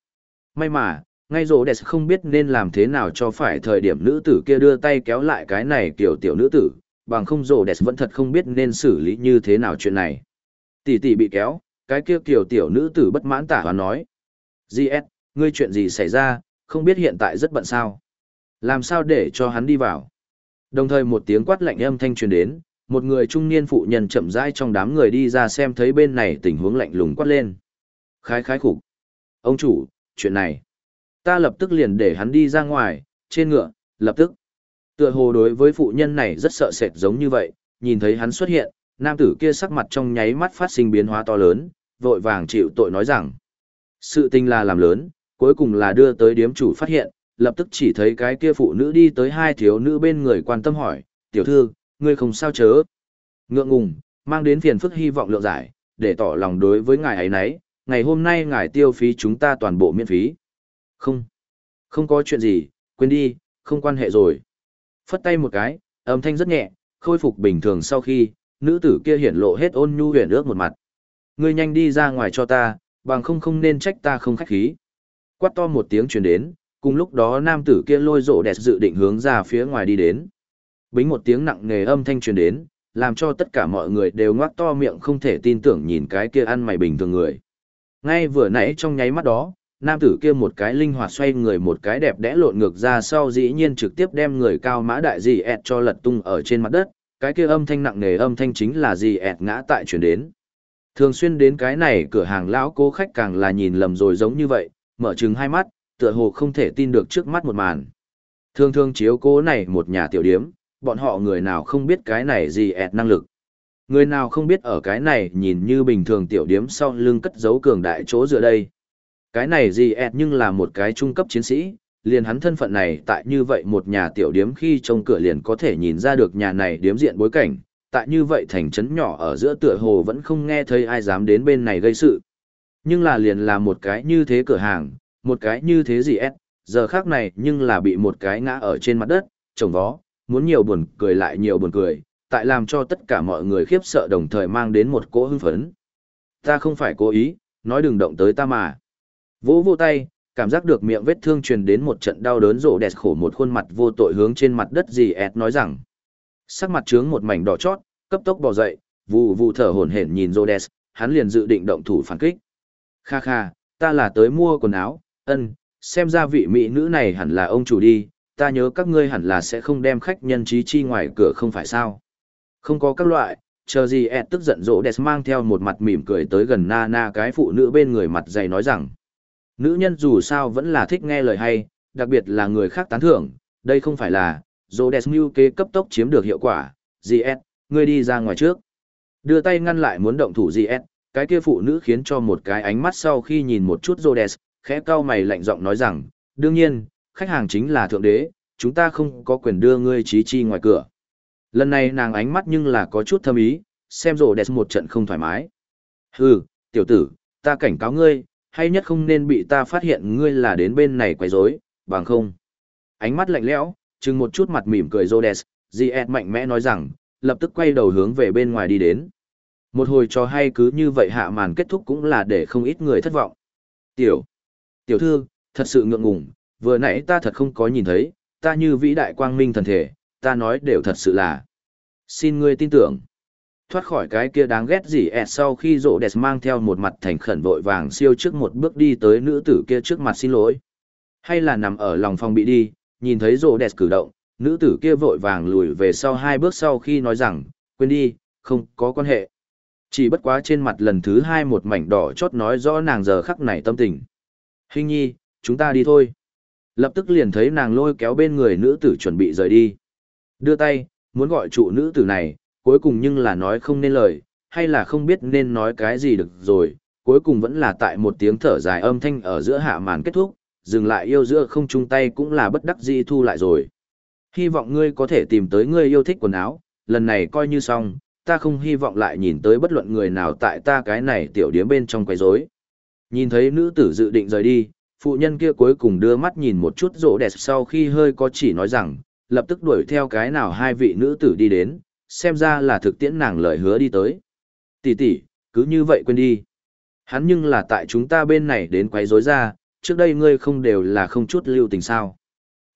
May mà, ngay rổ đẹp không biết nên làm thế nào cho phải thời điểm nữ tử kia đưa tay kéo lại cái này kiểu tiểu nữ tử, bằng không rổ đẹp vẫn thật không biết nên xử lý như thế nào chuyện này. Tỷ tỷ bị kéo, cái kia kiểu tiểu nữ tử bất mãn tả hoàn nói. GS, ngươi chuyện gì xảy ra, không biết hiện tại rất bận sao. Làm sao để cho hắn đi vào? Đồng thời một tiếng quát lạnh âm thanh truyền đến, một người trung niên phụ nhân chậm rãi trong đám người đi ra xem thấy bên này tình huống lạnh lùng quát lên. Khái khái khủng. Ông chủ, chuyện này. Ta lập tức liền để hắn đi ra ngoài, trên ngựa, lập tức. Tựa hồ đối với phụ nhân này rất sợ sệt giống như vậy, nhìn thấy hắn xuất hiện, nam tử kia sắc mặt trong nháy mắt phát sinh biến hóa to lớn, vội vàng chịu tội nói rằng. Sự tình là làm lớn, cuối cùng là đưa tới điếm chủ phát hiện, lập tức chỉ thấy cái kia phụ nữ đi tới hai thiếu nữ bên người quan tâm hỏi, tiểu thư, ngươi không sao chớ. Ngượng ngùng, mang đến phiền phức hy vọng lượng giải, để tỏ lòng đối với ngài ấy nấy, ngày hôm nay ngài tiêu phí chúng ta toàn bộ miễn phí. Không, không có chuyện gì, quên đi, không quan hệ rồi. Phất tay một cái, âm thanh rất nhẹ, khôi phục bình thường sau khi, nữ tử kia hiển lộ hết ôn nhu huyền ước một mặt. Ngươi nhanh đi ra ngoài cho ta, bằng không không nên trách ta không khách khí. Quát to một tiếng truyền đến, cùng lúc đó nam tử kia lôi rộ đẹp dự định hướng ra phía ngoài đi đến. Bính một tiếng nặng nề âm thanh truyền đến, làm cho tất cả mọi người đều ngoác to miệng không thể tin tưởng nhìn cái kia ăn mày bình thường người. Ngay vừa nãy trong nháy mắt đó, nam tử kia một cái linh hoạt xoay người một cái đẹp đẽ lộn ngược ra sau dĩ nhiên trực tiếp đem người cao mã đại gì ẹt cho lật tung ở trên mặt đất, cái kia âm thanh nặng nề âm thanh chính là gì ẹt ngã tại chuyển đến. Thường xuyên đến cái này cửa hàng lão cố khách càng là nhìn lầm rồi giống như vậy, mở trừng hai mắt, tựa hồ không thể tin được trước mắt một màn. Thường thường chiếu cố này một nhà tiểu điếm, bọn họ người nào không biết cái này gì ẹt năng lực. Người nào không biết ở cái này nhìn như bình thường tiểu điếm sau lưng cất giấu cường đại chỗ dựa đây. Cái này gì ẹt nhưng là một cái trung cấp chiến sĩ, liền hắn thân phận này tại như vậy một nhà tiểu điếm khi trông cửa liền có thể nhìn ra được nhà này điếm diện bối cảnh, tại như vậy thành trấn nhỏ ở giữa tựa hồ vẫn không nghe thấy ai dám đến bên này gây sự. Nhưng là liền là một cái như thế cửa hàng, một cái như thế gì ép, giờ khác này nhưng là bị một cái ngã ở trên mặt đất, trồng vó, muốn nhiều buồn cười lại nhiều buồn cười, tại làm cho tất cả mọi người khiếp sợ đồng thời mang đến một cỗ hưng phấn. Ta không phải cố ý, nói đừng động tới ta mà. Vỗ vô tay, cảm giác được miệng vết thương truyền đến một trận đau đớn rộ đẹp khổ một khuôn mặt vô tội hướng trên mặt đất gì ẹt nói rằng. Sắc mặt trướng một mảnh đỏ chót, cấp tốc bò dậy, vụ vụ thở hổn hển nhìn Rhodes, hắn liền dự định động thủ phản kích. Kha kha, ta là tới mua quần áo, ân, xem ra vị mỹ nữ này hẳn là ông chủ đi, ta nhớ các ngươi hẳn là sẽ không đem khách nhân trí chi ngoài cửa không phải sao. Không có các loại, chờ gì ẹt tức giận rộ đẹp mang theo một mặt mỉm cười tới gần na na cái phụ nữ bên người mặt dày nói rằng. Nữ nhân dù sao vẫn là thích nghe lời hay, đặc biệt là người khác tán thưởng, đây không phải là, dỗ đẹp mưu kế cấp tốc chiếm được hiệu quả, gì ngươi đi ra ngoài trước. Đưa tay ngăn lại muốn động thủ gì cái kia phụ nữ khiến cho một cái ánh mắt sau khi nhìn một chút Rhodes, khẽ cau mày lạnh giọng nói rằng, đương nhiên, khách hàng chính là thượng đế, chúng ta không có quyền đưa ngươi trí chi ngoài cửa. Lần này nàng ánh mắt nhưng là có chút thâm ý, xem Rhodes một trận không thoải mái. Hừ, tiểu tử, ta cảnh cáo ngươi, hay nhất không nên bị ta phát hiện ngươi là đến bên này quấy rối, bằng không. Ánh mắt lạnh lẽo, chừng một chút mặt mỉm cười Rhodes, Ziet mạnh mẽ nói rằng, lập tức quay đầu hướng về bên ngoài đi đến. Một hồi trò hay cứ như vậy hạ màn kết thúc cũng là để không ít người thất vọng. Tiểu, tiểu thư, thật sự ngượng ngùng, vừa nãy ta thật không có nhìn thấy, ta như vĩ đại quang minh thần thể, ta nói đều thật sự là. Xin ngươi tin tưởng. Thoát khỏi cái kia đáng ghét gì ẹt sau khi rộ đẹp mang theo một mặt thành khẩn vội vàng siêu trước một bước đi tới nữ tử kia trước mặt xin lỗi. Hay là nằm ở lòng phòng bị đi, nhìn thấy rộ đẹp cử động, nữ tử kia vội vàng lùi về sau hai bước sau khi nói rằng, quên đi, không có quan hệ. Chỉ bất quá trên mặt lần thứ hai một mảnh đỏ chót nói rõ nàng giờ khắc này tâm tình. Hình nhi, chúng ta đi thôi. Lập tức liền thấy nàng lôi kéo bên người nữ tử chuẩn bị rời đi. Đưa tay, muốn gọi trụ nữ tử này, cuối cùng nhưng là nói không nên lời, hay là không biết nên nói cái gì được rồi, cuối cùng vẫn là tại một tiếng thở dài âm thanh ở giữa hạ màn kết thúc, dừng lại yêu giữa không chung tay cũng là bất đắc dĩ thu lại rồi. Hy vọng ngươi có thể tìm tới ngươi yêu thích quần áo, lần này coi như xong, ta không hy vọng lại nhìn tới bất luận người nào tại ta cái này tiểu điếm bên trong quấy rối. Nhìn thấy nữ tử dự định rời đi, phụ nhân kia cuối cùng đưa mắt nhìn một chút rỗ đẹp sau khi hơi có chỉ nói rằng, lập tức đuổi theo cái nào hai vị nữ tử đi đến, xem ra là thực tiễn nàng lời hứa đi tới. Tỷ tỷ, cứ như vậy quên đi. Hắn nhưng là tại chúng ta bên này đến quấy rối ra, trước đây ngươi không đều là không chút lưu tình sao.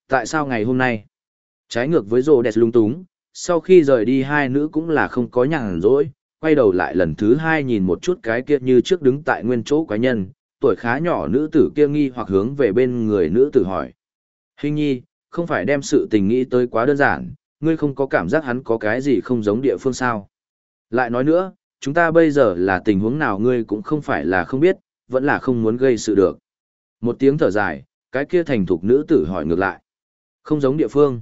Tại sao ngày hôm nay? Trái ngược với rồ đẹp lung túng, sau khi rời đi hai nữ cũng là không có nhàn rỗi, quay đầu lại lần thứ hai nhìn một chút cái kia như trước đứng tại nguyên chỗ quái nhân, tuổi khá nhỏ nữ tử kia nghi hoặc hướng về bên người nữ tử hỏi. Hình nhi, không phải đem sự tình nghĩ tới quá đơn giản, ngươi không có cảm giác hắn có cái gì không giống địa phương sao. Lại nói nữa, chúng ta bây giờ là tình huống nào ngươi cũng không phải là không biết, vẫn là không muốn gây sự được. Một tiếng thở dài, cái kia thành thục nữ tử hỏi ngược lại. Không giống địa phương.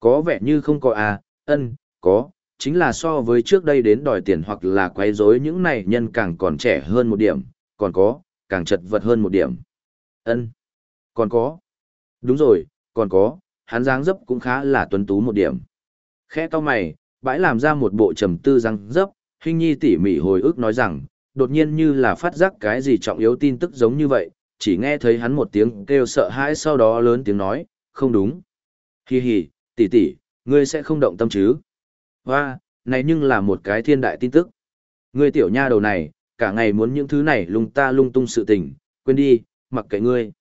Có vẻ như không có à, ân, có, chính là so với trước đây đến đòi tiền hoặc là quấy rối những này nhân càng còn trẻ hơn một điểm, còn có, càng chật vật hơn một điểm. ân, còn có. Đúng rồi, còn có, hắn dáng dấp cũng khá là tuấn tú một điểm. Khẽ to mày, bãi làm ra một bộ trầm tư dáng dấp, hình nhi tỉ mỉ hồi ức nói rằng, đột nhiên như là phát giác cái gì trọng yếu tin tức giống như vậy, chỉ nghe thấy hắn một tiếng kêu sợ hãi sau đó lớn tiếng nói, không đúng. Hi hi, tỷ tỷ, Ngươi sẽ không động tâm chứ? Hoa, này nhưng là một cái thiên đại tin tức. Ngươi tiểu nha đầu này, cả ngày muốn những thứ này lung ta lung tung sự tình, quên đi, mặc kệ ngươi.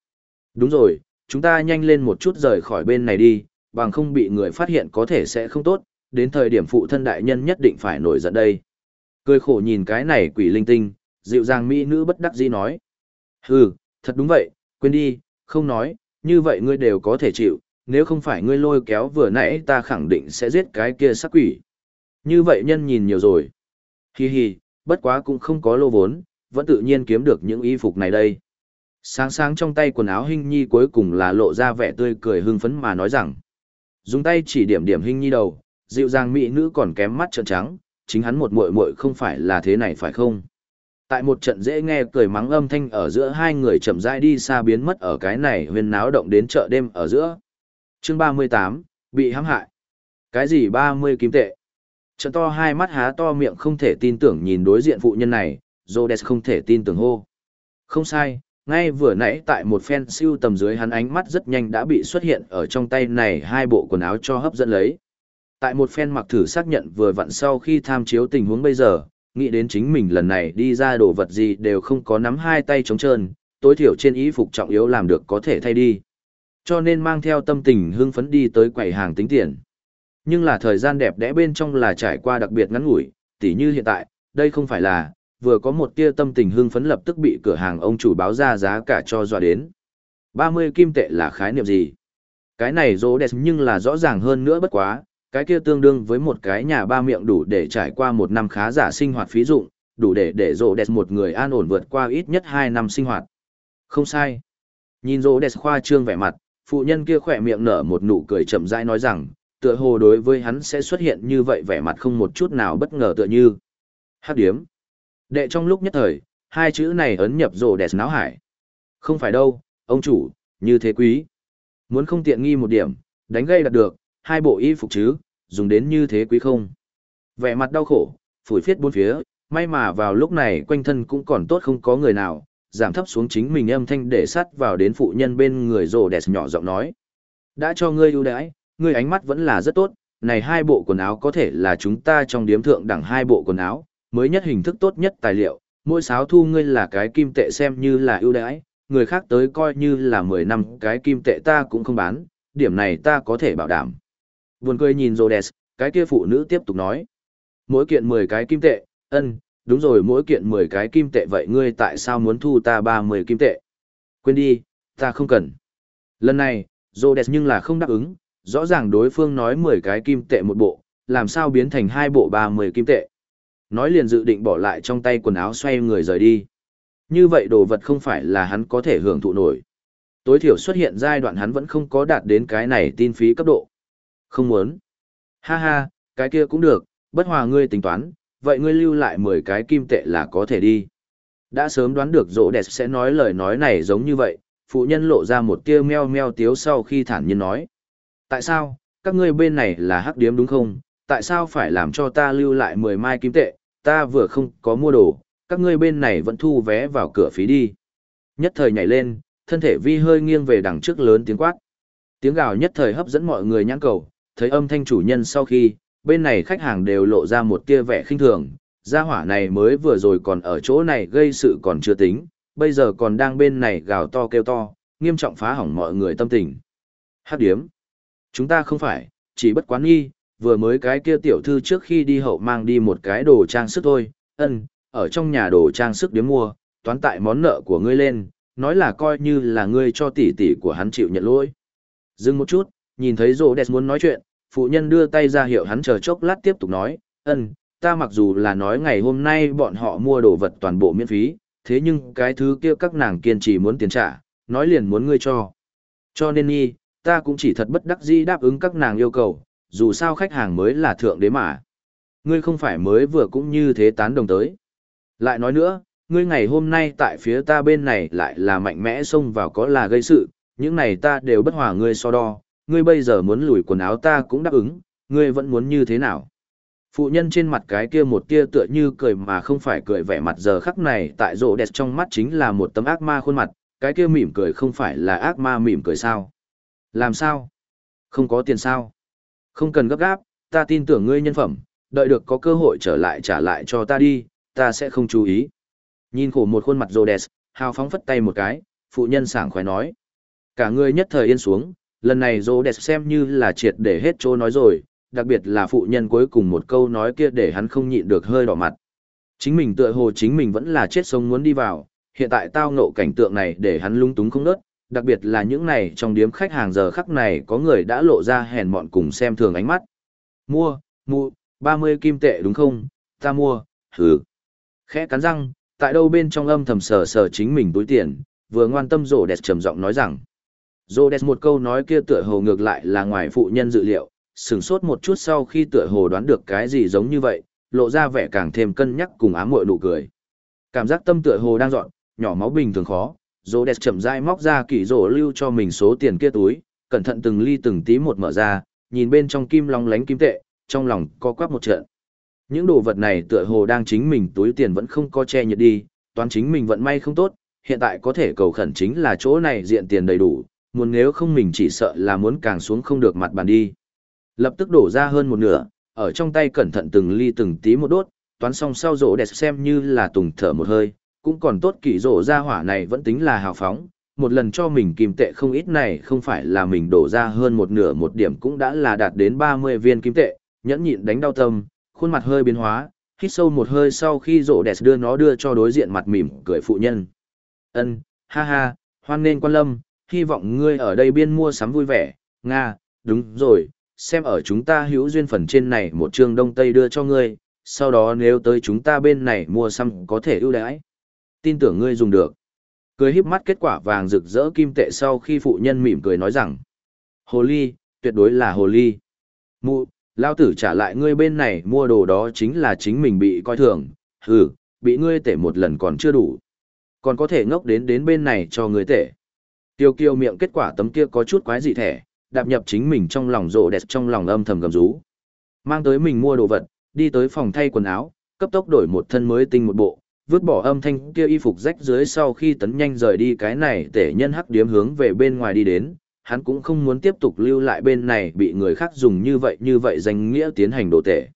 Đúng rồi, chúng ta nhanh lên một chút rời khỏi bên này đi, bằng không bị người phát hiện có thể sẽ không tốt, đến thời điểm phụ thân đại nhân nhất định phải nổi giận đây. Cười khổ nhìn cái này quỷ linh tinh, dịu dàng mỹ nữ bất đắc dĩ nói. Hừ, thật đúng vậy, quên đi, không nói, như vậy ngươi đều có thể chịu, nếu không phải ngươi lôi kéo vừa nãy ta khẳng định sẽ giết cái kia sắc quỷ. Như vậy nhân nhìn nhiều rồi. Hi hi, bất quá cũng không có lô vốn, vẫn tự nhiên kiếm được những y phục này đây. Sáng sáng trong tay quần áo Hinh Nhi cuối cùng là lộ ra vẻ tươi cười hưng phấn mà nói rằng. Dùng tay chỉ điểm điểm Hinh Nhi đầu, dịu dàng mỹ nữ còn kém mắt trợn trắng, chính hắn một muội muội không phải là thế này phải không? Tại một trận dễ nghe cười mắng âm thanh ở giữa hai người chậm rãi đi xa biến mất ở cái này huyên náo động đến chợ đêm ở giữa chương ba mươi tám bị hãm hại cái gì ba mươi kim tệ trận to hai mắt há to miệng không thể tin tưởng nhìn đối diện phụ nhân này Rhodes không thể tin tưởng hô không sai ngay vừa nãy tại một phen siêu tầm dưới hắn ánh mắt rất nhanh đã bị xuất hiện ở trong tay này hai bộ quần áo cho hấp dẫn lấy tại một phen mặc thử xác nhận vừa vặn sau khi tham chiếu tình huống bây giờ nghĩ đến chính mình lần này đi ra đồ vật gì đều không có nắm hai tay trống trơn tối thiểu trên y phục trọng yếu làm được có thể thay đi. Cho nên mang theo tâm tình hưng phấn đi tới quầy hàng tính tiền. Nhưng là thời gian đẹp đẽ bên trong là trải qua đặc biệt ngắn ngủi, tỉ như hiện tại, đây không phải là, vừa có một tia tâm tình hưng phấn lập tức bị cửa hàng ông chủ báo ra giá cả cho dọa đến. 30 kim tệ là khái niệm gì? Cái này rỗ đẹp nhưng là rõ ràng hơn nữa bất quá, cái kia tương đương với một cái nhà ba miệng đủ để trải qua một năm khá giả sinh hoạt phí dụng, đủ để để rỗ đẹp một người an ổn vượt qua ít nhất 2 năm sinh hoạt. Không sai. Nhìn rỗ đẹp khoa trương vẻ mặt, phụ nhân kia khỏe miệng nở một nụ cười chậm rãi nói rằng, tựa hồ đối với hắn sẽ xuất hiện như vậy vẻ mặt không một chút nào bất ngờ tựa như. Hát điếm. Đệ trong lúc nhất thời, hai chữ này ấn nhập rồ đẹp náo hải. Không phải đâu, ông chủ, như thế quý. Muốn không tiện nghi một điểm, đánh gây đạt được, hai bộ y phục chứ, dùng đến như thế quý không. Vẻ mặt đau khổ, phủi phiết bốn phía, may mà vào lúc này quanh thân cũng còn tốt không có người nào, giảm thấp xuống chính mình âm thanh để sắt vào đến phụ nhân bên người rồ đẹp nhỏ giọng nói. Đã cho ngươi ưu đãi, ngươi ánh mắt vẫn là rất tốt, này hai bộ quần áo có thể là chúng ta trong điếm thượng đẳng hai bộ quần áo, mới nhất hình thức tốt nhất tài liệu, mỗi sáo thu ngươi là cái kim tệ xem như là ưu đãi, người khác tới coi như là 10 năm cái kim tệ ta cũng không bán, điểm này ta có thể bảo đảm. Buồn cười nhìn Rhodes, cái kia phụ nữ tiếp tục nói. Mỗi kiện 10 cái kim tệ, ân, đúng rồi mỗi kiện 10 cái kim tệ vậy ngươi tại sao muốn thu ta 30 kim tệ? Quên đi, ta không cần. Lần này, Rhodes nhưng là không đáp ứng, rõ ràng đối phương nói 10 cái kim tệ một bộ, làm sao biến thành hai bộ 30 kim tệ. Nói liền dự định bỏ lại trong tay quần áo xoay người rời đi. Như vậy đồ vật không phải là hắn có thể hưởng thụ nổi. Tối thiểu xuất hiện giai đoạn hắn vẫn không có đạt đến cái này tin phí cấp độ. Không muốn. Ha ha, cái kia cũng được, bất hòa ngươi tính toán, vậy ngươi lưu lại 10 cái kim tệ là có thể đi. Đã sớm đoán được rỗ đẹp sẽ nói lời nói này giống như vậy, phụ nhân lộ ra một tia meo meo tiếu sau khi thản nhiên nói. Tại sao, các ngươi bên này là hắc điếm đúng không? Tại sao phải làm cho ta lưu lại 10 mai kim tệ, ta vừa không có mua đồ, các ngươi bên này vẫn thu vé vào cửa phí đi. Nhất thời nhảy lên, thân thể vi hơi nghiêng về đằng trước lớn tiếng quát. Tiếng gào nhất thời hấp dẫn mọi người nhãn cầu, thấy âm thanh chủ nhân sau khi, bên này khách hàng đều lộ ra một tia vẻ khinh thường, gia hỏa này mới vừa rồi còn ở chỗ này gây sự còn chưa tính, bây giờ còn đang bên này gào to kêu to, nghiêm trọng phá hỏng mọi người tâm tình. Hát điếm. Chúng ta không phải, chỉ bất quán nghi, vừa mới cái kia tiểu thư trước khi đi hậu mang đi một cái đồ trang sức thôi, ân, ở trong nhà đồ trang sức điếm mua, toán tại món nợ của ngươi lên, nói là coi như là ngươi cho tỷ tỷ của hắn chịu nhận lỗi. Dừng một chút, nhìn thấy rô đẹp muốn nói chuyện, phụ nhân đưa tay ra hiệu hắn chờ chốc lát tiếp tục nói, ân, ta mặc dù là nói ngày hôm nay bọn họ mua đồ vật toàn bộ miễn phí, thế nhưng cái thứ kia các nàng kiên trì muốn tiền trả, nói liền muốn ngươi cho. Cho nên y, ta cũng chỉ thật bất đắc dĩ đáp ứng các nàng yêu cầu, dù sao khách hàng mới là thượng đế mà. Ngươi không phải mới vừa cũng như thế tán đồng tới. Lại nói nữa, ngươi ngày hôm nay tại phía ta bên này lại là mạnh mẽ xông vào có là gây sự, những này ta đều bất hòa ngươi so đo, ngươi bây giờ muốn lùi quần áo ta cũng đáp ứng, ngươi vẫn muốn như thế nào. Phụ nhân trên mặt cái kia một tia tựa như cười mà không phải cười vẻ mặt giờ khắc này tại rộ đẹp trong mắt chính là một tấm ác ma khuôn mặt, cái kia mỉm cười không phải là ác ma mỉm cười sao. Làm sao? Không có tiền sao? Không cần gấp gáp, ta tin tưởng ngươi nhân phẩm, đợi được có cơ hội trở lại trả lại cho ta đi, ta sẽ không chú ý. Nhìn khổ một khuôn mặt Rhodes, hào phóng phất tay một cái, phụ nhân sảng khoái nói. Cả người nhất thời yên xuống, lần này Rhodes xem như là triệt để hết chỗ nói rồi, đặc biệt là phụ nhân cuối cùng một câu nói kia để hắn không nhịn được hơi đỏ mặt. Chính mình tựa hồ chính mình vẫn là chết sống muốn đi vào, hiện tại tao ngộ cảnh tượng này để hắn lung túng không nớt, đặc biệt là những này trong điếm khách hàng giờ khắc này có người đã lộ ra hèn mọn cùng xem thường ánh mắt. Mua, mua, 30 kim tệ đúng không, ta mua, hừ. Khẽ cắn răng, tại đâu bên trong âm thầm sờ sờ chính mình túi tiền, vừa ngoan tâm rổ đẹp trầm giọng nói rằng. Rổ đẹp một câu nói kia tựa hồ ngược lại là ngoài phụ nhân dự liệu, sửng sốt một chút sau khi tựa hồ đoán được cái gì giống như vậy, lộ ra vẻ càng thêm cân nhắc cùng ám muội nụ cười. Cảm giác tâm tựa hồ đang dọn, nhỏ máu bình thường khó, rô đẹp chậm rãi móc ra kỷ rổ lưu cho mình số tiền kia túi, cẩn thận từng ly từng tí một mở ra, nhìn bên trong kim long lánh kim tệ, trong lòng co quắp một trận. Những đồ vật này tựa hồ đang chính mình túi tiền vẫn không có che nhiệt đi, toán chính mình vận may không tốt, hiện tại có thể cầu khẩn chính là chỗ này diện tiền đầy đủ, muốn nếu không mình chỉ sợ là muốn càng xuống không được mặt bàn đi. Lập tức đổ ra hơn một nửa, ở trong tay cẩn thận từng ly từng tí một đốt, toán xong sau rỗ đẹp xem như là tùng thở một hơi, cũng còn tốt kỳ rổ ra hỏa này vẫn tính là hào phóng, một lần cho mình kim tệ không ít này không phải là mình đổ ra hơn một nửa một điểm cũng đã là đạt đến 30 viên kim tệ, nhẫn nhịn đánh đau tâm, khuôn mặt hơi biến hóa, hít sâu một hơi sau khi rổ đẹp đưa nó đưa cho đối diện mặt mỉm cười phụ nhân. Ân, ha ha, hoan nên quan lâm, hy vọng ngươi ở đây biên mua sắm vui vẻ, Nga, đúng rồi, xem ở chúng ta hữu duyên phần trên này một trường đông tây đưa cho ngươi, sau đó nếu tới chúng ta bên này mua sắm có thể ưu đãi. Tin tưởng ngươi dùng được. Cười híp mắt kết quả vàng rực rỡ kim tệ sau khi phụ nhân mỉm cười nói rằng. Hồ ly, tuyệt đối là hồ ly. Mụ, lao tử trả lại ngươi bên này mua đồ đó chính là chính mình bị coi thường. Hừ, bị ngươi tể một lần còn chưa đủ. Còn có thể ngốc đến đến bên này cho ngươi tể. Tiêu kiêu miệng kết quả tấm kia có chút quái dị thẻ, đạp nhập chính mình trong lòng rộ đẹp trong lòng âm thầm gầm rú. Mang tới mình mua đồ vật, đi tới phòng thay quần áo, cấp tốc đổi một thân mới tinh một bộ, vứt bỏ âm thanh kia y phục rách dưới sau khi tấn nhanh rời đi cái này tể nhân hắc điếm hướng về bên ngoài đi đến, hắn cũng không muốn tiếp tục lưu lại bên này bị người khác dùng như vậy như vậy danh nghĩa tiến hành đồ tể.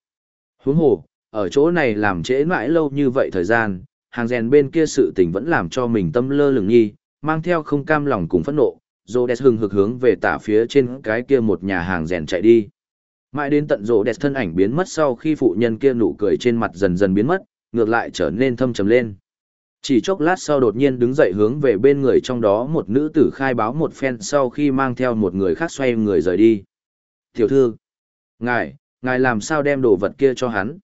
Huống hồ, ở chỗ này làm trễ mãi lâu như vậy thời gian, hàng rèn bên kia sự tình vẫn làm cho mình tâm lơ lửng nghi, mang theo không cam lòng cùng phẫn nộ, rô đẹp hừng hực hướng về tả phía trên cái kia một nhà hàng rèn chạy đi. Mãi đến tận rô đẹp thân ảnh biến mất sau khi phụ nhân kia nụ cười trên mặt dần dần biến mất, ngược lại trở nên thâm trầm lên. Chỉ chốc lát sau đột nhiên đứng dậy hướng về bên người trong đó một nữ tử khai báo một phen sau khi mang theo một người khác xoay người rời đi. Tiểu thư, ngài, ngài làm sao đem đồ vật kia cho hắn?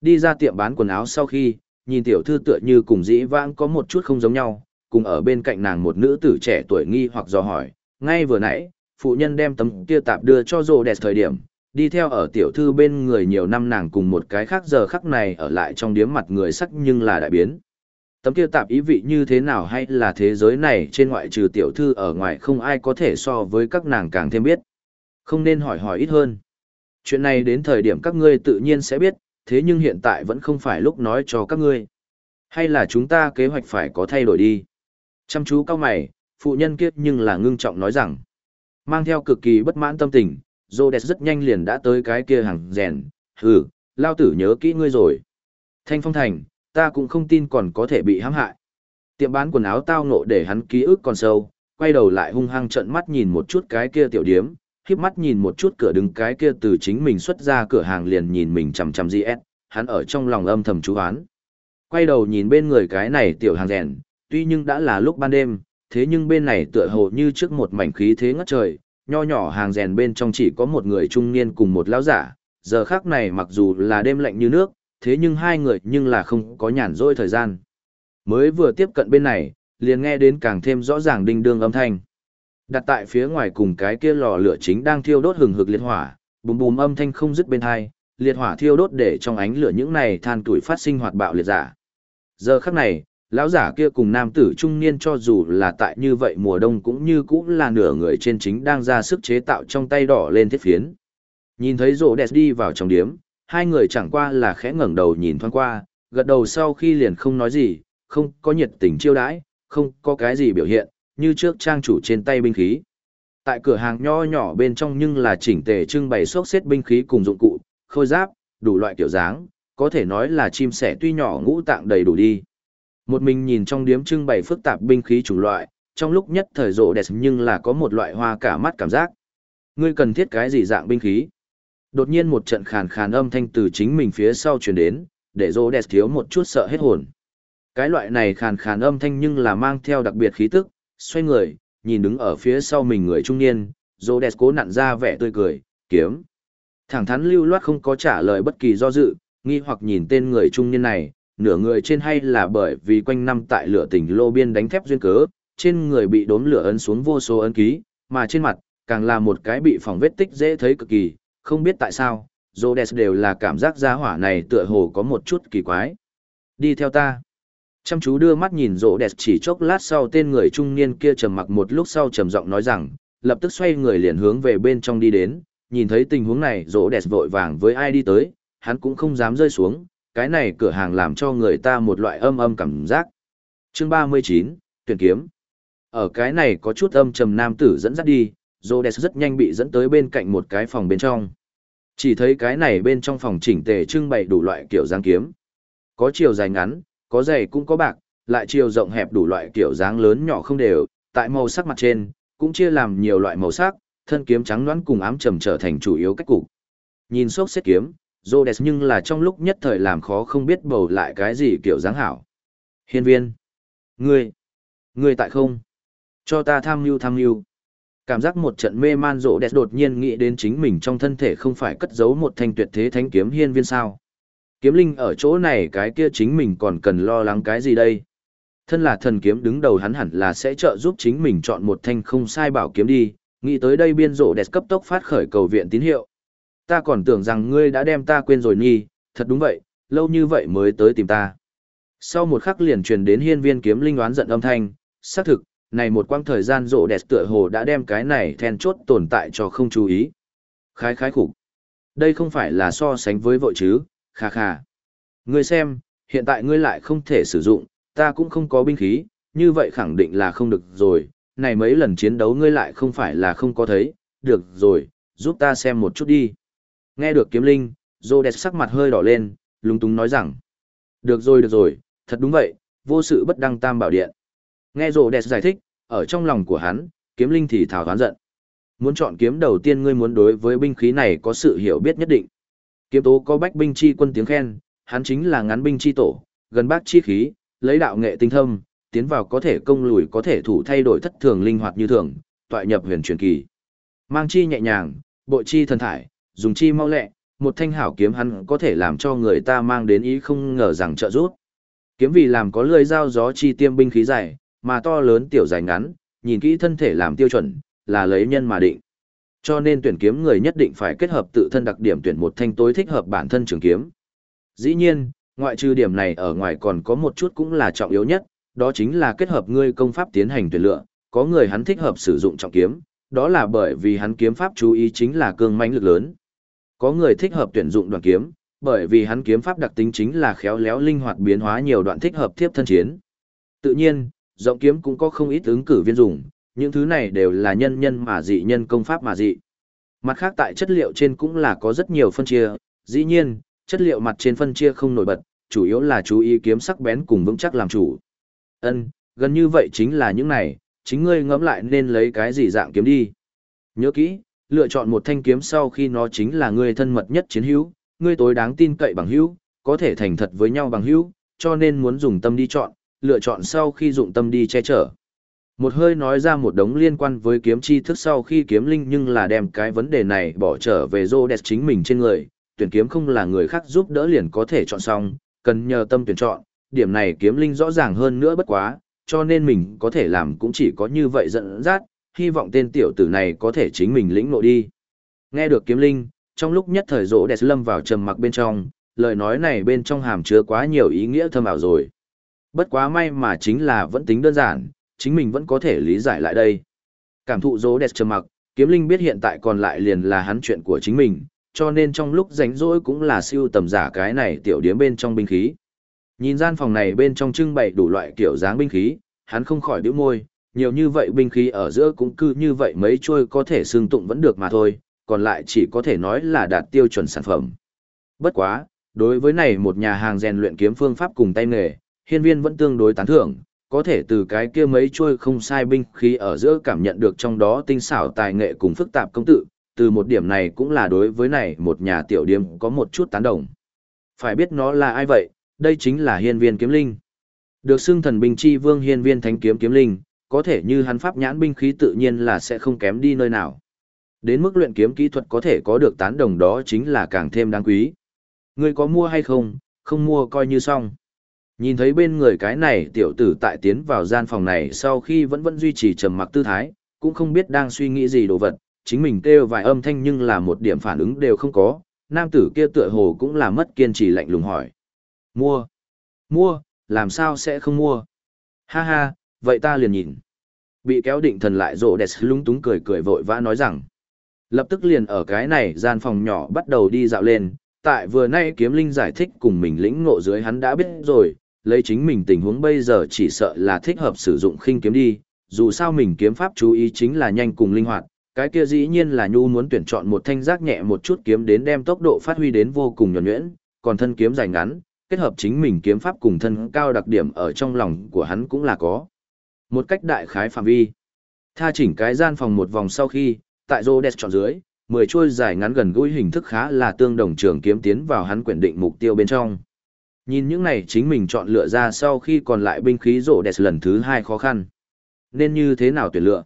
Đi ra tiệm bán quần áo sau khi, nhìn tiểu thư tựa như cùng dĩ vãng có một chút không giống nhau, cùng ở bên cạnh nàng một nữ tử trẻ tuổi nghi hoặc dò hỏi, ngay vừa nãy, phụ nhân đem tấm kia tạp đưa cho rồ đẹp thời điểm, đi theo ở tiểu thư bên người nhiều năm nàng cùng một cái khác giờ khắc này ở lại trong điếm mặt người sắc nhưng là đại biến. Tấm kia tạp ý vị như thế nào hay là thế giới này trên ngoại trừ tiểu thư ở ngoài không ai có thể so với các nàng càng thêm biết. Không nên hỏi hỏi ít hơn. Chuyện này đến thời điểm các ngươi tự nhiên sẽ biết, thế nhưng hiện tại vẫn không phải lúc nói cho các ngươi. Hay là chúng ta kế hoạch phải có thay đổi đi. Chăm chú cao mày, phụ nhân kiết nhưng là ngưng trọng nói rằng, mang theo cực kỳ bất mãn tâm tình, rô đẹp rất nhanh liền đã tới cái kia hàng rèn, hừ, lao tử nhớ kỹ ngươi rồi. Thanh phong thành, ta cũng không tin còn có thể bị hãm hại. Tiệm bán quần áo tao nộ để hắn ký ức còn sâu, quay đầu lại hung hăng trợn mắt nhìn một chút cái kia tiểu điếm, híp mắt nhìn một chút cửa đứng cái kia từ chính mình xuất ra cửa hàng liền nhìn mình chằm chằm GS, hắn ở trong lòng âm thầm chú hoán. Quay đầu nhìn bên người cái này tiểu hàng rèn, tuy nhưng đã là lúc ban đêm, thế nhưng bên này tựa hồ như trước một mảnh khí thế ngất trời, nho nhỏ hàng rèn bên trong chỉ có một người trung niên cùng một lão giả, giờ khác này mặc dù là đêm lạnh như nước, thế nhưng hai người nhưng là không có nhàn rỗi thời gian. Mới vừa tiếp cận bên này, liền nghe đến càng thêm rõ ràng đinh đương âm thanh. Đặt tại phía ngoài cùng cái kia lò lửa chính đang thiêu đốt hừng hực liệt hỏa, bùm bùm âm thanh không dứt bên hai, liệt hỏa thiêu đốt để trong ánh lửa những này than tuổi phát sinh hoạt bạo liệt giả. Giờ khắc này, lão giả kia cùng nam tử trung niên cho dù là tại như vậy mùa đông cũng như cũng là nửa người trên chính đang ra sức chế tạo trong tay đỏ lên thiết phiến. Nhìn thấy rổ đẹp đi vào trong điếm, hai người chẳng qua là khẽ ngẩng đầu nhìn thoáng qua, gật đầu sau khi liền không nói gì, không có nhiệt tình chiêu đãi, không có cái gì biểu hiện, như trước trang chủ trên tay binh khí. Tại cửa hàng nho nhỏ bên trong nhưng là chỉnh tề trưng bày xốc xếp binh khí cùng dụng cụ, khôi giáp, đủ loại kiểu dáng, có thể nói là chim sẻ tuy nhỏ ngũ tạng đầy đủ đi. Một mình nhìn trong điếm trưng bày phức tạp binh khí chủng loại, trong lúc nhất thời rộ đẹp nhưng là có một loại hoa cả mắt cảm giác. Ngươi cần thiết cái gì dạng binh khí? Đột nhiên một trận khàn khàn âm thanh từ chính mình phía sau truyền đến, để rộ đẹp thiếu một chút sợ hết hồn. Cái loại này khàn khàn âm thanh nhưng là mang theo đặc biệt khí tức, xoay người, nhìn đứng ở phía sau mình người trung niên, rộ đẹp cố nặn ra vẻ tươi cười, kiếm. Thẳng thắn lưu loát không có trả lời bất kỳ do dự, nghi hoặc nhìn tên người trung niên này, nửa người trên hay là bởi vì quanh năm tại lửa tỉnh lô biên đánh thép duyên cớ, trên người bị đốm lửa ấn xuống vô số ấn ký, mà trên mặt, càng là một cái bị phòng vết tích dễ thấy cực kỳ, không biết tại sao, Rhodes đều là cảm giác gia hỏa này tựa hồ có một chút kỳ quái. Đi theo ta. Chăm chú đưa mắt nhìn Rhodes chỉ chốc lát sau tên người trung niên kia trầm mặc một lúc sau trầm giọng nói rằng, lập tức xoay người liền hướng về bên trong đi đến, nhìn thấy tình huống này Rhodes vội vàng với ai đi tới, hắn cũng không dám rơi xuống, cái này cửa hàng làm cho người ta một loại âm âm cảm giác. Chương 39, tuyển kiếm. Ở cái này có chút âm trầm nam tử dẫn dắt đi, Rhodes rất nhanh bị dẫn tới bên cạnh một cái phòng bên trong. Chỉ thấy cái này bên trong phòng chỉnh tề trưng bày đủ loại kiểu giang kiếm. Có chiều dài ngắn, có dày cũng có bạc, lại chiều rộng hẹp đủ loại kiểu dáng lớn nhỏ không đều, tại màu sắc mặt trên, cũng chia làm nhiều loại màu sắc, thân kiếm trắng đoán cùng ám trầm trở thành chủ yếu cách cục. Nhìn sốc xét kiếm, Rhodes nhưng là trong lúc nhất thời làm khó không biết bầu lại cái gì kiểu dáng hảo. Hiên viên. Ngươi. Ngươi tại không. Cho ta tham mưu tham mưu. Cảm giác một trận mê man rộ đẹp đột nhiên nghĩ đến chính mình trong thân thể không phải cất giấu một thanh tuyệt thế thánh kiếm hiên viên sao. Kiếm linh ở chỗ này cái kia chính mình còn cần lo lắng cái gì đây. Thân là thần kiếm đứng đầu hắn hẳn là sẽ trợ giúp chính mình chọn một thanh không sai bảo kiếm đi, nghĩ tới đây biên rộ đẹp cấp tốc phát khởi cầu viện tín hiệu. Ta còn tưởng rằng ngươi đã đem ta quên rồi nhi, thật đúng vậy, lâu như vậy mới tới tìm ta. Sau một khắc liền truyền đến hiên viên kiếm linh đoán giận âm thanh, xác thực, này một quãng thời gian rộ đẹp tựa hồ đã đem cái này then chốt tồn tại cho không chú ý. Khái khái khủng. Đây không phải là so sánh với vội chứ, kha kha. Ngươi xem, hiện tại ngươi lại không thể sử dụng, ta cũng không có binh khí, như vậy khẳng định là không được rồi, này mấy lần chiến đấu ngươi lại không phải là không có thấy, được rồi, giúp ta xem một chút đi. Nghe được kiếm linh, rô đẹp sắc mặt hơi đỏ lên, lúng túng nói rằng. Được rồi được rồi, thật đúng vậy, vô sự bất đăng tam bảo điện. Nghe rô đẹp giải thích, ở trong lòng của hắn, kiếm linh thì thảo thoán giận. Muốn chọn kiếm đầu tiên ngươi muốn đối với binh khí này có sự hiểu biết nhất định. Kiếm tố có bách binh chi quân tiếng khen, hắn chính là ngắn binh chi tổ, gần bác chi khí, lấy đạo nghệ tinh thâm, tiến vào có thể công lùi có thể thủ thay đổi thất thường linh hoạt như thường, tọa nhập huyền truyền kỳ. Mang chi nhẹ nhàng, bộ chi thần thải, dùng chi mau lẹ, một thanh hảo kiếm hắn có thể làm cho người ta mang đến ý không ngờ rằng trợ giúp. Kiếm vì làm có lưỡi dao gió chi tiêm binh khí dài, mà to lớn tiểu dài ngắn, nhìn kỹ thân thể làm tiêu chuẩn, là lấy nhân mà định. Cho nên tuyển kiếm người nhất định phải kết hợp tự thân đặc điểm tuyển một thanh tối thích hợp bản thân trường kiếm. Dĩ nhiên, ngoại trừ điểm này ở ngoài còn có một chút cũng là trọng yếu nhất, đó chính là kết hợp ngươi công pháp tiến hành tuyển lựa, có người hắn thích hợp sử dụng trọng kiếm, đó là bởi vì hắn kiếm pháp chú ý chính là cương mãnh lực lớn. Có người thích hợp tuyển dụng đoạn kiếm, bởi vì hắn kiếm pháp đặc tính chính là khéo léo linh hoạt biến hóa nhiều đoạn thích hợp tiếp thân chiến. Tự nhiên, rộng kiếm cũng có không ít ứng cử viên dùng, những thứ này đều là nhân nhân mà dị nhân công pháp mà dị. Mặt khác tại chất liệu trên cũng là có rất nhiều phân chia, dĩ nhiên, chất liệu mặt trên phân chia không nổi bật, chủ yếu là chú ý kiếm sắc bén cùng vững chắc làm chủ. Ân, gần như vậy chính là những này, chính ngươi ngẫm lại nên lấy cái gì dạng kiếm đi. Nhớ kỹ, lựa chọn một thanh kiếm sau khi nó chính là ngươi thân mật nhất chiến hữu, ngươi tối đáng tin cậy bằng hữu, có thể thành thật với nhau bằng hữu, cho nên muốn dùng tâm đi chọn, lựa chọn sau khi dụng tâm đi che chở. Một hơi nói ra một đống liên quan với kiếm chi thức sau khi kiếm linh nhưng là đem cái vấn đề này bỏ trở về Rhodes chính mình trên người, tuyển kiếm không là người khác giúp đỡ liền có thể chọn xong, cần nhờ tâm tuyển chọn, điểm này kiếm linh rõ ràng hơn nữa bất quá, cho nên mình có thể làm cũng chỉ có như vậy dẫn dắt, hy vọng tên tiểu tử này có thể chính mình lĩnh nội đi. Nghe được kiếm linh, trong lúc nhất thời rỗ đẹp lâm vào trầm mặc bên trong, lời nói này bên trong hàm chứa quá nhiều ý nghĩa thâm ảo rồi. Bất quá may mà chính là vẫn tính đơn giản, chính mình vẫn có thể lý giải lại đây. Cảm thụ rỗ đẹp trầm mặc, kiếm linh biết hiện tại còn lại liền là hắn chuyện của chính mình, cho nên trong lúc rảnh rỗi cũng là siêu tầm giả cái này tiểu điếm bên trong binh khí. Nhìn gian phòng này bên trong trưng bày đủ loại kiểu dáng binh khí, hắn không khỏi bĩu môi, nhiều như vậy binh khí ở giữa cũng cứ như vậy mấy trôi có thể xương tụng vẫn được mà thôi, còn lại chỉ có thể nói là đạt tiêu chuẩn sản phẩm. Bất quá, đối với này một nhà hàng rèn luyện kiếm phương pháp cùng tay nghề, hiên viên vẫn tương đối tán thưởng, có thể từ cái kia mấy trôi không sai binh khí ở giữa cảm nhận được trong đó tinh xảo tài nghệ cùng phức tạp công tự, từ một điểm này cũng là đối với này một nhà tiểu điếm có một chút tán đồng. Phải biết nó là ai vậy, đây chính là hiên viên kiếm linh. Được xưng thần binh chi vương hiên viên thánh kiếm kiếm linh, có thể như hắn pháp nhãn binh khí tự nhiên là sẽ không kém đi nơi nào. Đến mức luyện kiếm kỹ thuật có thể có được tán đồng đó chính là càng thêm đáng quý. Ngươi có mua hay không, không mua coi như xong. Nhìn thấy bên người cái này tiểu tử tại tiến vào gian phòng này sau khi vẫn vẫn duy trì trầm mặc tư thái, cũng không biết đang suy nghĩ gì đồ vật, chính mình kêu vài âm thanh nhưng là một điểm phản ứng đều không có, nam tử kia tựa hồ cũng là mất kiên trì lạnh lùng hỏi. Mua? Mua, làm sao sẽ không mua? Ha ha, vậy ta liền nhìn. Bị kéo định thần lại rộ đẹp lung túng cười cười vội vã nói rằng. Lập tức liền ở cái này gian phòng nhỏ bắt đầu đi dạo lên, tại vừa nay kiếm linh giải thích cùng mình lĩnh ngộ dưới hắn đã biết rồi, lấy chính mình tình huống bây giờ chỉ sợ là thích hợp sử dụng khinh kiếm đi, dù sao mình kiếm pháp chú ý chính là nhanh cùng linh hoạt, cái kia dĩ nhiên là nhu muốn tuyển chọn một thanh giác nhẹ một chút kiếm đến đem tốc độ phát huy đến vô cùng nhuần nhuyễn, còn thân kiếm dài ngắn, kết hợp chính mình kiếm pháp cùng thân cao đặc điểm ở trong lòng của hắn cũng là có. Một cách đại khái phạm vi. Tha chỉnh cái gian phòng một vòng sau khi, tại Rhodes chọn dưới, mười chuôi dài ngắn gần gũi hình thức khá là tương đồng trường kiếm tiến vào hắn quyển định mục tiêu bên trong. Nhìn những này chính mình chọn lựa ra sau khi còn lại binh khí Rhodes lần thứ hai khó khăn. Nên như thế nào tuyển lựa?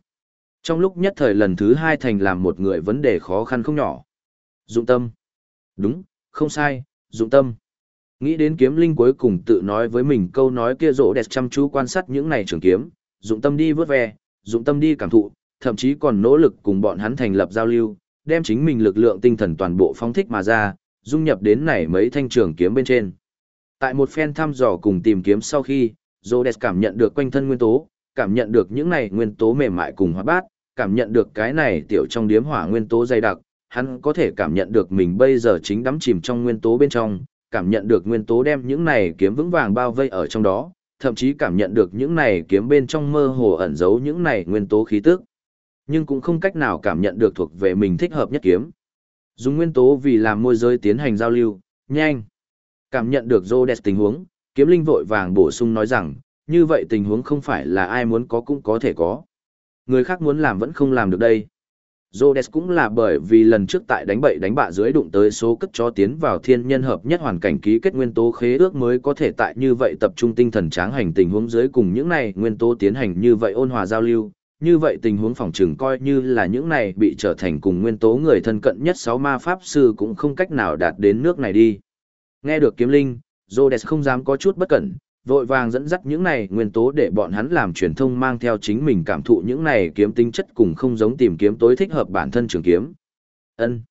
Trong lúc nhất thời lần thứ hai thành làm một người vấn đề khó khăn không nhỏ. Dụng tâm. Đúng, không sai, dụng tâm. Nghĩ đến kiếm linh cuối cùng tự nói với mình câu nói kia rổ đẹp chăm chú quan sát những này trường kiếm, dụng tâm đi vớt ve, dụng tâm đi cảm thụ, thậm chí còn nỗ lực cùng bọn hắn thành lập giao lưu, đem chính mình lực lượng tinh thần toàn bộ phóng thích mà ra, dung nhập đến này mấy thanh trường kiếm bên trên. Tại một phen thăm dò cùng tìm kiếm sau khi, Rhodes cảm nhận được quanh thân nguyên tố, cảm nhận được những này nguyên tố mềm mại cùng hoạt bát, cảm nhận được cái này tiểu trong điếm hỏa nguyên tố dày đặc, hắn có thể cảm nhận được mình bây giờ chính đắm chìm trong nguyên tố bên trong, cảm nhận được nguyên tố đem những này kiếm vững vàng bao vây ở trong đó, thậm chí cảm nhận được những này kiếm bên trong mơ hồ ẩn giấu những này nguyên tố khí tức. Nhưng cũng không cách nào cảm nhận được thuộc về mình thích hợp nhất kiếm. Dùng nguyên tố vì làm môi giới tiến hành giao lưu, nhanh. Cảm nhận được Rhodes tình huống, kiếm linh vội vàng bổ sung nói rằng, như vậy tình huống không phải là ai muốn có cũng có thể có. Người khác muốn làm vẫn không làm được đây. Rhodes cũng là bởi vì lần trước tại đánh bậy đánh bạ dưới đụng tới số cất cho tiến vào thiên nhân hợp nhất hoàn cảnh ký kết nguyên tố khế ước mới có thể tại như vậy tập trung tinh thần tráng hành tình huống dưới cùng những này nguyên tố tiến hành như vậy ôn hòa giao lưu. Như vậy tình huống phòng trừng coi như là những này bị trở thành cùng nguyên tố người thân cận nhất sáu ma pháp sư cũng không cách nào đạt đến nước này đi. Nghe được kiếm linh, Rhodes không dám có chút bất cẩn, vội vàng dẫn dắt những này nguyên tố để bọn hắn làm truyền thông mang theo chính mình cảm thụ những này kiếm tính chất cùng không giống tìm kiếm tối thích hợp bản thân trường kiếm. Ân.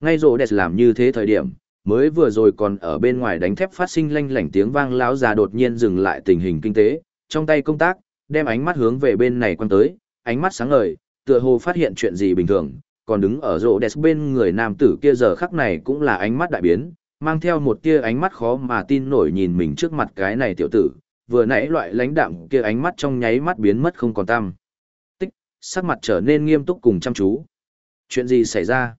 Ngay rồ đẹp làm như thế thời điểm, mới vừa rồi còn ở bên ngoài đánh thép phát sinh lanh lảnh tiếng vang lão già đột nhiên dừng lại tình hình kinh tế, trong tay công tác, đem ánh mắt hướng về bên này quan tới, ánh mắt sáng ngời, tựa hồ phát hiện chuyện gì bình thường, còn đứng ở rồ đẹp bên người nam tử kia giờ khắc này cũng là ánh mắt đại biến, mang theo một tia ánh mắt khó mà tin nổi nhìn mình trước mặt cái này tiểu tử, vừa nãy loại lãnh đạm kia ánh mắt trong nháy mắt biến mất không còn tăm. Tích, sắc mặt trở nên nghiêm túc cùng chăm chú. Chuyện gì xảy ra?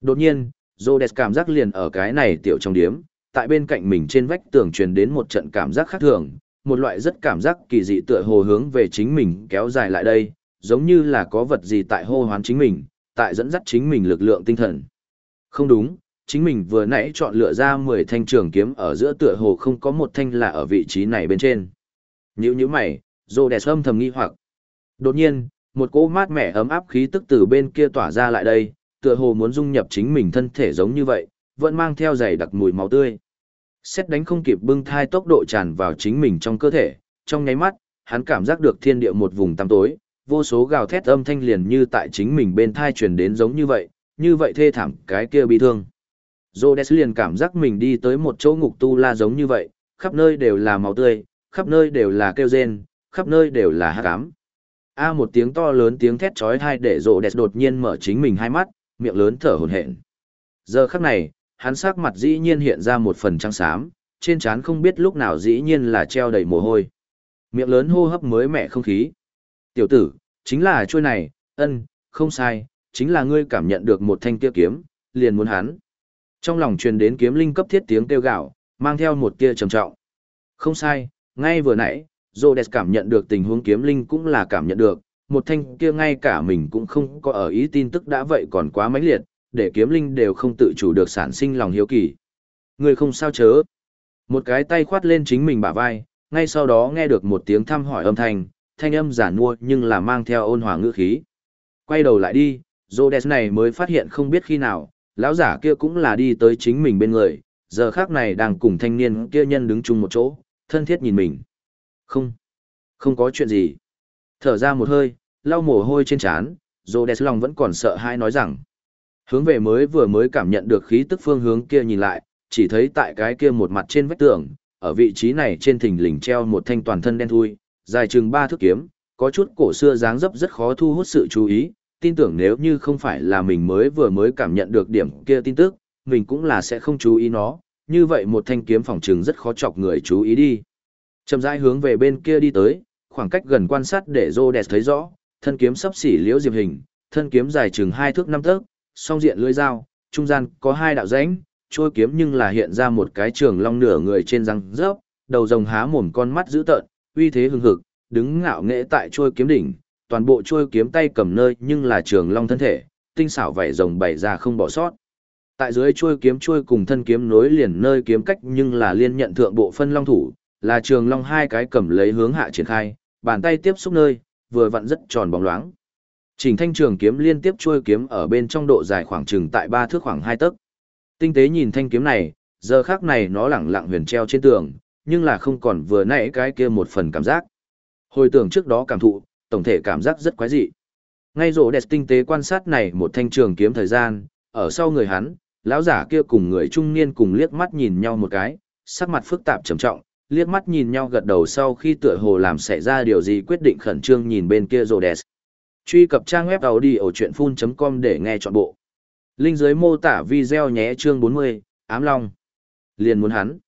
Đột nhiên, Rhodes cảm giác liền ở cái này tiểu trong điếm, tại bên cạnh mình trên vách tường truyền đến một trận cảm giác khác thường, một loại rất cảm giác kỳ dị tựa hồ hướng về chính mình kéo dài lại đây, giống như là có vật gì tại hô hoán chính mình, tại dẫn dắt chính mình lực lượng tinh thần. Không đúng, chính mình vừa nãy chọn lựa ra 10 thanh trường kiếm ở giữa tựa hồ không có một thanh là ở vị trí này bên trên. Nhữ như mày, rô đẹp âm thầm nghi hoặc. Đột nhiên, một cỗ mát mẻ ấm áp khí tức từ bên kia tỏa ra lại đây, tựa hồ muốn dung nhập chính mình thân thể giống như vậy, vẫn mang theo dày đặc mùi máu tươi. Xét đánh không kịp bưng thai tốc độ tràn vào chính mình trong cơ thể, trong nháy mắt, hắn cảm giác được thiên địa một vùng tăm tối, vô số gào thét âm thanh liền như tại chính mình bên thai truyền đến giống như vậy, như vậy thê thảm cái kia bị thương. Rhodes liền cảm giác mình đi tới một chỗ ngục tu la giống như vậy, khắp nơi đều là máu tươi, khắp nơi đều là kêu rên, khắp nơi đều là hát ám. A một tiếng to lớn tiếng thét chói tai để Rhodes đột nhiên mở chính mình hai mắt, miệng lớn thở hổn hển. Giờ khắc này, hắn sắc mặt dĩ nhiên hiện ra một phần trắng xám, trên trán không biết lúc nào dĩ nhiên là treo đầy mồ hôi. Miệng lớn hô hấp mới mẻ không khí. Tiểu tử, chính là chuôi này, ân, không sai, chính là ngươi cảm nhận được một thanh kia kiếm, liền muốn hắn. Trong lòng truyền đến kiếm linh cấp thiết tiếng kêu gạo, mang theo một tia trầm trọng. Không sai, ngay vừa nãy, Rhodes cảm nhận được tình huống kiếm linh cũng là cảm nhận được, một thanh kia ngay cả mình cũng không có ở ý tin tức đã vậy còn quá mãnh liệt, để kiếm linh đều không tự chủ được sản sinh lòng hiếu kỳ. Người không sao chớ. Một cái tay khoát lên chính mình bả vai, ngay sau đó nghe được một tiếng thăm hỏi âm thanh, thanh âm giả nua nhưng là mang theo ôn hòa ngữ khí. Quay đầu lại đi, Rhodes này mới phát hiện không biết khi nào, lão giả kia cũng là đi tới chính mình bên người, giờ khác này đang cùng thanh niên kia nhân đứng chung một chỗ, thân thiết nhìn mình. Không, không có chuyện gì. Thở ra một hơi, lau mồ hôi trên trán, Rhodes lòng vẫn còn sợ hãi nói rằng. Hướng về mới vừa mới cảm nhận được khí tức phương hướng kia nhìn lại, chỉ thấy tại cái kia một mặt trên vách tường, ở vị trí này trên thình lình treo một thanh toàn thân đen thui, dài chừng ba thước kiếm, có chút cổ xưa dáng dấp rất khó thu hút sự chú ý, tin tưởng nếu như không phải là mình mới vừa mới cảm nhận được điểm kia tin tức, mình cũng là sẽ không chú ý nó, như vậy một thanh kiếm phòng trừng rất khó chọc người chú ý đi. Chậm rãi hướng về bên kia đi tới, khoảng cách gần quan sát để Rhodes thấy rõ, thân kiếm sắp xỉ liễu diệp hình, thân kiếm dài chừng hai thước năm tấc, song diện lưỡi dao, trung gian có hai đạo rãnh, trôi kiếm nhưng là hiện ra một cái trường long nửa người trên răng rớp, đầu rồng há mồm con mắt dữ tợn, uy thế hừng hực, đứng ngạo nghễ tại trôi kiếm đỉnh, toàn bộ trôi kiếm tay cầm nơi nhưng là trường long thân thể, tinh xảo vảy rồng bày ra không bỏ sót. Tại dưới trôi kiếm trôi cùng thân kiếm nối liền nơi kiếm cách nhưng là liên nhận thượng bộ phân long thủ, là trường long hai cái cầm lấy hướng hạ triển khai, bàn tay tiếp xúc nơi, vừa vặn rất tròn bóng loáng. Trình thanh trường kiếm liên tiếp trôi kiếm ở bên trong độ dài khoảng chừng tại ba thước khoảng hai tấc. Tinh tế nhìn thanh kiếm này, giờ khác này nó lẳng lặng huyền treo trên tường, nhưng là không còn vừa nãy cái kia một phần cảm giác. Hồi tưởng trước đó cảm thụ, tổng thể cảm giác rất quái dị. Ngay rổ đẹp tinh tế quan sát này một thanh trường kiếm thời gian, ở sau người hắn, lão giả kia cùng người trung niên cùng liếc mắt nhìn nhau một cái, sắc mặt phức tạp trầm trọng, liếc mắt nhìn nhau gật đầu sau khi tựa hồ làm xảy ra điều gì quyết định khẩn trương nhìn bên kia rổ đẹp. Truy cập trang web audiochuyenphun.com để nghe trọn bộ. Linh dưới mô tả video nhé chương 40, ám long. Liền muốn hắn.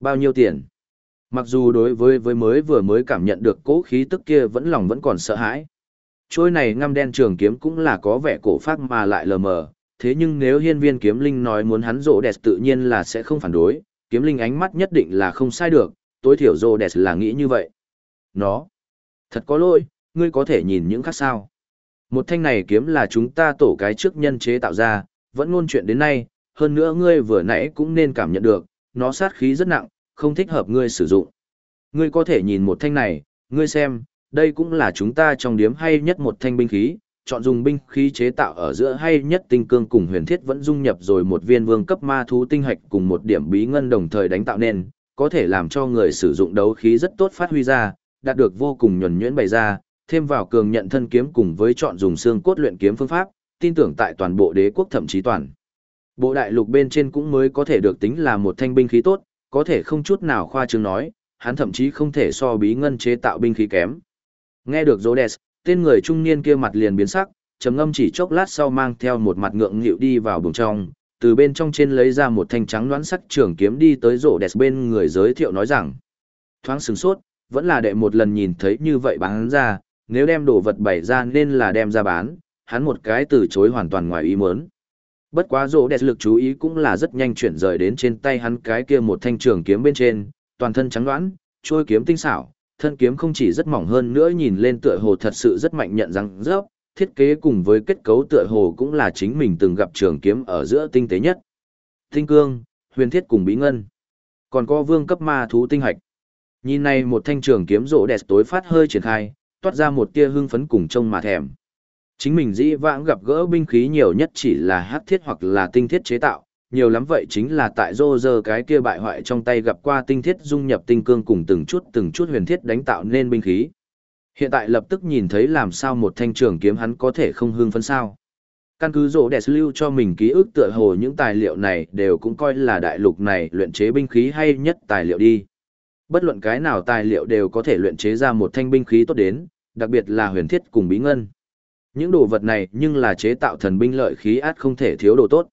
Bao nhiêu tiền? Mặc dù đối với với mới vừa mới cảm nhận được cố khí tức kia vẫn lòng vẫn còn sợ hãi. Trôi này ngăm đen trường kiếm cũng là có vẻ cổ phát mà lại lờ mờ, thế nhưng nếu hiên viên kiếm linh nói muốn hắn rộ đẹp tự nhiên là sẽ không phản đối, kiếm linh ánh mắt nhất định là không sai được, tối thiểu rộ đẹp là nghĩ như vậy. Nó, thật có lỗi, ngươi có thể nhìn những khác sao. Một thanh này kiếm là chúng ta tổ cái trước nhân chế tạo ra, vẫn ngôn chuyện đến nay, hơn nữa ngươi vừa nãy cũng nên cảm nhận được, nó sát khí rất nặng, không thích hợp ngươi sử dụng. Ngươi có thể nhìn một thanh này, ngươi xem, đây cũng là chúng ta trong điếm hay nhất một thanh binh khí, chọn dùng binh khí chế tạo ở giữa hay nhất tinh cương cùng huyền thiết vẫn dung nhập rồi một viên vương cấp ma thú tinh hạch cùng một điểm bí ngân đồng thời đánh tạo nên, có thể làm cho người sử dụng đấu khí rất tốt phát huy ra, đạt được vô cùng nhuần nhuyễn bày ra, thêm vào cường nhận thân kiếm cùng với chọn dùng xương cốt luyện kiếm phương pháp, tin tưởng tại toàn bộ đế quốc thậm chí toàn. Bộ đại lục bên trên cũng mới có thể được tính là một thanh binh khí tốt, có thể không chút nào khoa trương nói, hắn thậm chí không thể so bí ngân chế tạo binh khí kém. Nghe được Rhodes, tên người trung niên kia mặt liền biến sắc, trầm ngâm chỉ chốc lát sau mang theo một mặt ngượng nghịu đi vào buồng trong, từ bên trong trên lấy ra một thanh trắng đoán sắc trường kiếm đi tới Rhodes bên người giới thiệu nói rằng, thoáng sừng sốt, vẫn là đệ một lần nhìn thấy như vậy bán ra, nếu đem đồ vật bày ra nên là đem ra bán, hắn một cái từ chối hoàn toàn ngoài ý muốn. Bất quá rỗ đẹp lực chú ý cũng là rất nhanh chuyển rời đến trên tay hắn cái kia một thanh trường kiếm bên trên, toàn thân trắng đoán, trôi kiếm tinh xảo, thân kiếm không chỉ rất mỏng hơn nữa nhìn lên tựa hồ thật sự rất mạnh nhận rằng rớp, thiết kế cùng với kết cấu tựa hồ cũng là chính mình từng gặp trường kiếm ở giữa tinh tế nhất. Tinh cương, huyền thiết cùng bí ngân. Còn có vương cấp ma thú tinh hạch. Nhìn này một thanh trường kiếm rỗ đẹp tối phát hơi triển khai, toát ra một tia hưng phấn cùng trông mà thèm. Chính mình dĩ vãng gặp gỡ binh khí nhiều nhất chỉ là hắc thiết hoặc là tinh thiết chế tạo, nhiều lắm vậy chính là tại rô rơ cái kia bại hoại trong tay gặp qua tinh thiết dung nhập tinh cương cùng từng chút từng chút huyền thiết đánh tạo nên binh khí. Hiện tại lập tức nhìn thấy làm sao một thanh trường kiếm hắn có thể không hưng phấn sao. Căn cứ rỗ đẹp lưu cho mình ký ức tựa hồ những tài liệu này đều cũng coi là đại lục này luyện chế binh khí hay nhất tài liệu đi. Bất luận cái nào tài liệu đều có thể luyện chế ra một thanh binh khí tốt đến, đặc biệt là huyền thiết cùng bí ngân. Những đồ vật này nhưng là chế tạo thần binh lợi khí át không thể thiếu đồ tốt.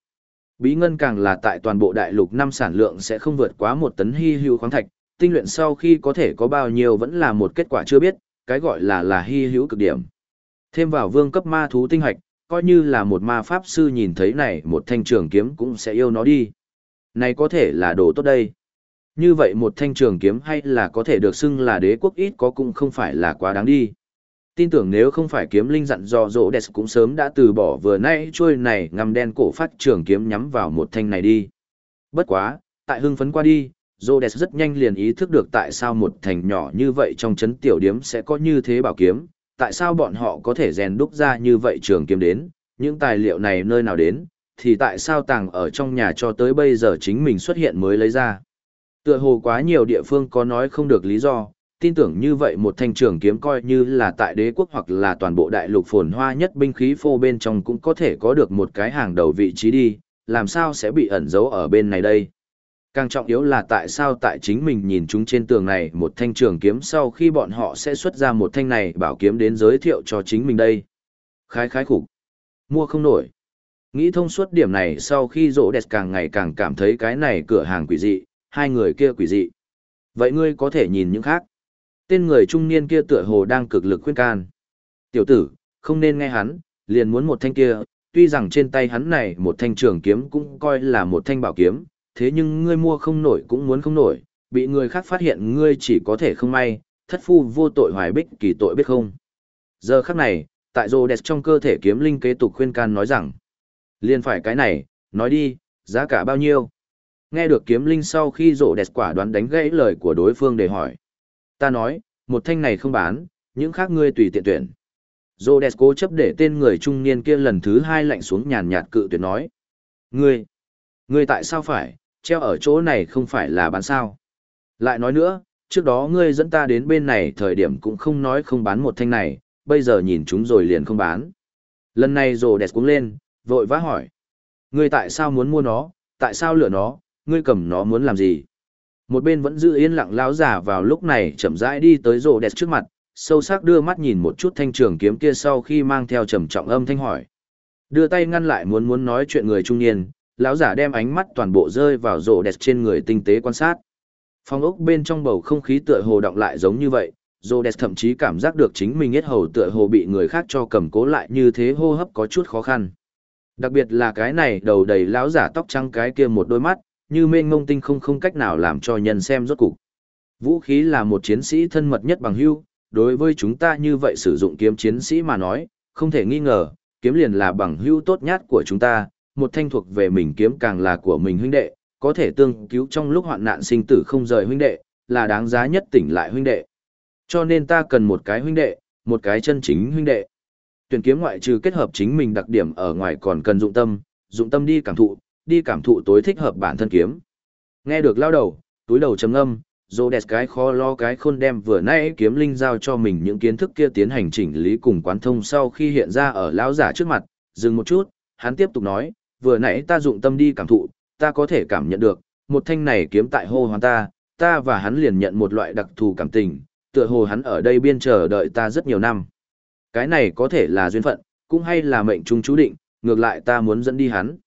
Bí ngân càng là tại toàn bộ đại lục năm sản lượng sẽ không vượt quá một tấn hy hữu khoáng thạch, tinh luyện sau khi có thể có bao nhiêu vẫn là một kết quả chưa biết, cái gọi là là hy hữu cực điểm. Thêm vào vương cấp ma thú tinh hạch, coi như là một ma pháp sư nhìn thấy này một thanh trường kiếm cũng sẽ yêu nó đi. Này có thể là đồ tốt đây. Như vậy một thanh trường kiếm hay là có thể được xưng là đế quốc ít có cũng không phải là quá đáng đi. Tin tưởng nếu không phải kiếm linh dặn dò rỗ đẹp cũng sớm đã từ bỏ vừa nay trôi này ngầm đen cổ phát trường kiếm nhắm vào một thanh này đi. Bất quá, tại hưng phấn qua đi, rỗ đẹp rất nhanh liền ý thức được tại sao một thành nhỏ như vậy trong chấn tiểu điếm sẽ có như thế bảo kiếm, tại sao bọn họ có thể rèn đúc ra như vậy trường kiếm đến, những tài liệu này nơi nào đến, thì tại sao tàng ở trong nhà cho tới bây giờ chính mình xuất hiện mới lấy ra. Tựa hồ quá nhiều địa phương có nói không được lý do, tin tưởng như vậy một thanh trường kiếm coi như là tại đế quốc hoặc là toàn bộ đại lục phồn hoa nhất binh khí phô bên trong cũng có thể có được một cái hàng đầu vị trí đi, làm sao sẽ bị ẩn giấu ở bên này đây. Càng trọng yếu là tại sao tại chính mình nhìn chúng trên tường này một thanh trường kiếm sau khi bọn họ sẽ xuất ra một thanh này bảo kiếm đến giới thiệu cho chính mình đây. Khái khái khủng. Mua không nổi. Nghĩ thông suốt điểm này sau khi rỗ đẹp càng ngày càng cảm thấy cái này cửa hàng quỷ dị, hai người kia quỷ dị. Vậy ngươi có thể nhìn những khác. Tên người trung niên kia tựa hồ đang cực lực khuyên can. Tiểu tử, không nên nghe hắn, liền muốn một thanh kia, tuy rằng trên tay hắn này một thanh trường kiếm cũng coi là một thanh bảo kiếm, thế nhưng ngươi mua không nổi cũng muốn không nổi, bị người khác phát hiện ngươi chỉ có thể không may, thất phu vô tội hoài bích kỳ tội biết không. Giờ khắc này, tại rô đẹp trong cơ thể kiếm linh kế tục khuyên can nói rằng, liền phải cái này, nói đi, giá cả bao nhiêu? Nghe được kiếm linh sau khi rô đẹp quả đoán đánh gãy lời của đối phương để hỏi. Ta nói, một thanh này không bán, những khác ngươi tùy tiện tuyển. Rô cố chấp để tên người trung niên kia lần thứ hai lạnh xuống nhàn nhạt cự tuyệt nói. Ngươi, ngươi tại sao phải, treo ở chỗ này không phải là bán sao? Lại nói nữa, trước đó ngươi dẫn ta đến bên này thời điểm cũng không nói không bán một thanh này, bây giờ nhìn chúng rồi liền không bán. Lần này rồ cuống lên, vội vã hỏi. Ngươi tại sao muốn mua nó, tại sao lựa nó, ngươi cầm nó muốn làm gì? Một bên vẫn giữ yên lặng lão giả vào lúc này chậm rãi đi tới rồ đẹp trước mặt, sâu sắc đưa mắt nhìn một chút thanh trường kiếm kia sau khi mang theo trầm trọng âm thanh hỏi. Đưa tay ngăn lại muốn muốn nói chuyện người trung niên, lão giả đem ánh mắt toàn bộ rơi vào rồ đẹp trên người tinh tế quan sát. phong ốc bên trong bầu không khí tựa hồ động lại giống như vậy, Rhodes thậm chí cảm giác được chính mình hết hầu tựa hồ bị người khác cho cầm cố lại như thế hô hấp có chút khó khăn. Đặc biệt là cái này đầu đầy lão giả tóc trắng cái kia một đôi mắt, như mênh mông tinh không không cách nào làm cho nhân xem rốt cục. Vũ khí là một chiến sĩ thân mật nhất bằng hưu, đối với chúng ta như vậy sử dụng kiếm chiến sĩ mà nói, không thể nghi ngờ, kiếm liền là bằng hưu tốt nhất của chúng ta, một thanh thuộc về mình kiếm càng là của mình huynh đệ, có thể tương cứu trong lúc hoạn nạn sinh tử không rời huynh đệ, là đáng giá nhất tỉnh lại huynh đệ. Cho nên ta cần một cái huynh đệ, một cái chân chính huynh đệ. Tuyển kiếm ngoại trừ kết hợp chính mình đặc điểm ở ngoài còn cần dụng tâm, dụng tâm đi cảm thụ, đi cảm thụ tối thích hợp bản thân kiếm. Nghe được lao đầu, túi đầu trầm âm, dô đẹp cái khó lo cái khôn đem vừa nãy kiếm linh giao cho mình những kiến thức kia tiến hành chỉnh lý cùng quán thông sau khi hiện ra ở lão giả trước mặt, dừng một chút, hắn tiếp tục nói, vừa nãy ta dụng tâm đi cảm thụ, ta có thể cảm nhận được, một thanh này kiếm tại hô hoán ta, ta và hắn liền nhận một loại đặc thù cảm tình, tựa hồ hắn ở đây biên chờ đợi ta rất nhiều năm. Cái này có thể là duyên phận, cũng hay là mệnh trung chú định, ngược lại ta muốn dẫn đi hắn.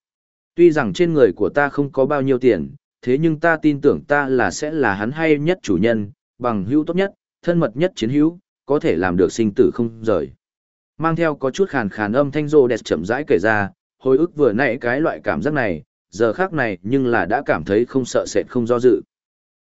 Tuy rằng trên người của ta không có bao nhiêu tiền, thế nhưng ta tin tưởng ta là sẽ là hắn hay nhất chủ nhân, bằng hữu tốt nhất, thân mật nhất chiến hữu, có thể làm được sinh tử không rời. Mang theo có chút khàn khàn âm thanh rô đẹp chậm rãi kể ra, hồi ức vừa nãy cái loại cảm giác này, giờ khác này nhưng là đã cảm thấy không sợ sệt không do dự.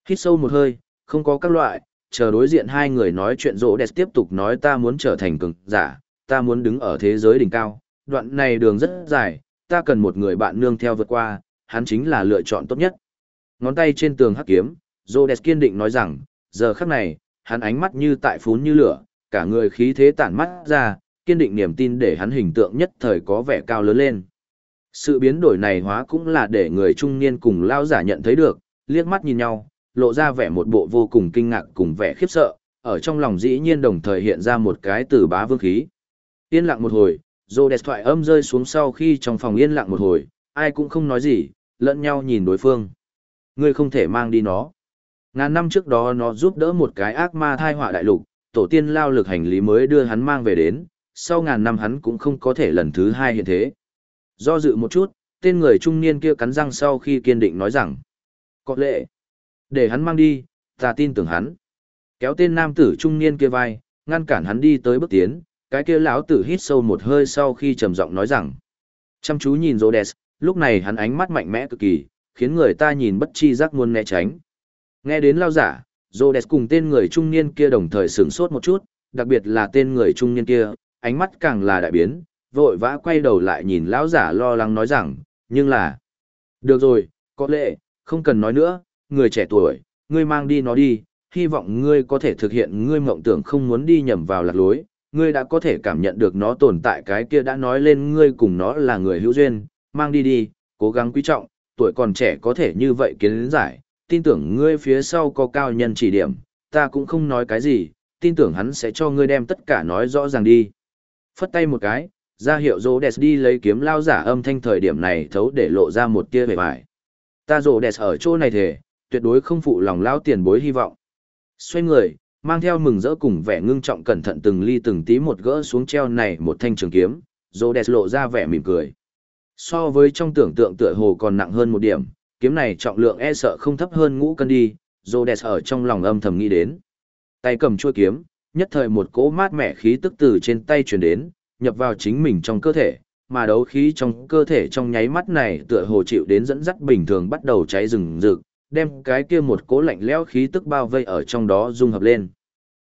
Hít sâu một hơi, không có các loại, chờ đối diện hai người nói chuyện rỗ đẹp tiếp tục nói ta muốn trở thành cường giả, ta muốn đứng ở thế giới đỉnh cao, đoạn này đường rất dài, ta cần một người bạn nương theo vượt qua, hắn chính là lựa chọn tốt nhất. Ngón tay trên tường hắc kiếm, Rhodes kiên định nói rằng, giờ khắc này, hắn ánh mắt như tại phún như lửa, cả người khí thế tản mắt ra, kiên định niềm tin để hắn hình tượng nhất thời có vẻ cao lớn lên. Sự biến đổi này hóa cũng là để người trung niên cùng lao giả nhận thấy được, liếc mắt nhìn nhau, lộ ra vẻ một bộ vô cùng kinh ngạc cùng vẻ khiếp sợ, ở trong lòng dĩ nhiên đồng thời hiện ra một cái từ bá vương khí. Yên lặng một hồi, dô đẹp thoại âm rơi xuống sau khi trong phòng yên lặng một hồi, ai cũng không nói gì, lẫn nhau nhìn đối phương. Ngươi không thể mang đi nó. Ngàn năm trước đó nó giúp đỡ một cái ác ma thai họa đại lục, tổ tiên lao lực hành lý mới đưa hắn mang về đến, sau ngàn năm hắn cũng không có thể lần thứ hai hiện thế. Do dự một chút, tên người trung niên kia cắn răng sau khi kiên định nói rằng, có lệ, để hắn mang đi, ta tin tưởng hắn. Kéo tên nam tử trung niên kia vai, ngăn cản hắn đi tới bước tiến, cái kia lão tử hít sâu một hơi sau khi trầm giọng nói rằng, chăm chú nhìn Rhodes, lúc này hắn ánh mắt mạnh mẽ cực kỳ, khiến người ta nhìn bất chi giác muốn né tránh. Nghe đến lao giả, Rhodes cùng tên người trung niên kia đồng thời sửng sốt một chút, đặc biệt là tên người trung niên kia, ánh mắt càng là đại biến, vội vã quay đầu lại nhìn lão giả lo lắng nói rằng, nhưng là... Được rồi, có lẽ, không cần nói nữa, người trẻ tuổi, ngươi mang đi nó đi, hy vọng ngươi có thể thực hiện ngươi mộng tưởng không muốn đi nhầm vào lạc lối, ngươi đã có thể cảm nhận được nó tồn tại cái kia đã nói lên ngươi cùng nó là người hữu duyên, mang đi đi, cố gắng quý trọng, tuổi còn trẻ có thể như vậy kiến giải, tin tưởng ngươi phía sau có cao nhân chỉ điểm, ta cũng không nói cái gì, tin tưởng hắn sẽ cho ngươi đem tất cả nói rõ ràng đi. Phất tay một cái, ra hiệu rô đẹp đi lấy kiếm lao giả âm thanh thời điểm này thấu để lộ ra một tia vẻ vải ta rô đẹp ở chỗ này thề, tuyệt đối không phụ lòng lao tiền bối hy vọng xoay người mang theo mừng rỡ cùng vẻ ngưng trọng cẩn thận từng ly từng tí một gỡ xuống treo này một thanh trường kiếm rô đẹp lộ ra vẻ mỉm cười so với trong tưởng tượng tựa hồ còn nặng hơn một điểm kiếm này trọng lượng e sợ không thấp hơn ngũ cân đi rô đẹp ở trong lòng âm thầm nghĩ đến tay cầm chuôi kiếm nhất thời một cỗ mát mẻ khí tức từ trên tay truyền đến nhập vào chính mình trong cơ thể, mà đấu khí trong cơ thể trong nháy mắt này tựa hồ chịu đến dẫn dắt bình thường bắt đầu cháy rừng rực, đem cái kia một cỗ lạnh lẽo khí tức bao vây ở trong đó dung hợp lên.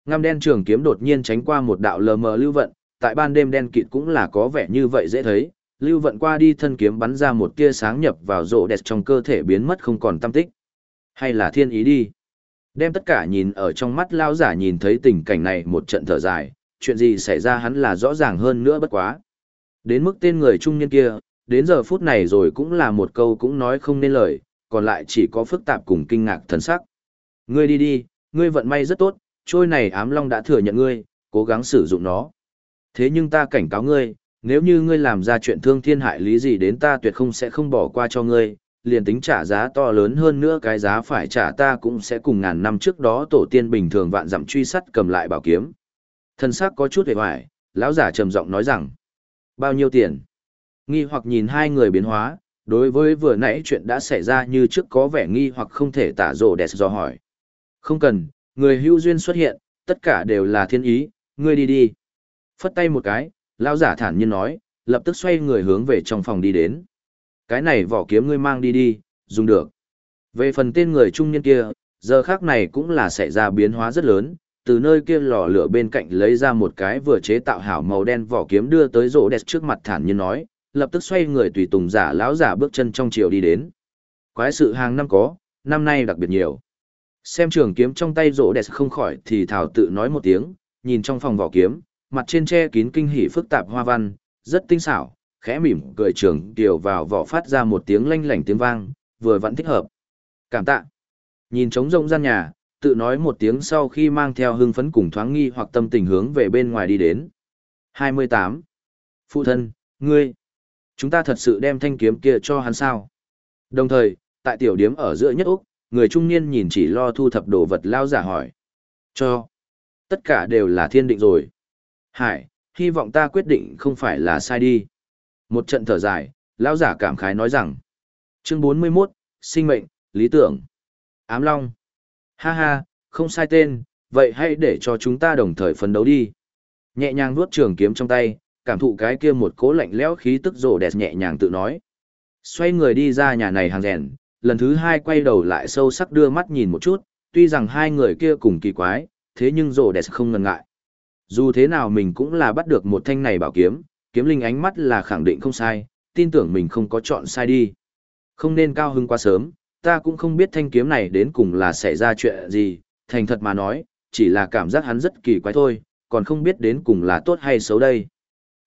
Ngăm đen trường kiếm đột nhiên tránh qua một đạo lờ mờ lưu vận, tại ban đêm đen kịt cũng là có vẻ như vậy dễ thấy, lưu vận qua đi thân kiếm bắn ra một tia sáng nhập vào rộ đẹp trong cơ thể biến mất không còn tâm tích. Hay là thiên ý đi. Đem tất cả nhìn ở trong mắt lao giả nhìn thấy tình cảnh này một trận thở dài, chuyện gì xảy ra hắn là rõ ràng hơn nữa bất quá. Đến mức tên người trung niên kia, đến giờ phút này rồi cũng là một câu cũng nói không nên lời, còn lại chỉ có phức tạp cùng kinh ngạc thần sắc. Ngươi đi đi, ngươi vận may rất tốt, trôi này ám long đã thừa nhận ngươi, cố gắng sử dụng nó. Thế nhưng ta cảnh cáo ngươi, nếu như ngươi làm ra chuyện thương thiên hại lý gì đến ta tuyệt không sẽ không bỏ qua cho ngươi, liền tính trả giá to lớn hơn nữa cái giá phải trả ta cũng sẽ cùng ngàn năm trước đó tổ tiên bình thường vạn dặm truy sắt cầm lại bảo kiếm. Thân xác có chút hề hoài, lão giả trầm giọng nói rằng, bao nhiêu tiền? Nghi hoặc nhìn hai người biến hóa, đối với vừa nãy chuyện đã xảy ra như trước có vẻ nghi hoặc không thể tả rộ đẹp do hỏi. Không cần, người hưu duyên xuất hiện, tất cả đều là thiên ý, ngươi đi đi. Phất tay một cái, lão giả thản nhiên nói, lập tức xoay người hướng về trong phòng đi đến. Cái này vỏ kiếm ngươi mang đi đi, dùng được. Về phần tên người trung niên kia, giờ khác này cũng là xảy ra biến hóa rất lớn, từ nơi kia lò lửa bên cạnh lấy ra một cái vừa chế tạo hảo màu đen vỏ kiếm đưa tới rỗ đẹp trước mặt thản nhiên nói, lập tức xoay người tùy tùng giả lão giả bước chân trong chiều đi đến. Quái sự hàng năm có, năm nay đặc biệt nhiều. Xem trường kiếm trong tay rỗ đẹp không khỏi thì thảo tự nói một tiếng, nhìn trong phòng vỏ kiếm, mặt trên che kín kinh hỉ phức tạp hoa văn, rất tinh xảo, khẽ mỉm cười trường kiều vào vỏ phát ra một tiếng lanh lảnh tiếng vang, vừa vẫn thích hợp. Cảm tạ. Nhìn trống rộng gian nhà, tự nói một tiếng sau khi mang theo hưng phấn cùng thoáng nghi hoặc tâm tình hướng về bên ngoài đi đến. 28. Phụ thân, ngươi, chúng ta thật sự đem thanh kiếm kia cho hắn sao? Đồng thời, tại tiểu điếm ở giữa nhất Úc, người trung niên nhìn chỉ lo thu thập đồ vật lao giả hỏi. Cho. Tất cả đều là thiên định rồi. Hải, hy vọng ta quyết định không phải là sai đi. Một trận thở dài, lão giả cảm khái nói rằng. Chương 41, sinh mệnh, lý tưởng. Ám Long. Ha ha, không sai tên, vậy hãy để cho chúng ta đồng thời phấn đấu đi. Nhẹ nhàng vuốt trường kiếm trong tay, cảm thụ cái kia một cố lạnh lẽo khí tức rồ đẹp nhẹ nhàng tự nói. Xoay người đi ra nhà này hàng rèn, lần thứ hai quay đầu lại sâu sắc đưa mắt nhìn một chút, tuy rằng hai người kia cùng kỳ quái, thế nhưng rồ đẹp không ngần ngại. Dù thế nào mình cũng là bắt được một thanh này bảo kiếm, kiếm linh ánh mắt là khẳng định không sai, tin tưởng mình không có chọn sai đi. Không nên cao hứng quá sớm, ta cũng không biết thanh kiếm này đến cùng là xảy ra chuyện gì, thành thật mà nói, chỉ là cảm giác hắn rất kỳ quái thôi, còn không biết đến cùng là tốt hay xấu đây.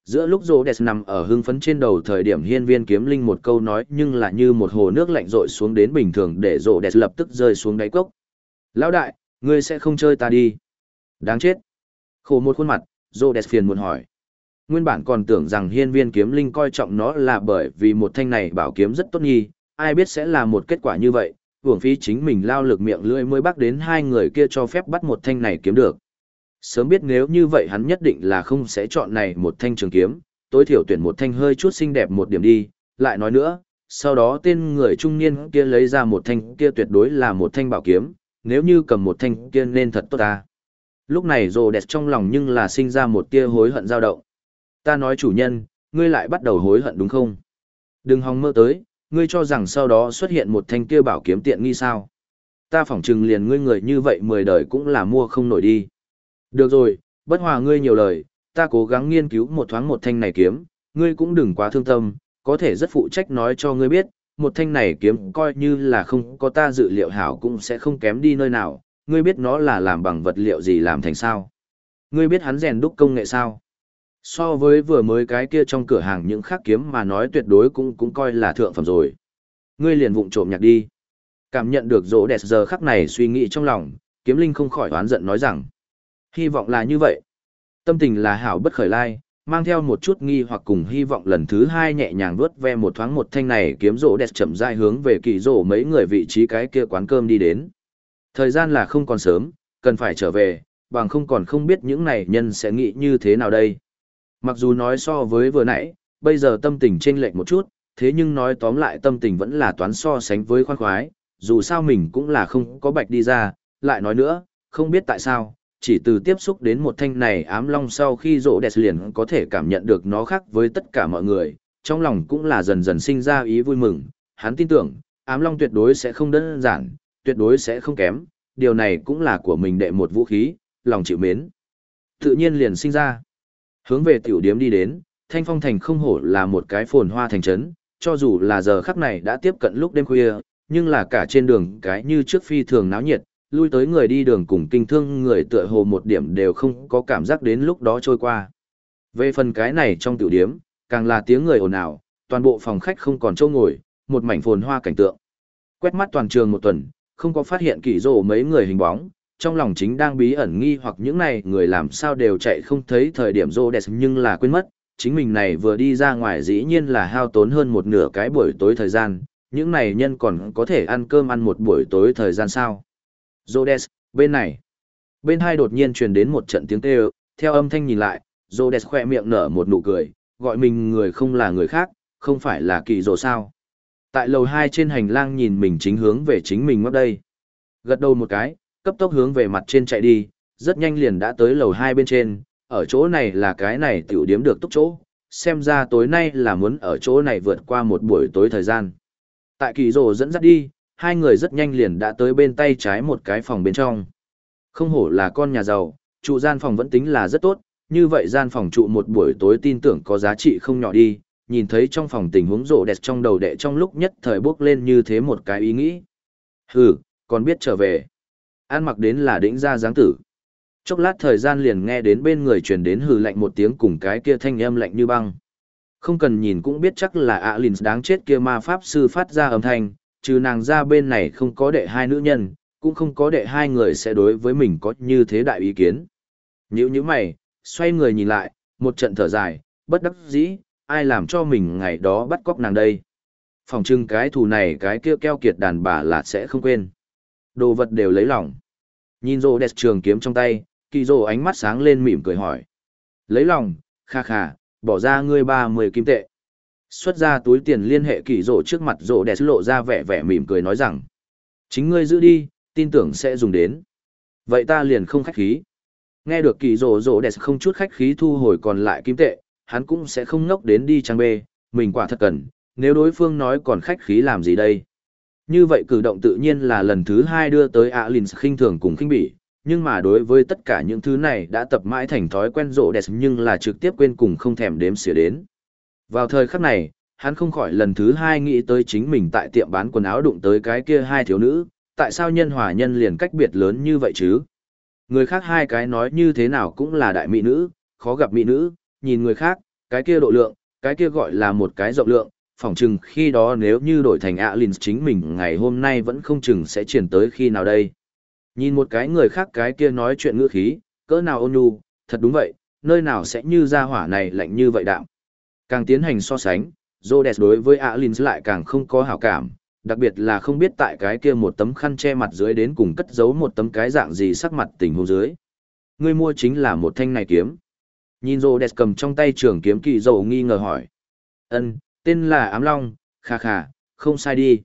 Giữa lúc rô nằm ở hưng phấn trên đầu thời điểm hiên viên kiếm linh một câu nói nhưng là như một hồ nước lạnh rội xuống đến bình thường để rô lập tức rơi xuống đáy cốc. Lão đại, ngươi sẽ không chơi ta đi. Đáng chết. Khổ một khuôn mặt, rô phiền muốn hỏi. Nguyên bản còn tưởng rằng hiên viên kiếm linh coi trọng nó là bởi vì một thanh này bảo kiếm rất tốt nghi, ai biết sẽ là một kết quả như vậy, hưởng phí chính mình lao lực miệng lưỡi mới bắt đến hai người kia cho phép bắt một thanh này kiếm được. Sớm biết nếu như vậy hắn nhất định là không sẽ chọn này một thanh trường kiếm, tối thiểu tuyển một thanh hơi chút xinh đẹp một điểm đi, lại nói nữa, sau đó tên người trung niên kia lấy ra một thanh kia tuyệt đối là một thanh bảo kiếm, nếu như cầm một thanh kia nên thật tốt ta. Lúc này rồ đẹp trong lòng nhưng là sinh ra một tia hối hận dao động. Ta nói chủ nhân, ngươi lại bắt đầu hối hận đúng không? Đừng hòng mơ tới, ngươi cho rằng sau đó xuất hiện một thanh kia bảo kiếm tiện nghi sao? Ta phỏng chừng liền ngươi người như vậy mười đời cũng là mua không nổi đi. Được rồi, bất hòa ngươi nhiều lời, ta cố gắng nghiên cứu một thoáng một thanh này kiếm, ngươi cũng đừng quá thương tâm, có thể rất phụ trách nói cho ngươi biết, một thanh này kiếm coi như là không có ta dự liệu hảo cũng sẽ không kém đi nơi nào, ngươi biết nó là làm bằng vật liệu gì làm thành sao. Ngươi biết hắn rèn đúc công nghệ sao. So với vừa mới cái kia trong cửa hàng những khác kiếm mà nói tuyệt đối cũng cũng coi là thượng phẩm rồi. Ngươi liền vụng trộm nhạc đi. Cảm nhận được rỗ đẹp giờ khắc này suy nghĩ trong lòng, kiếm linh không khỏi oán giận nói rằng. Hy vọng là như vậy. Tâm tình là hảo bất khởi lai, mang theo một chút nghi hoặc cùng hy vọng lần thứ hai nhẹ nhàng vuốt ve một thoáng một thanh này kiếm rỗ đẹp chậm rãi hướng về kỳ rỗ mấy người vị trí cái kia quán cơm đi đến. Thời gian là không còn sớm, cần phải trở về, bằng không còn không biết những này nhân sẽ nghĩ như thế nào đây. Mặc dù nói so với vừa nãy, bây giờ tâm tình chênh lệch một chút, thế nhưng nói tóm lại tâm tình vẫn là toán so sánh với khoan khoái, dù sao mình cũng là không có bạch đi ra, lại nói nữa, không biết tại sao, chỉ từ tiếp xúc đến một thanh này ám long sau khi rỗ đẹp liền có thể cảm nhận được nó khác với tất cả mọi người, trong lòng cũng là dần dần sinh ra ý vui mừng, hắn tin tưởng, ám long tuyệt đối sẽ không đơn giản, tuyệt đối sẽ không kém, điều này cũng là của mình đệ một vũ khí, lòng chịu mến. Tự nhiên liền sinh ra. Hướng về tiểu điếm đi đến, Thanh Phong Thành không hổ là một cái phồn hoa thành trấn, cho dù là giờ khắc này đã tiếp cận lúc đêm khuya, nhưng là cả trên đường cái như trước phi thường náo nhiệt, lui tới người đi đường cùng kinh thương người tựa hồ một điểm đều không có cảm giác đến lúc đó trôi qua. Về phần cái này trong tiểu điếm, càng là tiếng người ồn ào, toàn bộ phòng khách không còn chỗ ngồi, một mảnh phồn hoa cảnh tượng. Quét mắt toàn trường một tuần, không có phát hiện kỳ rồ mấy người hình bóng, trong lòng chính đang bí ẩn nghi hoặc những này người làm sao đều chạy không thấy thời điểm rô đẹp nhưng là quên mất, chính mình này vừa đi ra ngoài dĩ nhiên là hao tốn hơn một nửa cái buổi tối thời gian, những này nhân còn có thể ăn cơm ăn một buổi tối thời gian sao. Rhodes, bên này. Bên hai đột nhiên truyền đến một trận tiếng kêu, theo âm thanh nhìn lại, Rhodes khỏe miệng nở một nụ cười, gọi mình người không là người khác, không phải là kỳ rồ sao. Tại lầu hai trên hành lang nhìn mình chính hướng về chính mình ngóc đây. Gật đầu một cái, cấp tốc hướng về mặt trên chạy đi, rất nhanh liền đã tới lầu hai bên trên, ở chỗ này là cái này tiểu điếm được túc chỗ, xem ra tối nay là muốn ở chỗ này vượt qua một buổi tối thời gian. Tại kỳ rồ dẫn dắt đi, hai người rất nhanh liền đã tới bên tay trái một cái phòng bên trong. Không hổ là con nhà giàu, trụ gian phòng vẫn tính là rất tốt, như vậy gian phòng trụ một buổi tối tin tưởng có giá trị không nhỏ đi, nhìn thấy trong phòng tình huống rộ đẹp trong đầu đệ trong lúc nhất thời bước lên như thế một cái ý nghĩ. Hừ, còn biết trở về. An mặc đến là đỉnh ra dáng tử. Chốc lát thời gian liền nghe đến bên người truyền đến hừ lạnh một tiếng cùng cái kia thanh âm lạnh như băng. Không cần nhìn cũng biết chắc là Alin đáng chết kia ma pháp sư phát ra âm thanh, trừ nàng ra bên này không có đệ hai nữ nhân, cũng không có đệ hai người sẽ đối với mình có như thế đại ý kiến. Nhữ như mày, xoay người nhìn lại, một trận thở dài, bất đắc dĩ, ai làm cho mình ngày đó bắt cóc nàng đây. Phòng trưng cái thù này cái kia keo kiệt đàn bà là sẽ không quên. Đồ vật đều lấy lòng. Nhìn rô đẹp trường kiếm trong tay, kỳ rô ánh mắt sáng lên mỉm cười hỏi. Lấy lòng, kha kha, bỏ ra ngươi ba mươi kim tệ. Xuất ra túi tiền liên hệ kỳ rô trước mặt rô đẹp lộ ra vẻ vẻ mỉm cười nói rằng. Chính ngươi giữ đi, tin tưởng sẽ dùng đến. Vậy ta liền không khách khí. Nghe được kỳ rô rô đẹp không chút khách khí thu hồi còn lại kim tệ, hắn cũng sẽ không ngốc đến đi trang bê, mình quả thật cần, nếu đối phương nói còn khách khí làm gì đây. Như vậy cử động tự nhiên là lần thứ hai đưa tới Alin khinh thường cùng khinh bỉ, nhưng mà đối với tất cả những thứ này đã tập mãi thành thói quen rộ đẹp nhưng là trực tiếp quên cùng không thèm đếm xỉa đến. Vào thời khắc này, hắn không khỏi lần thứ hai nghĩ tới chính mình tại tiệm bán quần áo đụng tới cái kia hai thiếu nữ, tại sao nhân hòa nhân liền cách biệt lớn như vậy chứ? Người khác hai cái nói như thế nào cũng là đại mỹ nữ, khó gặp mỹ nữ, nhìn người khác, cái kia độ lượng, cái kia gọi là một cái rộng lượng, phỏng chừng khi đó nếu như đổi thành Alin chính mình ngày hôm nay vẫn không chừng sẽ triển tới khi nào đây. Nhìn một cái người khác cái kia nói chuyện ngữ khí, cỡ nào ôn nhu, thật đúng vậy, nơi nào sẽ như ra hỏa này lạnh như vậy đạo? Càng tiến hành so sánh, Rhodes đối với Alins lại càng không có hảo cảm, đặc biệt là không biết tại cái kia một tấm khăn che mặt dưới đến cùng cất giấu một tấm cái dạng gì sắc mặt tình huống dưới. Người mua chính là một thanh này kiếm. Nhìn Rhodes cầm trong tay trường kiếm kỳ dầu nghi ngờ hỏi. Ân, tên là ám long, khà khà, không sai đi.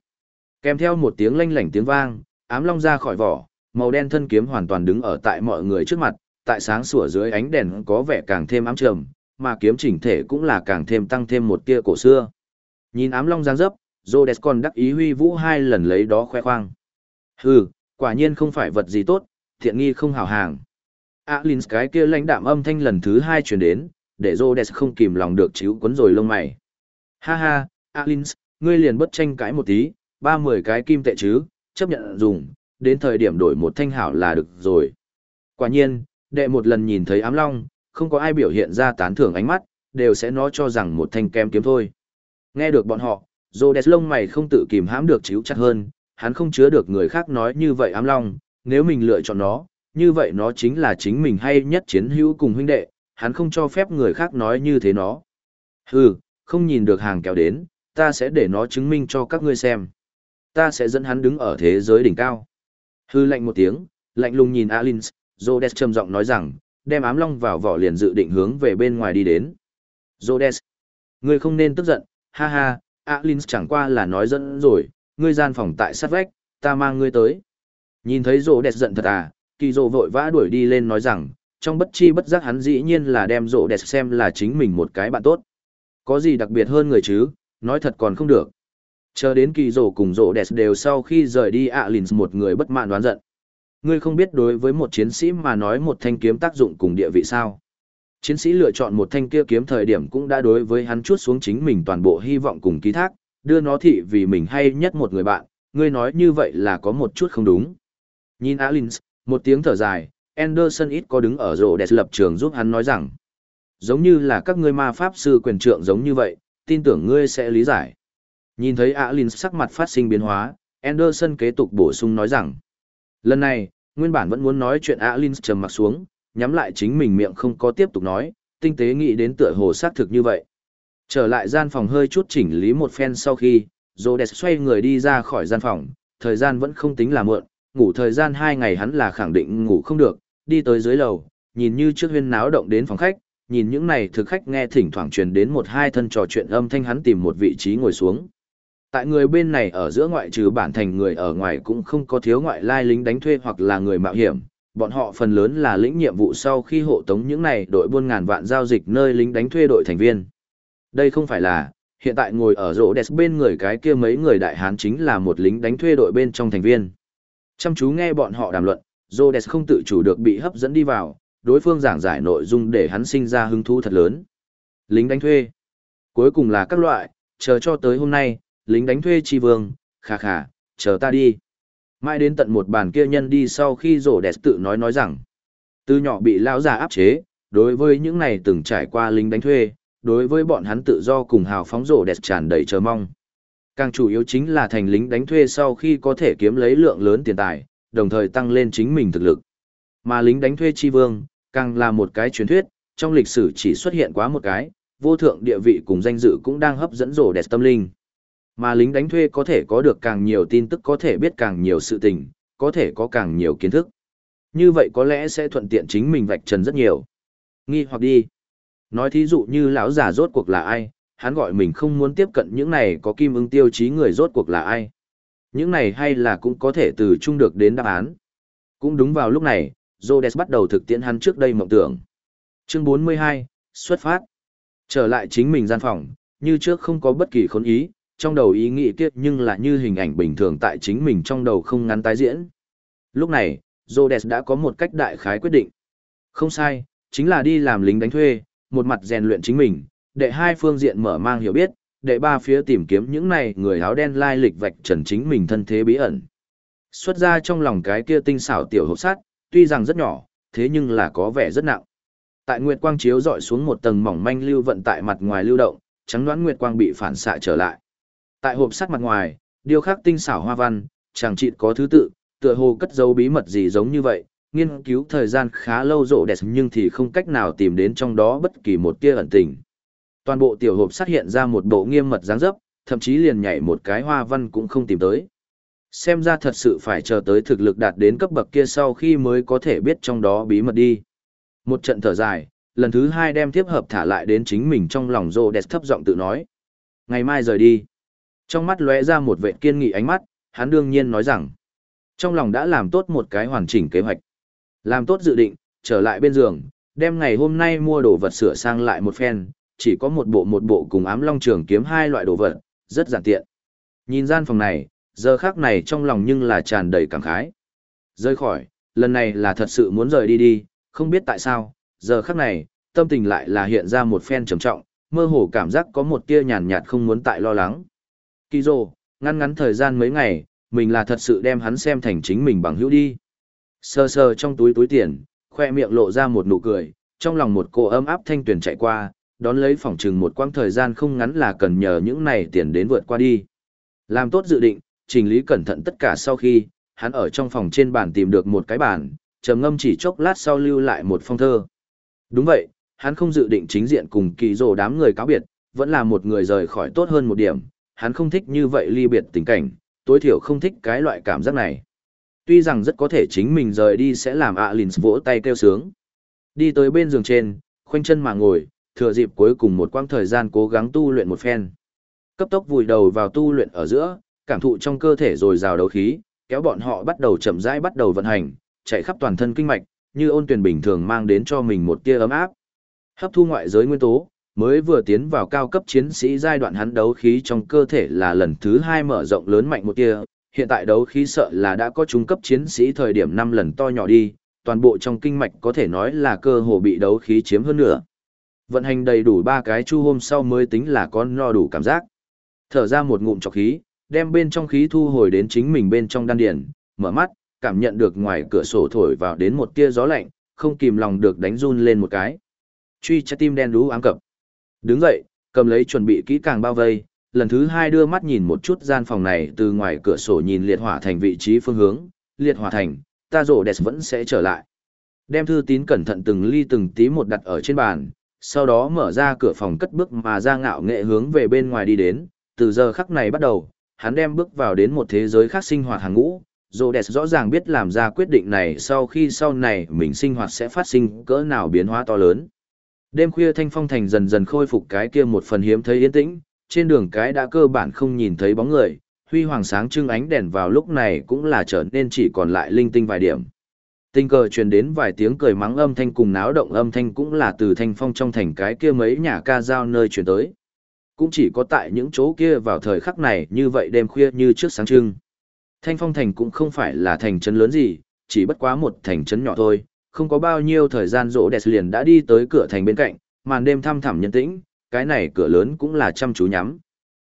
Kèm theo một tiếng lanh lảnh tiếng vang, ám long ra khỏi vỏ, màu đen thân kiếm hoàn toàn đứng ở tại mọi người trước mặt, tại sáng sủa dưới ánh đèn có vẻ càng thêm ám trầm, mà kiếm chỉnh thể cũng là càng thêm tăng thêm một tia cổ xưa. Nhìn ám long giáng dấp, Rhodes còn đắc ý huy vũ hai lần lấy đó khoe khoang. Hừ, quả nhiên không phải vật gì tốt, thiện nghi không hảo hàng. Alins cái kia lãnh đạm âm thanh lần thứ hai truyền đến, để Rhodes không kìm lòng được chíu quấn rồi lông mày. Ha ha, Alins, ngươi liền bất tranh cãi một tí, ba mười cái kim tệ chứ, chấp nhận dùng, đến thời điểm đổi một thanh hảo là được rồi. Quả nhiên, đệ một lần nhìn thấy ám long, không có ai biểu hiện ra tán thưởng ánh mắt, đều sẽ nó cho rằng một thanh kem kiếm thôi. Nghe được bọn họ, Rhodes lông mày không tự kìm hãm được chíu chặt hơn, hắn không chứa được người khác nói như vậy ám long, nếu mình lựa chọn nó, như vậy nó chính là chính mình hay nhất chiến hữu cùng huynh đệ, hắn không cho phép người khác nói như thế nó. Hừ, không nhìn được hàng kéo đến, ta sẽ để nó chứng minh cho các ngươi xem. Ta sẽ dẫn hắn đứng ở thế giới đỉnh cao. Hư lạnh một tiếng, lạnh lùng nhìn Alins, Rhodes trầm giọng nói rằng, đem ám long vào vỏ liền dự định hướng về bên ngoài đi đến. Rhodes, ngươi không nên tức giận, ha ha, Alin chẳng qua là nói dẫn rồi, ngươi gian phòng tại sát vách, ta mang ngươi tới. Nhìn thấy Rhodes giận thật à, kỳ rồ vội vã đuổi đi lên nói rằng, trong bất chi bất giác hắn dĩ nhiên là đem Rhodes xem là chính mình một cái bạn tốt. Có gì đặc biệt hơn người chứ, nói thật còn không được. Chờ đến kỳ rồ cùng rộ đẹp đều sau khi rời đi Alin một người bất mãn đoán giận. Ngươi không biết đối với một chiến sĩ mà nói một thanh kiếm tác dụng cùng địa vị sao. Chiến sĩ lựa chọn một thanh kia kiếm thời điểm cũng đã đối với hắn chút xuống chính mình toàn bộ hy vọng cùng ký thác, đưa nó thị vì mình hay nhất một người bạn, ngươi nói như vậy là có một chút không đúng. Nhìn Alins, một tiếng thở dài, Anderson ít có đứng ở rổ đẹp lập trường giúp hắn nói rằng, giống như là các ngươi ma pháp sư quyền trượng giống như vậy, tin tưởng ngươi sẽ lý giải. Nhìn thấy Alins sắc mặt phát sinh biến hóa, Anderson kế tục bổ sung nói rằng, lần này, nguyên bản vẫn muốn nói chuyện Alin trầm mặt xuống, nhắm lại chính mình miệng không có tiếp tục nói, tinh tế nghĩ đến tựa hồ xác thực như vậy. Trở lại gian phòng hơi chút chỉnh lý một phen sau khi, Rhodes xoay người đi ra khỏi gian phòng, thời gian vẫn không tính là muộn, ngủ thời gian hai ngày hắn là khẳng định ngủ không được, đi tới dưới lầu, nhìn như trước huyên náo động đến phòng khách, nhìn những này thực khách nghe thỉnh thoảng truyền đến một hai thân trò chuyện âm thanh hắn tìm một vị trí ngồi xuống. Tại người bên này ở giữa ngoại trừ bản thành người ở ngoài cũng không có thiếu ngoại lai lính đánh thuê hoặc là người mạo hiểm, bọn họ phần lớn là lĩnh nhiệm vụ sau khi hộ tống những này đội buôn ngàn vạn giao dịch nơi lính đánh thuê đội thành viên. Đây không phải là, hiện tại ngồi ở rỗ đẹp bên người cái kia mấy người đại hán chính là một lính đánh thuê đội bên trong thành viên. Chăm chú nghe bọn họ đàm luận, Rhodes không tự chủ được bị hấp dẫn đi vào, đối phương giảng giải nội dung để hắn sinh ra hứng thú thật lớn. Lính đánh thuê. Cuối cùng là các loại, chờ cho tới hôm nay, lính đánh thuê chi vương, khà khà, chờ ta đi. Mãi đến tận một bàn kia nhân đi sau khi rổ đẹp tự nói nói rằng, từ nhỏ bị lão già áp chế, đối với những này từng trải qua lính đánh thuê, đối với bọn hắn tự do cùng hào phóng rổ đẹp tràn đầy chờ mong. Càng chủ yếu chính là thành lính đánh thuê sau khi có thể kiếm lấy lượng lớn tiền tài, đồng thời tăng lên chính mình thực lực. Mà lính đánh thuê chi vương, càng là một cái truyền thuyết, trong lịch sử chỉ xuất hiện quá một cái, vô thượng địa vị cùng danh dự cũng đang hấp dẫn rổ đẹp tâm linh. Mà lính đánh thuê có thể có được càng nhiều tin tức có thể biết càng nhiều sự tình, có thể có càng nhiều kiến thức. Như vậy có lẽ sẽ thuận tiện chính mình vạch trần rất nhiều. Nghi hoặc đi. Nói thí dụ như lão già rốt cuộc là ai, hắn gọi mình không muốn tiếp cận những này có kim ứng tiêu chí người rốt cuộc là ai. Những này hay là cũng có thể từ chung được đến đáp án. Cũng đúng vào lúc này, Rhodes bắt đầu thực tiễn hắn trước đây mộng tưởng. Chương 42, xuất phát. Trở lại chính mình gian phòng, như trước không có bất kỳ khốn ý, trong đầu ý nghĩ kiếp nhưng là như hình ảnh bình thường tại chính mình trong đầu không ngắn tái diễn. Lúc này, Rhodes đã có một cách đại khái quyết định. Không sai, chính là đi làm lính đánh thuê, một mặt rèn luyện chính mình, đệ hai phương diện mở mang hiểu biết, đệ ba phía tìm kiếm những này người áo đen lai lịch vạch trần chính mình thân thế bí ẩn. Xuất ra trong lòng cái kia tinh xảo tiểu hộp sắt, tuy rằng rất nhỏ, thế nhưng là có vẻ rất nặng. Tại nguyệt quang chiếu dọi xuống một tầng mỏng manh lưu vận tại mặt ngoài lưu động, trắng đoán nguyệt quang bị phản xạ trở lại. Tại hộp sắt mặt ngoài, điêu khắc tinh xảo hoa văn, chẳng chịt có thứ tự, tựa hồ cất dấu bí mật gì giống như vậy, nghiên cứu thời gian khá lâu rộ đẹp nhưng thì không cách nào tìm đến trong đó bất kỳ một tia ẩn tình. Toàn bộ tiểu hộp sắt hiện ra một bộ nghiêm mật dáng dấp, thậm chí liền nhảy một cái hoa văn cũng không tìm tới. Xem ra thật sự phải chờ tới thực lực đạt đến cấp bậc kia sau khi mới có thể biết trong đó bí mật đi. Một trận thở dài, lần thứ hai đem tiếp hợp thả lại đến chính mình trong lòng rô đẹp thấp giọng tự nói. Ngày mai rời đi. Trong mắt lóe ra một vệ kiên nghị ánh mắt, hắn đương nhiên nói rằng, trong lòng đã làm tốt một cái hoàn chỉnh kế hoạch. Làm tốt dự định, trở lại bên giường, đem ngày hôm nay mua đồ vật sửa sang lại một phen, chỉ có một bộ một bộ cùng ám long trường kiếm hai loại đồ vật, rất giản tiện. Nhìn gian phòng này, giờ khác này trong lòng nhưng là tràn đầy cảm khái. Rơi khỏi, lần này là thật sự muốn rời đi đi, không biết tại sao, giờ khác này, tâm tình lại là hiện ra một phen trầm trọng, mơ hồ cảm giác có một tia nhàn nhạt không muốn tại lo lắng. Kỳ rồ, ngăn ngắn thời gian mấy ngày, mình là thật sự đem hắn xem thành chính mình bằng hữu đi. Sờ sờ trong túi túi tiền, khoe miệng lộ ra một nụ cười, trong lòng một cô ấm áp thanh tuyển chạy qua, đón lấy phòng trừng một quãng thời gian không ngắn là cần nhờ những này tiền đến vượt qua đi. Làm tốt dự định, trình lý cẩn thận tất cả sau khi, hắn ở trong phòng trên bàn tìm được một cái bàn, trầm ngâm chỉ chốc lát sau lưu lại một phong thơ. Đúng vậy, hắn không dự định chính diện cùng kỳ rồ đám người cáo biệt, vẫn là một người rời khỏi tốt hơn một điểm, hắn không thích như vậy ly biệt tình cảnh, tối thiểu không thích cái loại cảm giác này. Tuy rằng rất có thể chính mình rời đi sẽ làm ạ lìn vỗ tay kêu sướng. Đi tới bên giường trên, khoanh chân mà ngồi, thừa dịp cuối cùng một quãng thời gian cố gắng tu luyện một phen. Cấp tốc vùi đầu vào tu luyện ở giữa, cảm thụ trong cơ thể rồi rào đấu khí, kéo bọn họ bắt đầu chậm rãi bắt đầu vận hành, chạy khắp toàn thân kinh mạch, như ôn tuyển bình thường mang đến cho mình một tia ấm áp. Hấp thu ngoại giới nguyên tố, mới vừa tiến vào cao cấp chiến sĩ giai đoạn hắn đấu khí trong cơ thể là lần thứ hai mở rộng lớn mạnh một tia, hiện tại đấu khí sợ là đã có trung cấp chiến sĩ thời điểm năm lần to nhỏ đi, toàn bộ trong kinh mạch có thể nói là cơ hồ bị đấu khí chiếm hơn nữa. Vận hành đầy đủ ba cái chu hôm sau mới tính là con no đủ cảm giác. Thở ra một ngụm trọc khí, đem bên trong khí thu hồi đến chính mình bên trong đan điển. mở mắt, cảm nhận được ngoài cửa sổ thổi vào đến một tia gió lạnh, không kìm lòng được đánh run lên một cái. Truy trái tim đen đú ám cập. Đứng dậy, cầm lấy chuẩn bị kỹ càng bao vây, lần thứ hai đưa mắt nhìn một chút gian phòng này từ ngoài cửa sổ nhìn liệt hỏa thành vị trí phương hướng, liệt hỏa thành, ta rổ đẹp vẫn sẽ trở lại. Đem thư tín cẩn thận từng ly từng tí một đặt ở trên bàn, sau đó mở ra cửa phòng cất bước mà ra ngạo nghệ hướng về bên ngoài đi đến, từ giờ khắc này bắt đầu, hắn đem bước vào đến một thế giới khác sinh hoạt hàng ngũ. Rhodes rõ ràng biết làm ra quyết định này sau khi sau này mình sinh hoạt sẽ phát sinh cỡ nào biến hóa to lớn. Đêm khuya thanh phong thành dần dần khôi phục cái kia một phần hiếm thấy yên tĩnh, trên đường cái đã cơ bản không nhìn thấy bóng người, huy hoàng sáng trưng ánh đèn vào lúc này cũng là trở nên chỉ còn lại linh tinh vài điểm. Tình cờ truyền đến vài tiếng cười mắng âm thanh cùng náo động âm thanh cũng là từ thanh phong trong thành cái kia mấy nhà ca giao nơi truyền tới. Cũng chỉ có tại những chỗ kia vào thời khắc này như vậy đêm khuya như trước sáng trưng. Thanh phong thành cũng không phải là thành trấn lớn gì, chỉ bất quá một thành trấn nhỏ thôi, không có bao nhiêu thời gian rỗ đẹp liền đã đi tới cửa thành bên cạnh, màn đêm thăm thẳm nhân tĩnh, cái này cửa lớn cũng là chăm chú nhắm.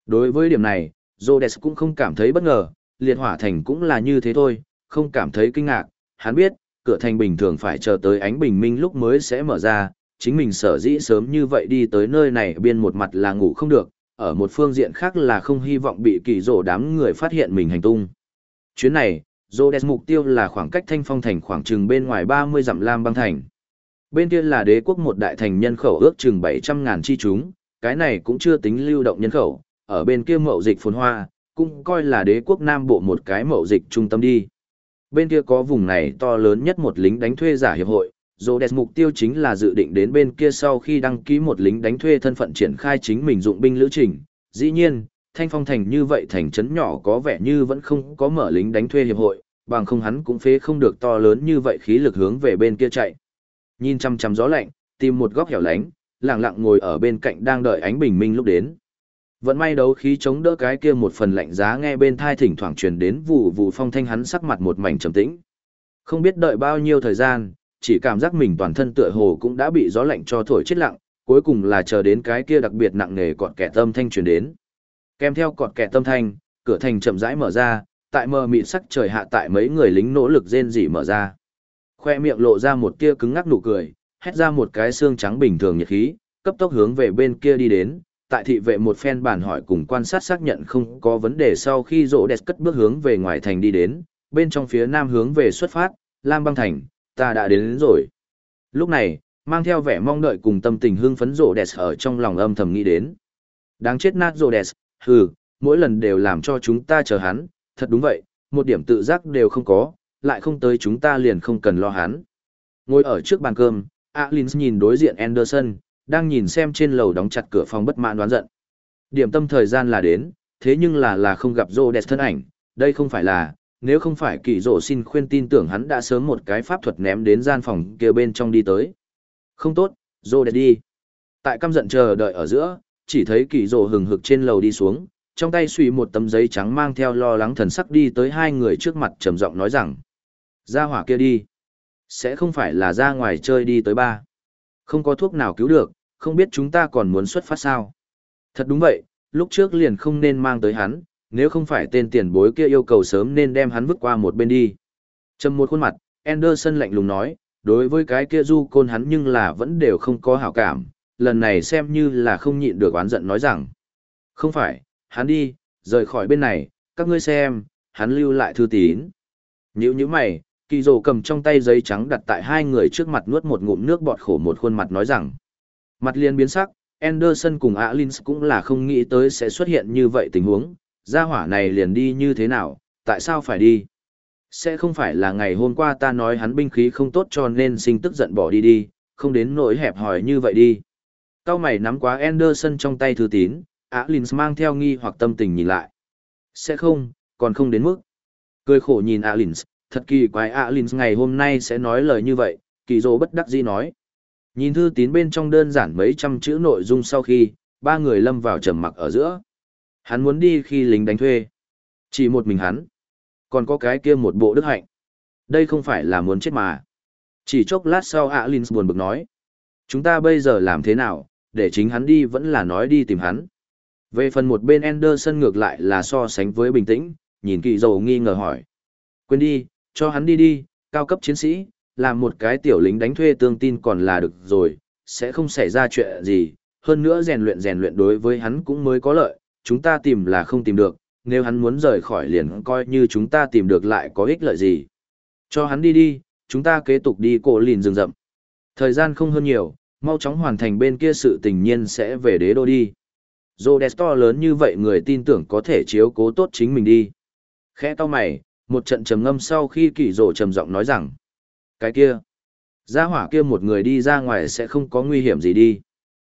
Đối với điểm này, rỗ đẹp cũng không cảm thấy bất ngờ, liệt hỏa thành cũng là như thế thôi, không cảm thấy kinh ngạc, hắn biết, cửa thành bình thường phải chờ tới ánh bình minh lúc mới sẽ mở ra, chính mình sở dĩ sớm như vậy đi tới nơi này biên một mặt là ngủ không được, ở một phương diện khác là không hy vọng bị kỳ rổ đám người phát hiện mình hành tung. Chuyến này, Rhodes mục tiêu là khoảng cách thanh phong thành khoảng chừng bên ngoài 30 dặm lam băng thành. Bên kia là đế quốc một đại thành nhân khẩu ước chừng 700.000 chi chúng, cái này cũng chưa tính lưu động nhân khẩu, ở bên kia mậu dịch phồn hoa, cũng coi là đế quốc Nam Bộ một cái mậu dịch trung tâm đi. Bên kia có vùng này to lớn nhất một lính đánh thuê giả hiệp hội, Rhodes mục tiêu chính là dự định đến bên kia sau khi đăng ký một lính đánh thuê thân phận triển khai chính mình dụng binh lữ trình. Dĩ nhiên, Thanh Phong Thành như vậy thành trấn nhỏ có vẻ như vẫn không có mở lính đánh thuê hiệp hội, bằng không hắn cũng phế không được to lớn như vậy khí lực hướng về bên kia chạy. Nhìn chăm chăm gió lạnh, tìm một góc hẻo lánh, lặng lặng ngồi ở bên cạnh đang đợi ánh bình minh lúc đến. Vẫn may đấu khí chống đỡ cái kia một phần lạnh giá nghe bên thai thỉnh thoảng truyền đến vụ vụ phong thanh hắn sắc mặt một mảnh trầm tĩnh. Không biết đợi bao nhiêu thời gian, chỉ cảm giác mình toàn thân tựa hồ cũng đã bị gió lạnh cho thổi chết lặng, cuối cùng là chờ đến cái kia đặc biệt nặng nề còn kẻ tâm thanh truyền đến. Kèm theo cọt kẻ tâm thanh, cửa thành chậm rãi mở ra, tại mờ mịt sắc trời hạ tại mấy người lính nỗ lực rên rỉ mở ra. Khoe miệng lộ ra một tia cứng ngắc nụ cười, hét ra một cái xương trắng bình thường nhiệt khí, cấp tốc hướng về bên kia đi đến. Tại thị vệ một phen bản hỏi cùng quan sát xác nhận không có vấn đề sau khi rỗ đẹp cất bước hướng về ngoài thành đi đến, bên trong phía nam hướng về xuất phát, Lam băng thành, ta đã đến, đến rồi. Lúc này, mang theo vẻ mong đợi cùng tâm tình hưng phấn rỗ đẹp ở trong lòng âm thầm nghĩ đến. Đáng chết nát rỗ đẹp, hừ, mỗi lần đều làm cho chúng ta chờ hắn, thật đúng vậy, một điểm tự giác đều không có, lại không tới chúng ta liền không cần lo hắn. Ngồi ở trước bàn cơm, Alins nhìn đối diện Anderson, đang nhìn xem trên lầu đóng chặt cửa phòng bất mãn đoán giận. Điểm tâm thời gian là đến, thế nhưng là là không gặp Rhodes thân ảnh, đây không phải là, nếu không phải kỳ rổ xin khuyên tin tưởng hắn đã sớm một cái pháp thuật ném đến gian phòng kia bên trong đi tới. Không tốt, Rhodes đi. Tại căm giận chờ đợi ở giữa, chỉ thấy kỳ rồ hừng hực trên lầu đi xuống, trong tay suy một tấm giấy trắng mang theo lo lắng thần sắc đi tới hai người trước mặt trầm giọng nói rằng ra hỏa kia đi sẽ không phải là ra ngoài chơi đi tới ba. Không có thuốc nào cứu được không biết chúng ta còn muốn xuất phát sao? Thật đúng vậy lúc trước liền không nên mang tới hắn nếu không phải tên tiền bối kia yêu cầu sớm nên đem hắn vứt qua một bên đi. Trầm một khuôn mặt anderson lạnh lùng nói đối với cái kia du côn hắn nhưng là vẫn đều không có hảo cảm lần này xem như là không nhịn được oán giận nói rằng không phải hắn đi, rời khỏi bên này, các ngươi xem, hắn lưu lại thư tín. Nhữ như mày, kỳ rồ cầm trong tay giấy trắng đặt tại hai người trước mặt nuốt một ngụm nước bọt khổ một khuôn mặt nói rằng. Mặt liền biến sắc, Anderson cùng Alins cũng là không nghĩ tới sẽ xuất hiện như vậy tình huống, gia hỏa này liền đi như thế nào, tại sao phải đi? Sẽ không phải là ngày hôm qua ta nói hắn binh khí không tốt cho nên sinh tức giận bỏ đi đi, không đến nỗi hẹp hòi như vậy đi. Cao mày nắm quá Anderson trong tay thư tín, Alins mang theo nghi hoặc tâm tình nhìn lại. Sẽ không, còn không đến mức. Cười khổ nhìn Alins, thật kỳ quái Alin ngày hôm nay sẽ nói lời như vậy, kỳ dỗ bất đắc dĩ nói. Nhìn thư tín bên trong đơn giản mấy trăm chữ nội dung sau khi, ba người lâm vào trầm mặc ở giữa. Hắn muốn đi khi lính đánh thuê. Chỉ một mình hắn. Còn có cái kia một bộ đức hạnh. Đây không phải là muốn chết mà. Chỉ chốc lát sau Alin buồn bực nói. Chúng ta bây giờ làm thế nào, để chính hắn đi vẫn là nói đi tìm hắn. Về phần một bên Anderson ngược lại là so sánh với bình tĩnh, nhìn kỳ dầu nghi ngờ hỏi. Quên đi, cho hắn đi đi, cao cấp chiến sĩ, làm một cái tiểu lính đánh thuê tương tin còn là được rồi, sẽ không xảy ra chuyện gì, hơn nữa rèn luyện rèn luyện đối với hắn cũng mới có lợi, chúng ta tìm là không tìm được, nếu hắn muốn rời khỏi liền coi như chúng ta tìm được lại có ích lợi gì. Cho hắn đi đi, chúng ta kế tục đi cổ lìn rừng rậm. Thời gian không hơn nhiều, mau chóng hoàn thành bên kia sự tình nhiên sẽ về đế đô đi. Rhodes to lớn như vậy người tin tưởng có thể chiếu cố tốt chính mình đi. Khẽ to mày, một trận trầm ngâm sau khi kỳ rổ trầm giọng nói rằng, cái kia, gia hỏa kia một người đi ra ngoài sẽ không có nguy hiểm gì đi.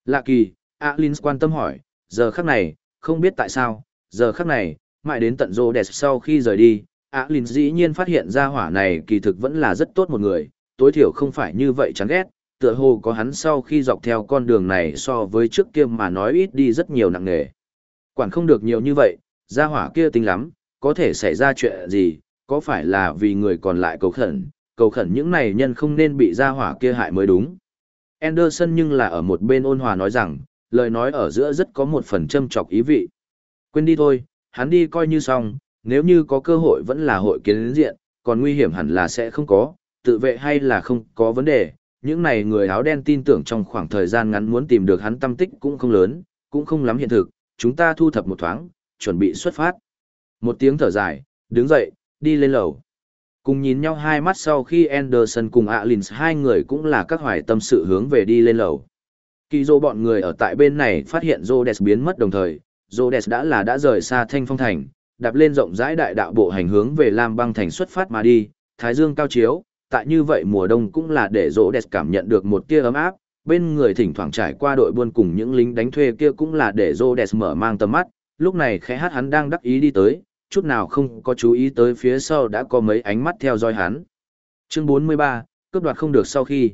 Lạ kỳ, Alins quan tâm hỏi, giờ khắc này, không biết tại sao, giờ khắc này, mãi đến tận Rhodes sau khi rời đi, Alins dĩ nhiên phát hiện gia hỏa này kỳ thực vẫn là rất tốt một người, tối thiểu không phải như vậy chán ghét, tựa hồ có hắn sau khi dọc theo con đường này so với trước kia mà nói ít đi rất nhiều nặng nề. Quản không được nhiều như vậy, gia hỏa kia tinh lắm, có thể xảy ra chuyện gì, có phải là vì người còn lại cầu khẩn, cầu khẩn những này nhân không nên bị gia hỏa kia hại mới đúng. Anderson nhưng là ở một bên ôn hòa nói rằng, lời nói ở giữa rất có một phần châm chọc ý vị. Quên đi thôi, hắn đi coi như xong, nếu như có cơ hội vẫn là hội kiến diện, còn nguy hiểm hẳn là sẽ không có, tự vệ hay là không có vấn đề, những này người áo đen tin tưởng trong khoảng thời gian ngắn muốn tìm được hắn tâm tích cũng không lớn, cũng không lắm hiện thực, chúng ta thu thập một thoáng, chuẩn bị xuất phát. Một tiếng thở dài, đứng dậy, đi lên lầu. Cùng nhìn nhau hai mắt sau khi Anderson cùng Alins hai người cũng là các hoài tâm sự hướng về đi lên lầu. Kỳ dô bọn người ở tại bên này phát hiện Rhodes biến mất đồng thời, Rhodes đã là đã rời xa thanh phong thành, đạp lên rộng rãi đại đạo bộ hành hướng về Lam băng thành xuất phát mà đi, thái dương cao chiếu, tại như vậy mùa đông cũng là để rỗ đẹp cảm nhận được một tia ấm áp, bên người thỉnh thoảng trải qua đội buôn cùng những lính đánh thuê kia cũng là để rỗ đẹp mở mang tầm mắt, lúc này khẽ hát hắn đang đắc ý đi tới, chút nào không có chú ý tới phía sau đã có mấy ánh mắt theo dõi hắn. Chương 43, cướp đoạt không được sau khi.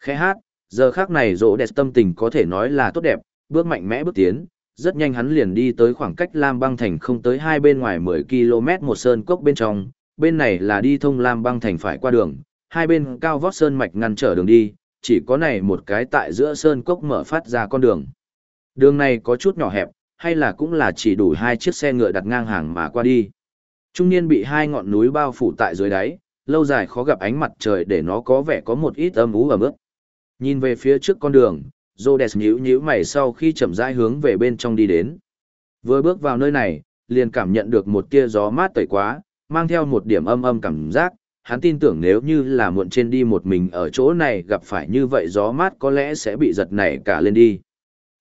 Khẽ hát, giờ khác này rỗ đẹp tâm tình có thể nói là tốt đẹp, bước mạnh mẽ bước tiến, rất nhanh hắn liền đi tới khoảng cách Lam băng thành không tới hai bên ngoài 10 km một sơn cốc bên trong, bên này là đi thông Lam băng thành phải qua đường, hai bên cao vót sơn mạch ngăn trở đường đi, chỉ có này một cái tại giữa sơn cốc mở phát ra con đường. Đường này có chút nhỏ hẹp, hay là cũng là chỉ đủ hai chiếc xe ngựa đặt ngang hàng mà qua đi. Trung niên bị hai ngọn núi bao phủ tại dưới đáy, lâu dài khó gặp ánh mặt trời để nó có vẻ có một ít âm ú ở ướt. Nhìn về phía trước con đường, Rhodes nhíu nhíu mày sau khi chậm rãi hướng về bên trong đi đến. Vừa bước vào nơi này, liền cảm nhận được một tia gió mát tẩy quá, mang theo một điểm âm âm cảm giác, hắn tin tưởng nếu như là muộn trên đi một mình ở chỗ này gặp phải như vậy gió mát có lẽ sẽ bị giật nảy cả lên đi.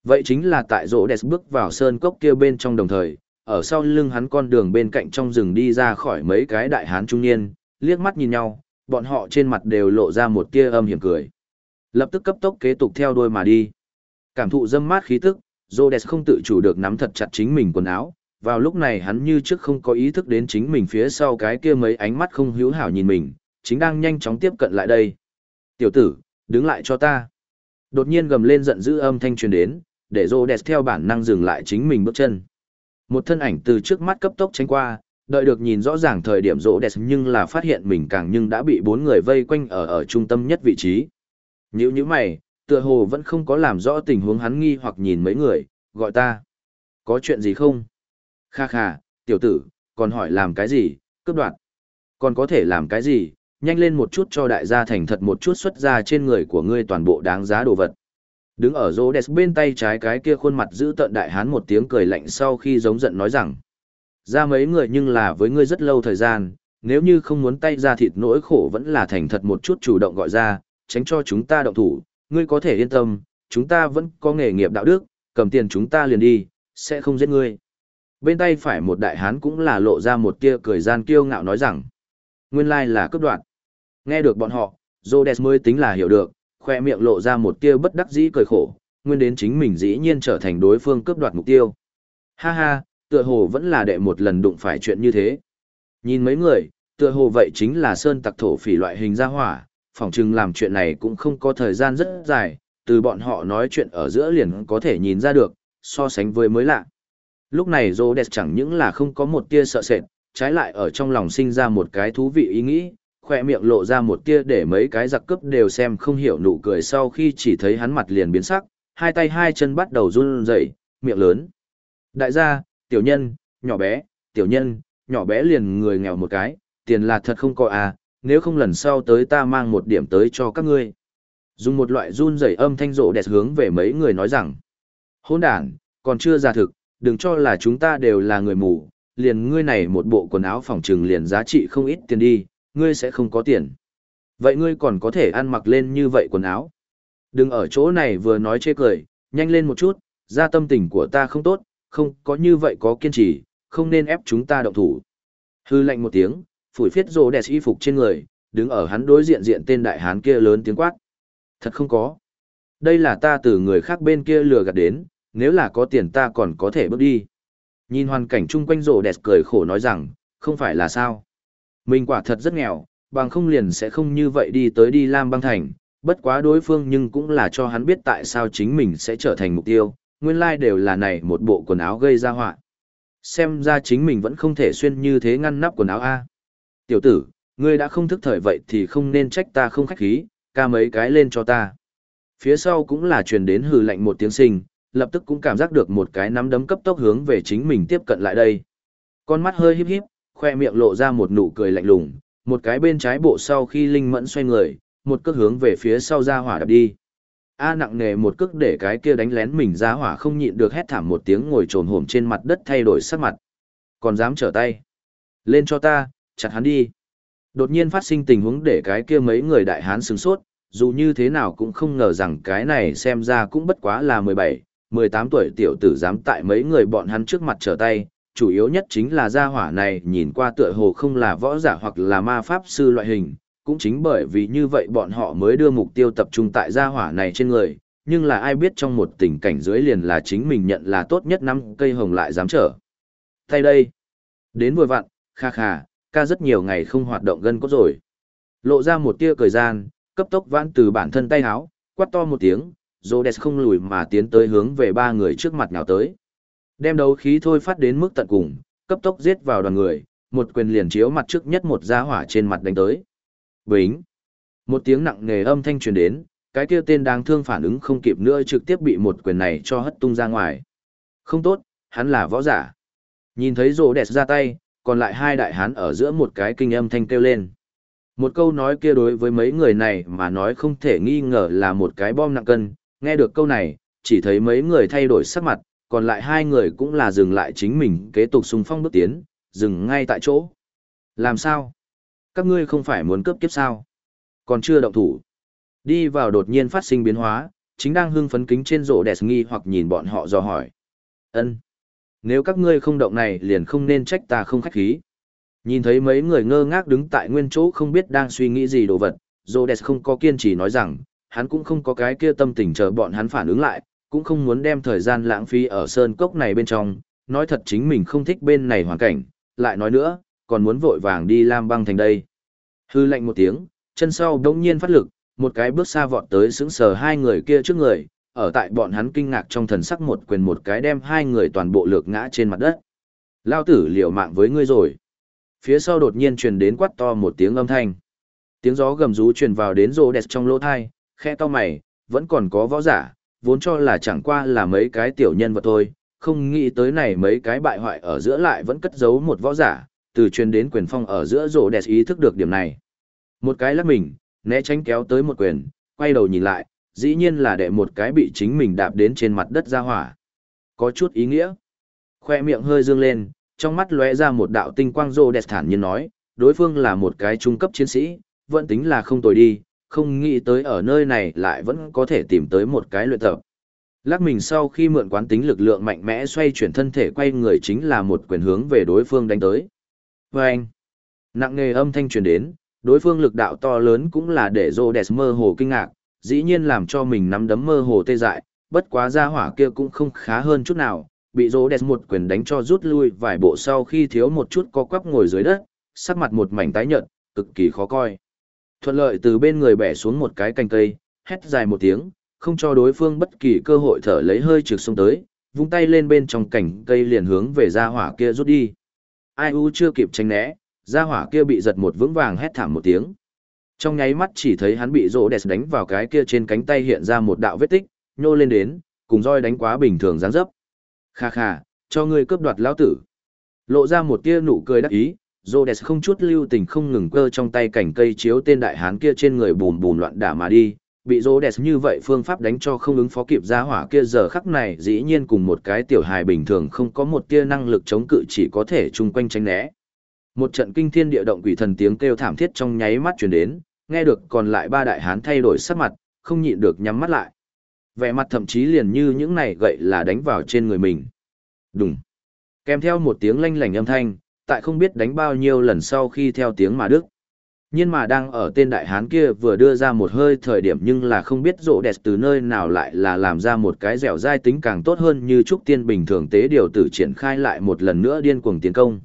Vậy chính là tại rỗ đẹp bước vào sơn cốc kia bên trong đồng thời, ở sau lưng hắn con đường bên cạnh trong rừng đi ra khỏi mấy cái đại hán trung niên, liếc mắt nhìn nhau, bọn họ trên mặt đều lộ ra một tia âm hiểm cười. Lập tức cấp tốc kế tục theo đuôi mà đi. Cảm thụ dâm mát khí tức, Rhodes không tự chủ được nắm thật chặt chính mình quần áo, vào lúc này hắn như trước không có ý thức đến chính mình phía sau cái kia mấy ánh mắt không hữu hảo nhìn mình, chính đang nhanh chóng tiếp cận lại đây. Tiểu tử, đứng lại cho ta. Đột nhiên gầm lên giận dữ âm thanh truyền đến, để Rhodes theo bản năng dừng lại chính mình bước chân. Một thân ảnh từ trước mắt cấp tốc tránh qua, đợi được nhìn rõ ràng thời điểm Rhodes nhưng là phát hiện mình càng nhưng đã bị bốn người vây quanh ở ở trung tâm nhất vị trí. Nhữ như mày, tựa hồ vẫn không có làm rõ tình huống hắn nghi hoặc nhìn mấy người, gọi ta. Có chuyện gì không? Kha kha, tiểu tử, còn hỏi làm cái gì, cướp đoạt. Còn có thể làm cái gì, nhanh lên một chút cho đại gia thành thật một chút xuất ra trên người của ngươi toàn bộ đáng giá đồ vật. Đứng ở rô đẹp bên tay trái cái kia khuôn mặt giữ tận đại hán một tiếng cười lạnh sau khi giống giận nói rằng. Ra mấy người nhưng là với ngươi rất lâu thời gian, nếu như không muốn tay ra thịt nỗi khổ vẫn là thành thật một chút chủ động gọi ra, tránh cho chúng ta động thủ, ngươi có thể yên tâm, chúng ta vẫn có nghề nghiệp đạo đức, cầm tiền chúng ta liền đi, sẽ không giết ngươi. Bên tay phải một đại hán cũng là lộ ra một tia cười gian kiêu ngạo nói rằng, nguyên lai là cướp đoạn. Nghe được bọn họ, Rhodes mới tính là hiểu được, khoe miệng lộ ra một tia bất đắc dĩ cười khổ, nguyên đến chính mình dĩ nhiên trở thành đối phương cướp đoạt mục tiêu. Ha ha, tựa hồ vẫn là đệ một lần đụng phải chuyện như thế. Nhìn mấy người, Tựa hồ vậy chính là sơn tặc thổ phỉ loại hình gia hỏa, phỏng chừng làm chuyện này cũng không có thời gian rất dài, từ bọn họ nói chuyện ở giữa liền có thể nhìn ra được, so sánh với mới lạ. Lúc này Rhodes chẳng những là không có một tia sợ sệt, trái lại ở trong lòng sinh ra một cái thú vị ý nghĩ, khoe miệng lộ ra một tia để mấy cái giặc cướp đều xem không hiểu nụ cười sau khi chỉ thấy hắn mặt liền biến sắc, hai tay hai chân bắt đầu run rẩy, miệng lớn. Đại gia, tiểu nhân, nhỏ bé, tiểu nhân, nhỏ bé liền người nghèo một cái, tiền là thật không có à, nếu không lần sau tới ta mang một điểm tới cho các ngươi. Dùng một loại run rẩy âm thanh rộ đẹp hướng về mấy người nói rằng, hôn đàn, còn chưa ra thực, đừng cho là chúng ta đều là người mù, liền ngươi này một bộ quần áo phòng trừng liền giá trị không ít tiền đi, ngươi sẽ không có tiền. Vậy ngươi còn có thể ăn mặc lên như vậy quần áo. Đừng ở chỗ này vừa nói chê cười, nhanh lên một chút, ra tâm tình của ta không tốt, không có như vậy có kiên trì, không nên ép chúng ta động thủ. Hư lạnh một tiếng, phủi phiết rồ đẹp y phục trên người, đứng ở hắn đối diện diện tên đại hán kia lớn tiếng quát. Thật không có. Đây là ta từ người khác bên kia lừa gạt đến, nếu là có tiền ta còn có thể bước đi. Nhìn hoàn cảnh chung quanh rồ đẹp cười khổ nói rằng, không phải là sao. Mình quả thật rất nghèo, bằng không liền sẽ không như vậy đi tới đi Lam băng thành, bất quá đối phương nhưng cũng là cho hắn biết tại sao chính mình sẽ trở thành mục tiêu, nguyên lai like đều là này một bộ quần áo gây ra họa Xem ra chính mình vẫn không thể xuyên như thế ngăn nắp quần áo A. Tiểu tử, ngươi đã không thức thời vậy thì không nên trách ta không khách khí, ca mấy cái lên cho ta. Phía sau cũng là truyền đến hừ lạnh một tiếng sinh, lập tức cũng cảm giác được một cái nắm đấm cấp tốc hướng về chính mình tiếp cận lại đây. Con mắt hơi híp híp, khoe miệng lộ ra một nụ cười lạnh lùng, một cái bên trái bộ sau khi linh mẫn xoay người, một cước hướng về phía sau ra hỏa đập đi. A nặng nề một cước để cái kia đánh lén mình ra hỏa không nhịn được hét thảm một tiếng ngồi trồn hổm trên mặt đất thay đổi sắc mặt. Còn dám trở tay. Lên cho ta, chặt hắn đi. Đột nhiên phát sinh tình huống để cái kia mấy người đại hán sướng sốt, dù như thế nào cũng không ngờ rằng cái này xem ra cũng bất quá là 17, 18 tuổi tiểu tử dám tại mấy người bọn hắn trước mặt trở tay, chủ yếu nhất chính là gia hỏa này nhìn qua tựa hồ không là võ giả hoặc là ma pháp sư loại hình, cũng chính bởi vì như vậy bọn họ mới đưa mục tiêu tập trung tại gia hỏa này trên người, nhưng là ai biết trong một tình cảnh dưới liền là chính mình nhận là tốt nhất năm cây hồng lại dám trở. Thay đây, đến vừa vặn, kha kha, ca rất nhiều ngày không hoạt động gân cốt rồi. Lộ ra một tia cười gian, cấp tốc vãn từ bản thân tay háo, quát to một tiếng, Rhodes không lùi mà tiến tới hướng về ba người trước mặt nào tới. Đem đấu khí thôi phát đến mức tận cùng, cấp tốc giết vào đoàn người, một quyền liền chiếu mặt trước nhất một gia hỏa trên mặt đánh tới. Bính! Một tiếng nặng nề âm thanh truyền đến, cái kia tên đáng thương phản ứng không kịp nữa trực tiếp bị một quyền này cho hất tung ra ngoài. Không tốt, hắn là võ giả. Nhìn thấy rồ đẹp ra tay, còn lại hai đại hán ở giữa một cái kinh âm thanh kêu lên. Một câu nói kia đối với mấy người này mà nói không thể nghi ngờ là một cái bom nặng cân, nghe được câu này, chỉ thấy mấy người thay đổi sắc mặt, còn lại hai người cũng là dừng lại chính mình kế tục xung phong bước tiến, dừng ngay tại chỗ. Làm sao? Các ngươi không phải muốn cướp kiếp sao? Còn chưa động thủ. Đi vào đột nhiên phát sinh biến hóa, chính đang hưng phấn kính trên rổ đẹp nghi hoặc nhìn bọn họ do hỏi. ân Nếu các ngươi không động này liền không nên trách ta không khách khí. Nhìn thấy mấy người ngơ ngác đứng tại nguyên chỗ không biết đang suy nghĩ gì đồ vật, Rhodes không có kiên trì nói rằng, hắn cũng không có cái kia tâm tình chờ bọn hắn phản ứng lại, cũng không muốn đem thời gian lãng phí ở sơn cốc này bên trong, nói thật chính mình không thích bên này hoàn cảnh, lại nói nữa, còn muốn vội vàng đi Lam băng thành đây. Hư lệnh một tiếng, chân sau đống nhiên phát lực, một cái bước xa vọt tới sững sờ hai người kia trước người, ở tại bọn hắn kinh ngạc trong thần sắc một quyền một cái đem hai người toàn bộ lược ngã trên mặt đất. Lao tử liều mạng với ngươi rồi. Phía sau đột nhiên truyền đến quát to một tiếng âm thanh. Tiếng gió gầm rú truyền vào đến rô đẹp trong lỗ thai, khe to mày, vẫn còn có võ giả, vốn cho là chẳng qua là mấy cái tiểu nhân vật thôi, không nghĩ tới này mấy cái bại hoại ở giữa lại vẫn cất giấu một võ giả, từ truyền đến quyền phong ở giữa rổ đẹp ý thức được điểm này. Một cái lắc mình, né tránh kéo tới một quyền, quay đầu nhìn lại, dĩ nhiên là đệ một cái bị chính mình đạp đến trên mặt đất ra hỏa. Có chút ý nghĩa. Khoe miệng hơi dương lên, trong mắt lóe ra một đạo tinh quang rô đẹp thản nhiên nói, đối phương là một cái trung cấp chiến sĩ, vẫn tính là không tồi đi, không nghĩ tới ở nơi này lại vẫn có thể tìm tới một cái luyện tập. Lắc mình sau khi mượn quán tính lực lượng mạnh mẽ xoay chuyển thân thể quay người chính là một quyền hướng về đối phương đánh tới. Và anh, nặng nghề âm thanh truyền đến, đối phương lực đạo to lớn cũng là để Rhodes mơ hồ kinh ngạc, dĩ nhiên làm cho mình nắm đấm mơ hồ tê dại, bất quá ra hỏa kia cũng không khá hơn chút nào, bị Rhodes một quyền đánh cho rút lui vài bộ sau khi thiếu một chút có quắp ngồi dưới đất, sắc mặt một mảnh tái nhợt, cực kỳ khó coi. Thuận lợi từ bên người bẻ xuống một cái cành cây, hét dài một tiếng, không cho đối phương bất kỳ cơ hội thở lấy hơi trực xuống tới, vung tay lên bên trong cành cây liền hướng về ra hỏa kia rút đi. Ai u chưa kịp tránh né, ra hỏa kia bị giật một vững vàng hét thảm một tiếng. Trong nháy mắt chỉ thấy hắn bị rỗ đẹp đánh vào cái kia trên cánh tay hiện ra một đạo vết tích, nhô lên đến, cùng roi đánh quá bình thường dáng dấp. Kha kha, cho ngươi cướp đoạt lão tử. Lộ ra một tia nụ cười đắc ý, Rhodes không chút lưu tình không ngừng cơ trong tay cảnh cây chiếu tên đại hán kia trên người bùn bùn loạn đả mà đi, bị Rhodes như vậy phương pháp đánh cho không ứng phó kịp ra hỏa kia giờ khắc này dĩ nhiên cùng một cái tiểu hài bình thường không có một tia năng lực chống cự chỉ có thể chung quanh tránh né. Một trận kinh thiên địa động quỷ thần tiếng kêu thảm thiết trong nháy mắt truyền đến, nghe được còn lại ba đại hán thay đổi sắc mặt, không nhịn được nhắm mắt lại. Vẻ mặt thậm chí liền như những này gậy là đánh vào trên người mình. Đùng. Kèm theo một tiếng lanh lảnh âm thanh, tại không biết đánh bao nhiêu lần sau khi theo tiếng mà đức. Nhưng mà đang ở tên đại hán kia vừa đưa ra một hơi thời điểm nhưng là không biết rộ đẹp từ nơi nào lại là làm ra một cái dẻo dai tính càng tốt hơn như trúc tiên bình thường tế điều tử triển khai lại một lần nữa điên cuồng tiến công.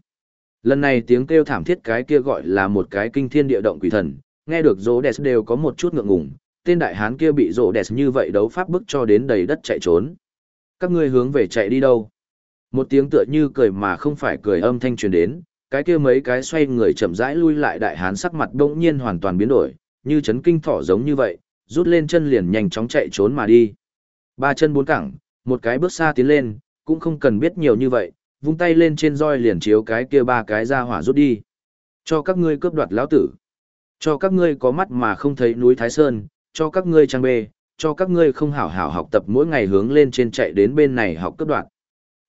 Lần này tiếng kêu thảm thiết cái kia gọi là một cái kinh thiên địa động quỷ thần, nghe được rộ đẹp đều có một chút ngượng ngùng, tên đại hán kia bị rộ đẹp như vậy đấu pháp bức cho đến đầy đất chạy trốn. Các ngươi hướng về chạy đi đâu? Một tiếng tựa như cười mà không phải cười âm thanh truyền đến, cái kia mấy cái xoay người chậm rãi lui lại đại hán sắc mặt bỗng nhiên hoàn toàn biến đổi, như chấn kinh thỏ giống như vậy, rút lên chân liền nhanh chóng chạy trốn mà đi. Ba chân bốn cẳng, một cái bước xa tiến lên, cũng không cần biết nhiều như vậy, vung tay lên trên roi liền chiếu cái kia ba cái ra hỏa rút đi. Cho các ngươi cướp đoạt lão tử. Cho các ngươi có mắt mà không thấy núi Thái Sơn, cho các ngươi trang bê, cho các ngươi không hảo hảo học tập mỗi ngày hướng lên trên chạy đến bên này học cướp đoạt.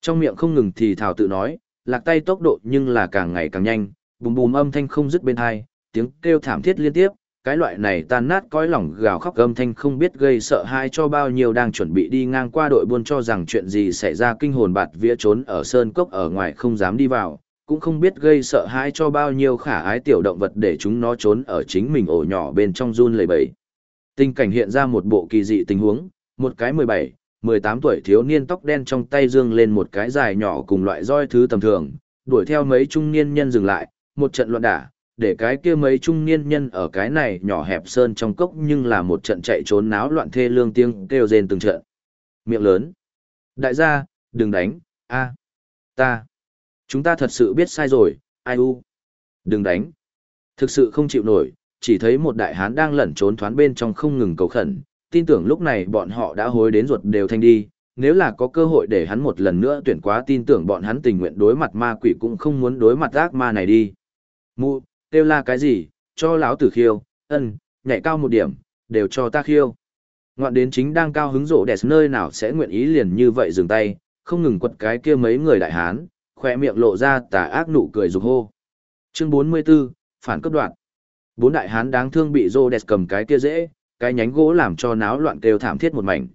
Trong miệng không ngừng thì thảo tự nói, lạc tay tốc độ nhưng là càng ngày càng nhanh, bùm bùm âm thanh không dứt bên hai, tiếng kêu thảm thiết liên tiếp, cái loại này tan nát cõi lòng gào khóc âm thanh không biết gây sợ hãi cho bao nhiêu đang chuẩn bị đi ngang qua đội buôn cho rằng chuyện gì xảy ra kinh hồn bạt vía trốn ở sơn cốc ở ngoài không dám đi vào, cũng không biết gây sợ hãi cho bao nhiêu khả ái tiểu động vật để chúng nó trốn ở chính mình ổ nhỏ bên trong run lầy bầy. Tình cảnh hiện ra một bộ kỳ dị tình huống, một cái 17, 18 tuổi thiếu niên tóc đen trong tay dương lên một cái dài nhỏ cùng loại roi thứ tầm thường, đuổi theo mấy trung niên nhân dừng lại, một trận loạn đả, để cái kia mấy trung niên nhân ở cái này nhỏ hẹp sơn trong cốc nhưng là một trận chạy trốn náo loạn thê lương tiếng kêu rên từng trận. Miệng lớn. Đại gia, đừng đánh, a ta. Chúng ta thật sự biết sai rồi, ai u. Đừng đánh. Thực sự không chịu nổi, chỉ thấy một đại hán đang lẩn trốn thoán bên trong không ngừng cầu khẩn, tin tưởng lúc này bọn họ đã hối đến ruột đều thanh đi, nếu là có cơ hội để hắn một lần nữa tuyển quá tin tưởng bọn hắn tình nguyện đối mặt ma quỷ cũng không muốn đối mặt ác ma này đi. Mụ, kêu là cái gì, cho lão tử khiêu, ân, nhảy cao một điểm, đều cho ta khiêu. Ngoạn đến chính đang cao hứng rộ đẹp nơi nào sẽ nguyện ý liền như vậy dừng tay, không ngừng quật cái kia mấy người đại hán, khỏe miệng lộ ra tà ác nụ cười rục hô. Chương 44, phản cấp đoạn. Bốn đại hán đáng thương bị rô đẹp cầm cái kia dễ, cái nhánh gỗ làm cho náo loạn kêu thảm thiết một mảnh.